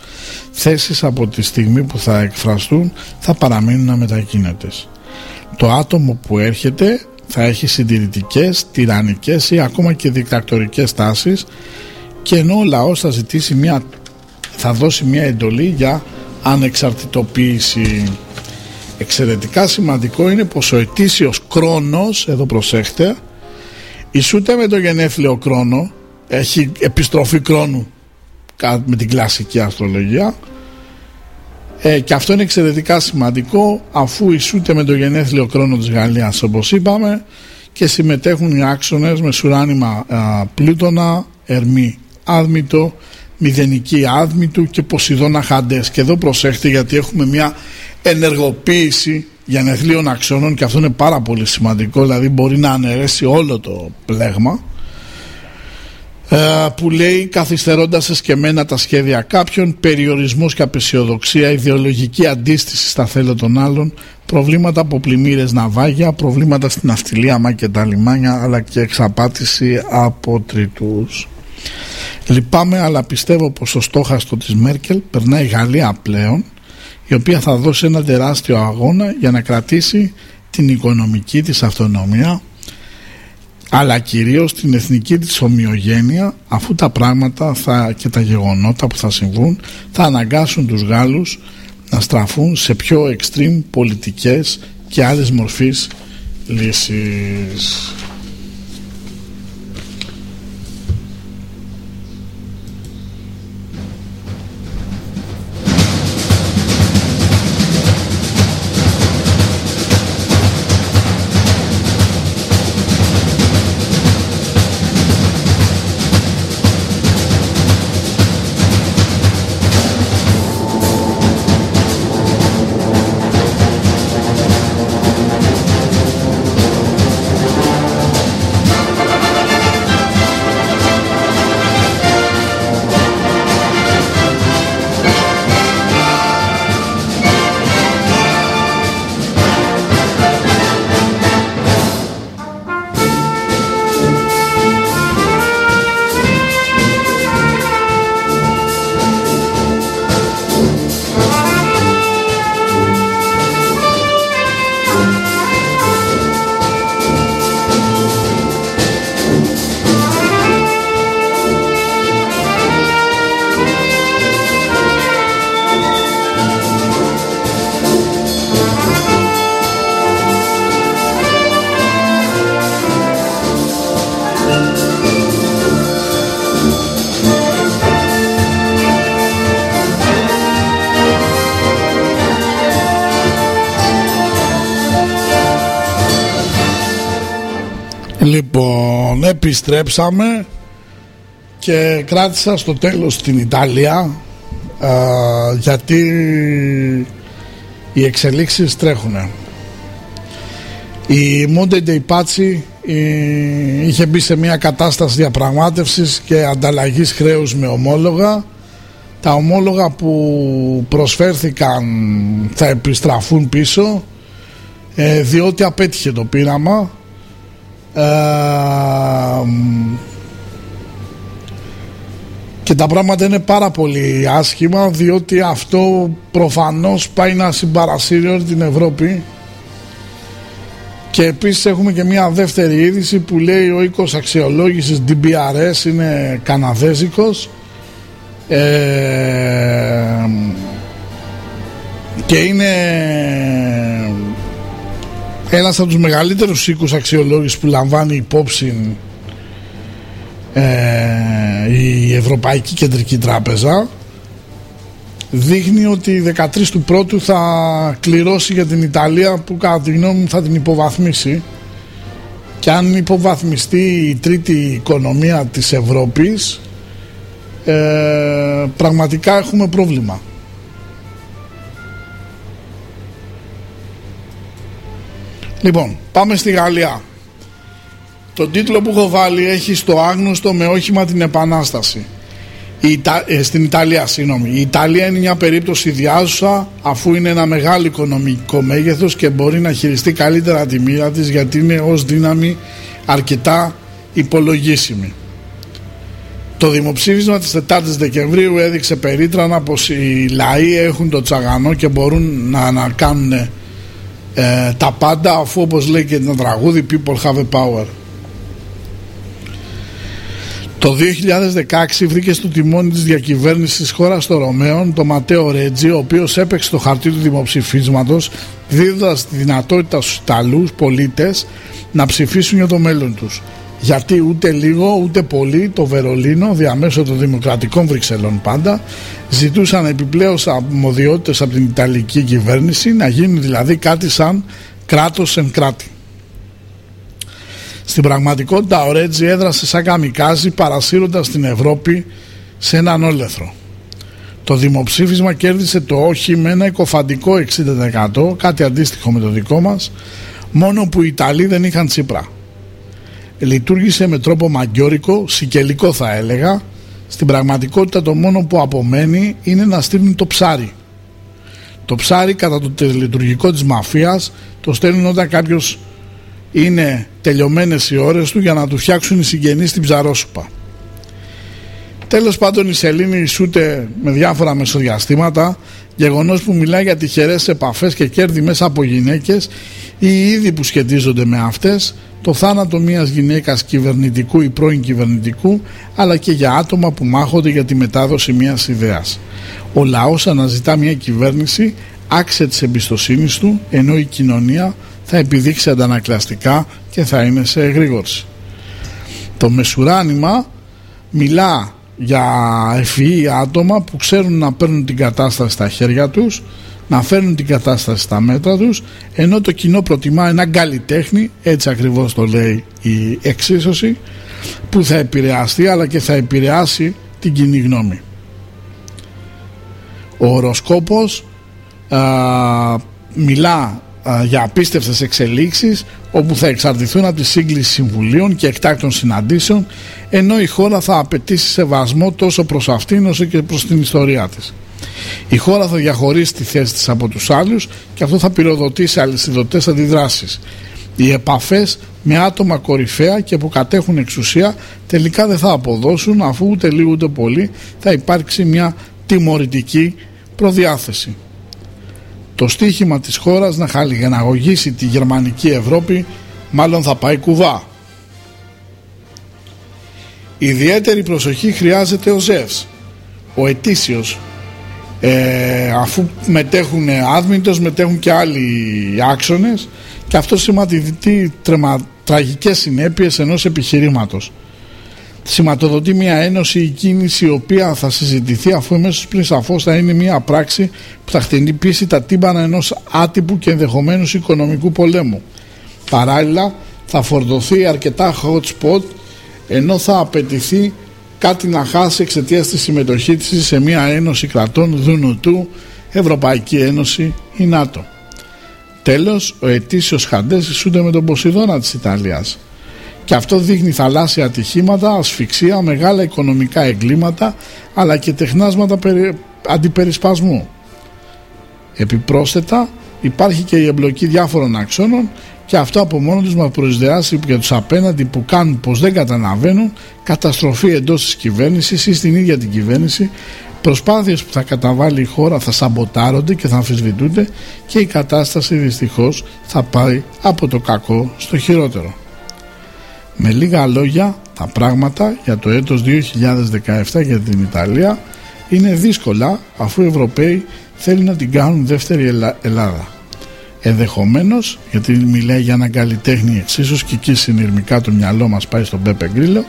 Θέσεις από τη στιγμή που θα εκφραστούν θα παραμείνουν αμετακίνητες το άτομο που έρχεται θα έχει συντηρητικές, τυραννικές ή ακόμα και δικτακτορικές τάσεις και ενώ ο λαός θα ζητήσει μια θα δώσει μια εντολή για ανεξαρτητοποίηση. Εξαιρετικά σημαντικό είναι πως ο ετήσιος κρόνος εδώ προσέχτε ισούται με το γενέθλιο κρόνο έχει επιστροφή κρόνου με την κλασική αστρολογία ε, και αυτό είναι εξαιρετικά σημαντικό αφού ισούται με το γενέθλιο χρόνο της Γαλλίας όπως είπαμε και συμμετέχουν οι άξονες με σουράνιμα α, Πλούτονα, Ερμή Άδμητο, Μηδενική Άδμητου και Ποσειδώνα Χαντές. Και εδώ προσέχετε γιατί έχουμε μια ενεργοποίηση γενεθλίων αξώνων και αυτό είναι πάρα πολύ σημαντικό δηλαδή μπορεί να αναιρέσει όλο το πλέγμα. ε, που λέει καθυστερώντας εσκεμμένα τα σχέδια κάποιων, περιορισμός και απεσιοδοξία, ιδεολογική αντίσταση στα θέλω των άλλων, προβλήματα από πλημμύρες ναυάγια, προβλήματα στην αυτιλία μα και τα λιμάνια, αλλά και εξαπάτηση από τριτούς. Λυπάμαι, αλλά πιστεύω πως το στόχαστο της Μέρκελ περνάει η Γαλλία πλέον, η οποία θα δώσει ένα τεράστιο αγώνα για να κρατήσει την οικονομική της αυτονομία αλλά κυρίως την εθνική της ομοιογένεια αφού τα πράγματα θα, και τα γεγονότα που θα συμβούν θα αναγκάσουν τους Γάλλους να στραφούν σε πιο extreme πολιτικές και άλλες μορφής λύσεις. Επιστρέψαμε και κράτησα στο τέλος την Ιταλία α, γιατί οι εξελίξεις τρέχουν. Η Monte dei Pazzi ε, είχε μπει σε μια κατάσταση διαπραγμάτευσης και ανταλλαγής χρέους με ομόλογα. Τα ομόλογα που προσφέρθηκαν θα επιστραφούν πίσω ε, διότι απέτυχε το πείραμα ε, και τα πράγματα είναι πάρα πολύ άσχημα διότι αυτό προφανώς πάει να συμπαρασύρει την Ευρώπη. Και επίσης έχουμε και μια δεύτερη είδηση που λέει ο οίκος αξιολόγησης DBRS είναι καναδέζικος. Ε, και είναι ένας από τους μεγαλύτερους οίκους αξιολόγησης που λαμβάνει υπόψη ε, η Ευρωπαϊκή Κεντρική Τράπεζα δείχνει ότι 13 του πρώτου θα κληρώσει για την Ιταλία που κατά τη γνώμη μου θα την υποβαθμίσει. Και αν υποβαθμιστεί η τρίτη οικονομία της Ευρώπης ε, πραγματικά έχουμε πρόβλημα Λοιπόν, πάμε στη Γαλλία. Το τίτλο που έχω βάλει έχει στο άγνωστο με όχημα την Επανάσταση. Η ε, στην Ιταλία, συγγνώμη. Η Ιταλία είναι μια περίπτωση διάσουσα αφού είναι ένα μεγάλο οικονομικό μέγεθος και μπορεί να χειριστεί καλύτερα τη μοίρα της γιατί είναι ως δύναμη αρκετά υπολογίσιμη. Το δημοψήφισμα της 4ης Δεκεμβρίου έδειξε περίτρανα πως οι λαοί έχουν το τσαγανό και μπορούν να ανακάνουν ε, τα πάντα αφού όπως λέει και το τραγούδι People have a power. Το 2016 βρήκε στο τιμόνι της διακυβέρνησης της χώρας των Ρωμαίων το Ματέο Ρέτζι ο οποίος έπαιξε το χαρτί του δημοψηφίσματος δίδοντας τη δυνατότητα στους Ιταλούς πολίτες να ψηφίσουν για το μέλλον τους. Γιατί ούτε λίγο ούτε πολύ το Βερολίνο διαμέσου των δημοκρατικών Βρυξελών πάντα ζητούσαν επιπλέον αμμοδιότητες από την Ιταλική κυβέρνηση να γίνει δηλαδή κάτι σαν κράτος εν κράτη. Στην πραγματικότητα ο Ρέτζι έδρασε σαν καμικάζι παρασύροντας την Ευρώπη σε έναν όλεθρο. Το δημοψήφισμα κέρδισε το όχι με ένα εκοφαντικό 60% κάτι αντίστοιχο με το δικό μας μόνο που οι Ιταλοί δεν είχαν τσίπρα. Λειτουργήσε με τρόπο μαγκιόρικο, σικελικό θα έλεγα στην πραγματικότητα το μόνο που απομένει είναι να στείλουν το ψάρι. Το ψάρι κατά το λειτουργικό της μαφίας το στέλνουν όταν κάποιος είναι τελειωμένες οι ώρες του για να του φτιάξουν οι συγγενείς στην ψαρόσουπα. Τέλος πάντων η Σελήνη ισούται με διάφορα μεσοδιαστήματα γεγονός που μιλάει για τυχερές επαφές και κέρδη μέσα από γυναίκες ή είδη που σχετίζονται με αυτές το θάνατο μιας γυναίκας κυβερνητικού ή πρώην κυβερνητικού αλλά και για άτομα που μάχονται για τη μετάδοση μιας ιδέας. Ο λαός αναζητά μια κυβέρνηση άξια της εμπιστοσύνης του ενώ η κοινωνία θα επιδείξει αντανακλαστικά και θα είναι σε εγρήγορση. Το μεσουράνημα μιλά για ευφυή άτομα που ξέρουν να παίρνουν την κατάσταση στα χέρια τους να φέρνουν την κατάσταση στα μέτρα τους ενώ το κοινό προτιμά ένα καλλιτέχνη έτσι ακριβώς το λέει η εξίσωση που θα επηρεαστεί αλλά και θα επηρεάσει την κοινή γνώμη. Ο οροσκόπος α, μιλά για απίστευτες εξελίξεις όπου θα εξαρτηθούν από τη σύγκληση συμβουλίων και εκτάκτων συναντήσεων ενώ η χώρα θα απαιτήσει σεβασμό τόσο προς αυτήν όσο και προς την ιστορία της. Η χώρα θα διαχωρίσει τη θέση της από τους άλλους και αυτό θα πυροδοτήσει αλυσιδωτές αντιδράσεις. Οι επαφές με άτομα κορυφαία και που κατέχουν εξουσία τελικά δεν θα αποδώσουν αφού ούτε λίγο ούτε πολύ θα υπάρξει μια τιμωρητική προδιάθεση το στίχημα της χώρας να χαλιγεναγωγήσει τη γερμανική Ευρώπη μάλλον θα πάει κουβά. Ιδιαίτερη προσοχή χρειάζεται ο Ζεύς, ο ετήσιος, ε, αφού μετέχουν άδμητος, μετέχουν και άλλοι άξονες και αυτό σηματοδοτεί τραγικές συνέπειες ενός επιχειρήματος σηματοδοτεί μια ένωση η κίνηση η οποία θα συζητηθεί αφού εμέσως πριν σαφώς θα είναι μια πράξη που θα χτυπήσει τα τύμπανα ενός άτυπου και ενδεχομένως οικονομικού πολέμου. Παράλληλα θα φορτωθεί αρκετά hot spot ενώ θα απαιτηθεί κάτι να χάσει εξαιτίας της συμμετοχής της σε μια ένωση κρατών Δουνουτού, Ευρωπαϊκή Ένωση ή ΝΑΤΟ. Τέλος, ο ετήσιος Χαντές ισούνται με τον Ποσειδώνα της Ιταλίας. Και αυτό δείχνει θαλάσσια ατυχήματα, ασφυξία, μεγάλα οικονομικά εγκλήματα, αλλά και τεχνάσματα περι... αντιπερισπασμού. Επιπρόσθετα, υπάρχει και η εμπλοκή διάφορων αξώνων και αυτό από μόνος τους μας προσδιάσει για τους απέναντι που κάνουν πως δεν καταλαβαίνουν καταστροφή εντός της κυβέρνησης ή στην ίδια την κυβέρνηση προσπάθειες που θα καταβάλει η χώρα θα σαμποτάρονται και θα αμφισβητούνται και η κατάσταση δυστυχώς θα πάει από το κακό στο χειρότερο. Με λίγα λόγια τα πράγματα για το έτος 2017 για την Ιταλία είναι δύσκολα αφού οι Ευρωπαίοι θέλουν να την κάνουν δεύτερη Ελλάδα. Ενδεχομένως, γιατί μιλάει για έναν καλλιτέχνη εξίσου και εκεί συνειρμικά το μυαλό μας πάει στον Πέπε Γκρίλο,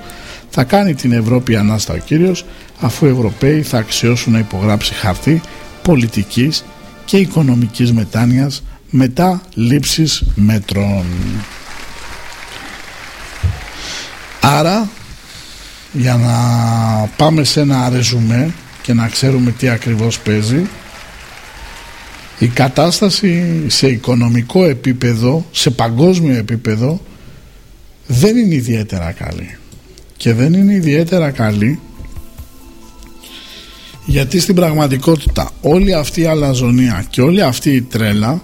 θα κάνει την Ευρώπη ανάστα ο κύριος, αφού οι Ευρωπαίοι θα αξιώσουν να υπογράψει χαρτί πολιτικής και οικονομικής μετάνοιας μετά λήψης μέτρων. Άρα, για να πάμε σε ένα ρεζουμέ και να ξέρουμε τι ακριβώς παίζει, η κατάσταση σε οικονομικό επίπεδο, σε παγκόσμιο επίπεδο δεν είναι ιδιαίτερα καλή. Και δεν είναι ιδιαίτερα καλή γιατί στην πραγματικότητα όλη αυτή η αλαζονία και όλη αυτή η τρέλα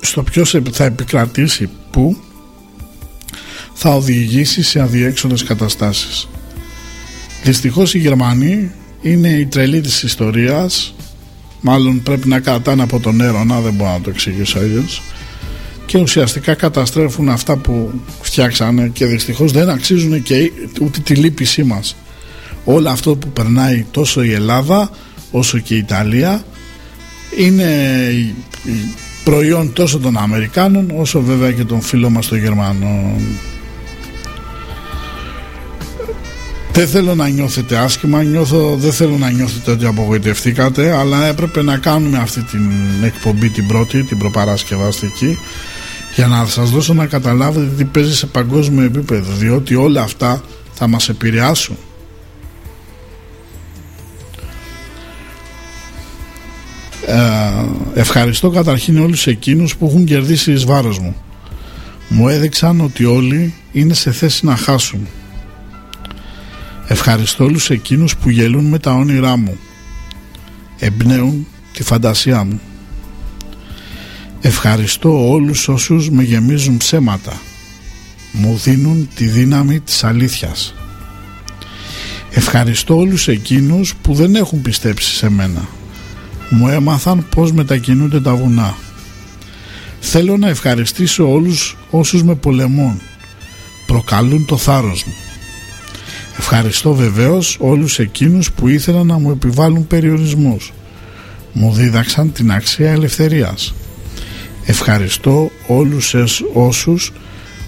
στο ποιος θα επικρατήσει που θα οδηγήσει σε αδιέξοδες καταστάσεις. Δυστυχώς οι Γερμανοί είναι η τρελή της ιστορίας μάλλον πρέπει να κατάνε από τον να δεν μπορώ να το εξηγήσω αλλιώς. και ουσιαστικά καταστρέφουν αυτά που φτιάξανε και δυστυχώς δεν αξίζουν και ούτε τη λύπησή μας όλο αυτό που περνάει τόσο η Ελλάδα όσο και η Ιταλία είναι προϊόν τόσο των Αμερικάνων όσο βέβαια και των φίλων μας των Γερμανών Δεν θέλω να νιώθετε άσχημα, νιώθω, δεν θέλω να νιώθετε ότι απογοητευτήκατε, αλλά έπρεπε να κάνουμε αυτή την εκπομπή την πρώτη, την προπαρασκευαστική, για να σας δώσω να καταλάβετε τι παίζει σε παγκόσμιο επίπεδο, διότι όλα αυτά θα μας επηρεάσουν. Ε, ευχαριστώ καταρχήν όλους εκείνους που έχουν κερδίσει εις βάρος μου. Μου έδειξαν ότι όλοι είναι σε θέση να χάσουν Ευχαριστώ όλους εκείνους που γελούν με τα όνειρά μου. Εμπνέουν τη φαντασία μου. Ευχαριστώ όλους όσους με γεμίζουν ψέματα. Μου δίνουν τη δύναμη της αλήθειας. Ευχαριστώ όλους εκείνους που δεν έχουν πιστέψει σε μένα. Μου έμαθαν πως μετακινούνται τα βουνά. Θέλω να ευχαριστήσω όλους όσους με πολεμούν. Προκαλούν το θάρρος μου Ευχαριστώ βεβαίως όλους εκείνους που ήθελαν να μου επιβάλλουν περιορισμούς. Μου δίδαξαν την αξία ελευθερίας. Ευχαριστώ όλους όσους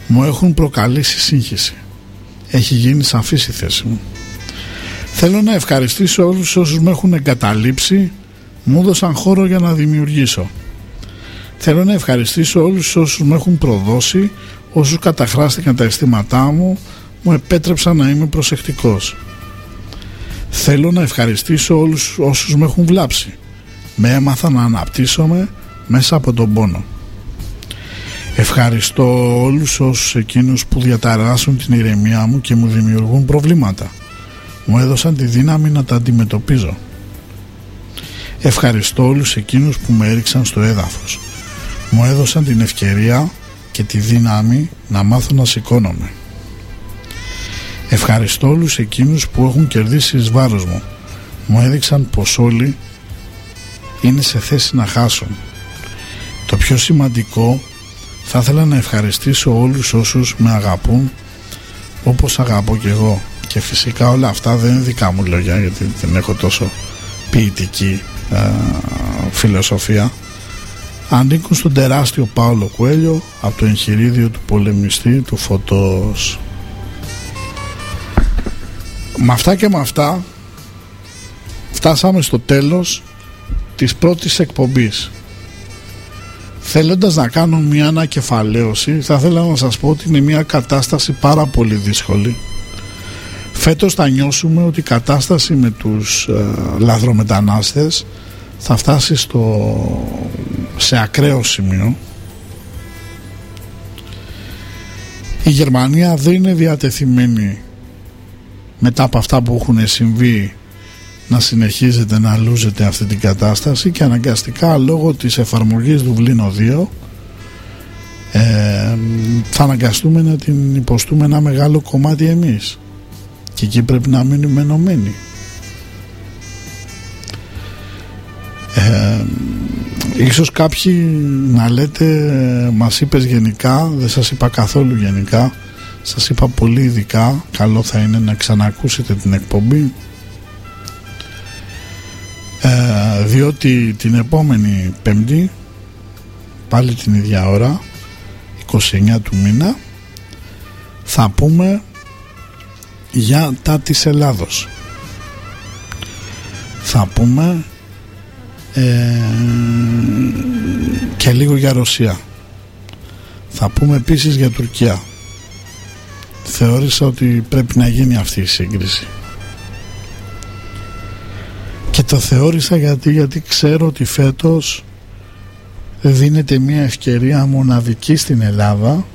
μου έχουν προκαλήσει σύγχυση. Έχει γίνει σαφής η θέση μου. Θέλω να ευχαριστήσω όλους όσους με έχουν εγκαταλείψει, μου έδωσαν χώρο για να δημιουργήσω. Θέλω να ευχαριστήσω όλους όσους με έχουν προδώσει, όσους καταχράστηκαν τα αισθήματά μου, μου επέτρεψαν να είμαι προσεκτικός. Θέλω να ευχαριστήσω όλους όσους με έχουν βλάψει. Με έμαθα να αναπτύσσομαι μέσα από τον πόνο. Ευχαριστώ όλους όσους εκείνους που διαταράσσουν την ηρεμία μου και μου δημιουργούν προβλήματα. Μου έδωσαν τη δύναμη να τα αντιμετωπίζω. Ευχαριστώ όλους εκείνους που με έριξαν στο έδαφος. Μου έδωσαν την ευκαιρία και τη δύναμη να μάθω να σηκώνομαι. Ευχαριστώ όλους εκείνους που έχουν κερδίσει εις βάρος μου. Μου έδειξαν πως όλοι είναι σε θέση να χάσουν. Το πιο σημαντικό θα ήθελα να ευχαριστήσω όλους όσους με αγαπούν όπως αγαπώ και εγώ. Και φυσικά όλα αυτά δεν είναι δικά μου λόγια γιατί δεν έχω τόσο ποιητική α, φιλοσοφία. Ανήκουν στον τεράστιο Πάολο Κουέλιο από το εγχειρίδιο του πολεμιστή του Φωτός με αυτά και με αυτά φτάσαμε στο τέλος της πρώτης εκπομπής. Θέλοντας να κάνω μια ανακεφαλαίωση θα ήθελα να σας πω ότι είναι μια κατάσταση πάρα πολύ δύσκολη. Φέτος θα νιώσουμε ότι η κατάσταση με τους ε, λαθρομετανάστες θα φτάσει στο, σε ακραίο σημείο. Η Γερμανία δεν είναι διατεθειμένη μετά από αυτά που έχουν συμβεί να συνεχίζεται να λούζεται αυτή την κατάσταση και αναγκαστικά λόγω της εφαρμογής του Βλήνο 2 ε, θα αναγκαστούμε να την υποστούμε ένα μεγάλο κομμάτι εμείς. Και εκεί πρέπει να μείνουμε ενωμένοι ε, ίσως κάποιοι να λέτε μας είπες γενικά δεν σας είπα καθόλου γενικά σας είπα πολύ ειδικά καλό θα είναι να ξανακούσετε την εκπομπή. Ε, διότι την επόμενη πέμπτη πάλι την ίδια ώρα 29 του μήνα θα πούμε για τα της Ελλάδος θα πούμε ε, και λίγο για Ρωσία. Θα πούμε επίσης για Τουρκία θεώρησα ότι πρέπει να γίνει αυτή η σύγκριση. Και το θεώρησα γιατί, γιατί ξέρω ότι φέτος δίνεται μια ευκαιρία μοναδική στην Ελλάδα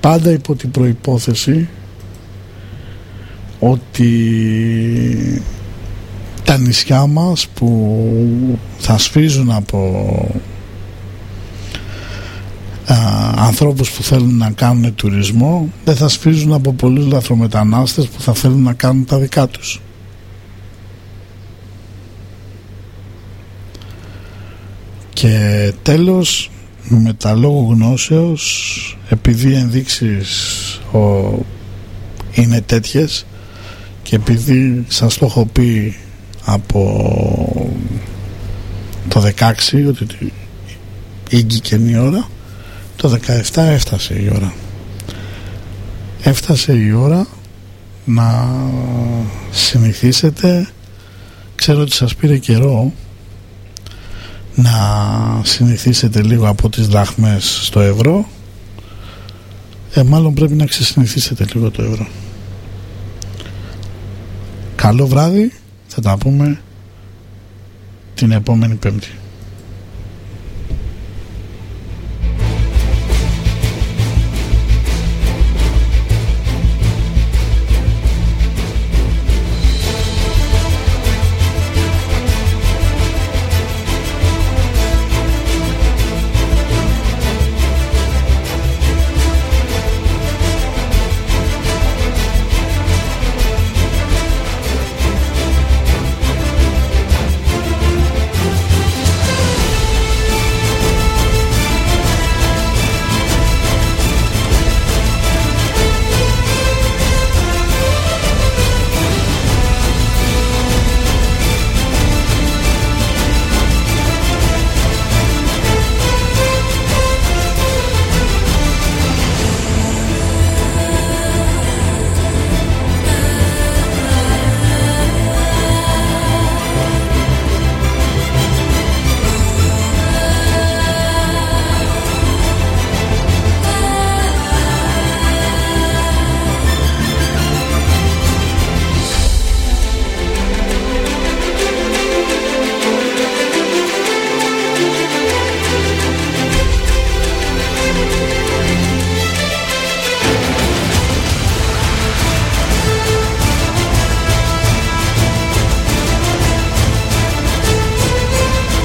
πάντα υπό την προϋπόθεση ότι τα νησιά μας που θα σφίζουν από α, ανθρώπους που θέλουν να κάνουν τουρισμό δεν θα σφίζουν από πολλούς λαθρομετανάστες που θα θέλουν να κάνουν τα δικά τους και τέλος με τα λόγω γνώσεως επειδή οι ενδείξεις ο, είναι τέτοιες και επειδή σας το έχω πει από το 16 ότι ήγηκε η ώρα το 17 έφτασε η ώρα. Έφτασε η ώρα να συνηθίσετε. Ξέρω ότι σας πήρε καιρό να συνηθίσετε λίγο από τις δράχμες στο ευρώ. Ε, μάλλον πρέπει να ξεσυνηθίσετε λίγο το ευρώ. Καλό βράδυ θα τα πούμε την επόμενη πέμπτη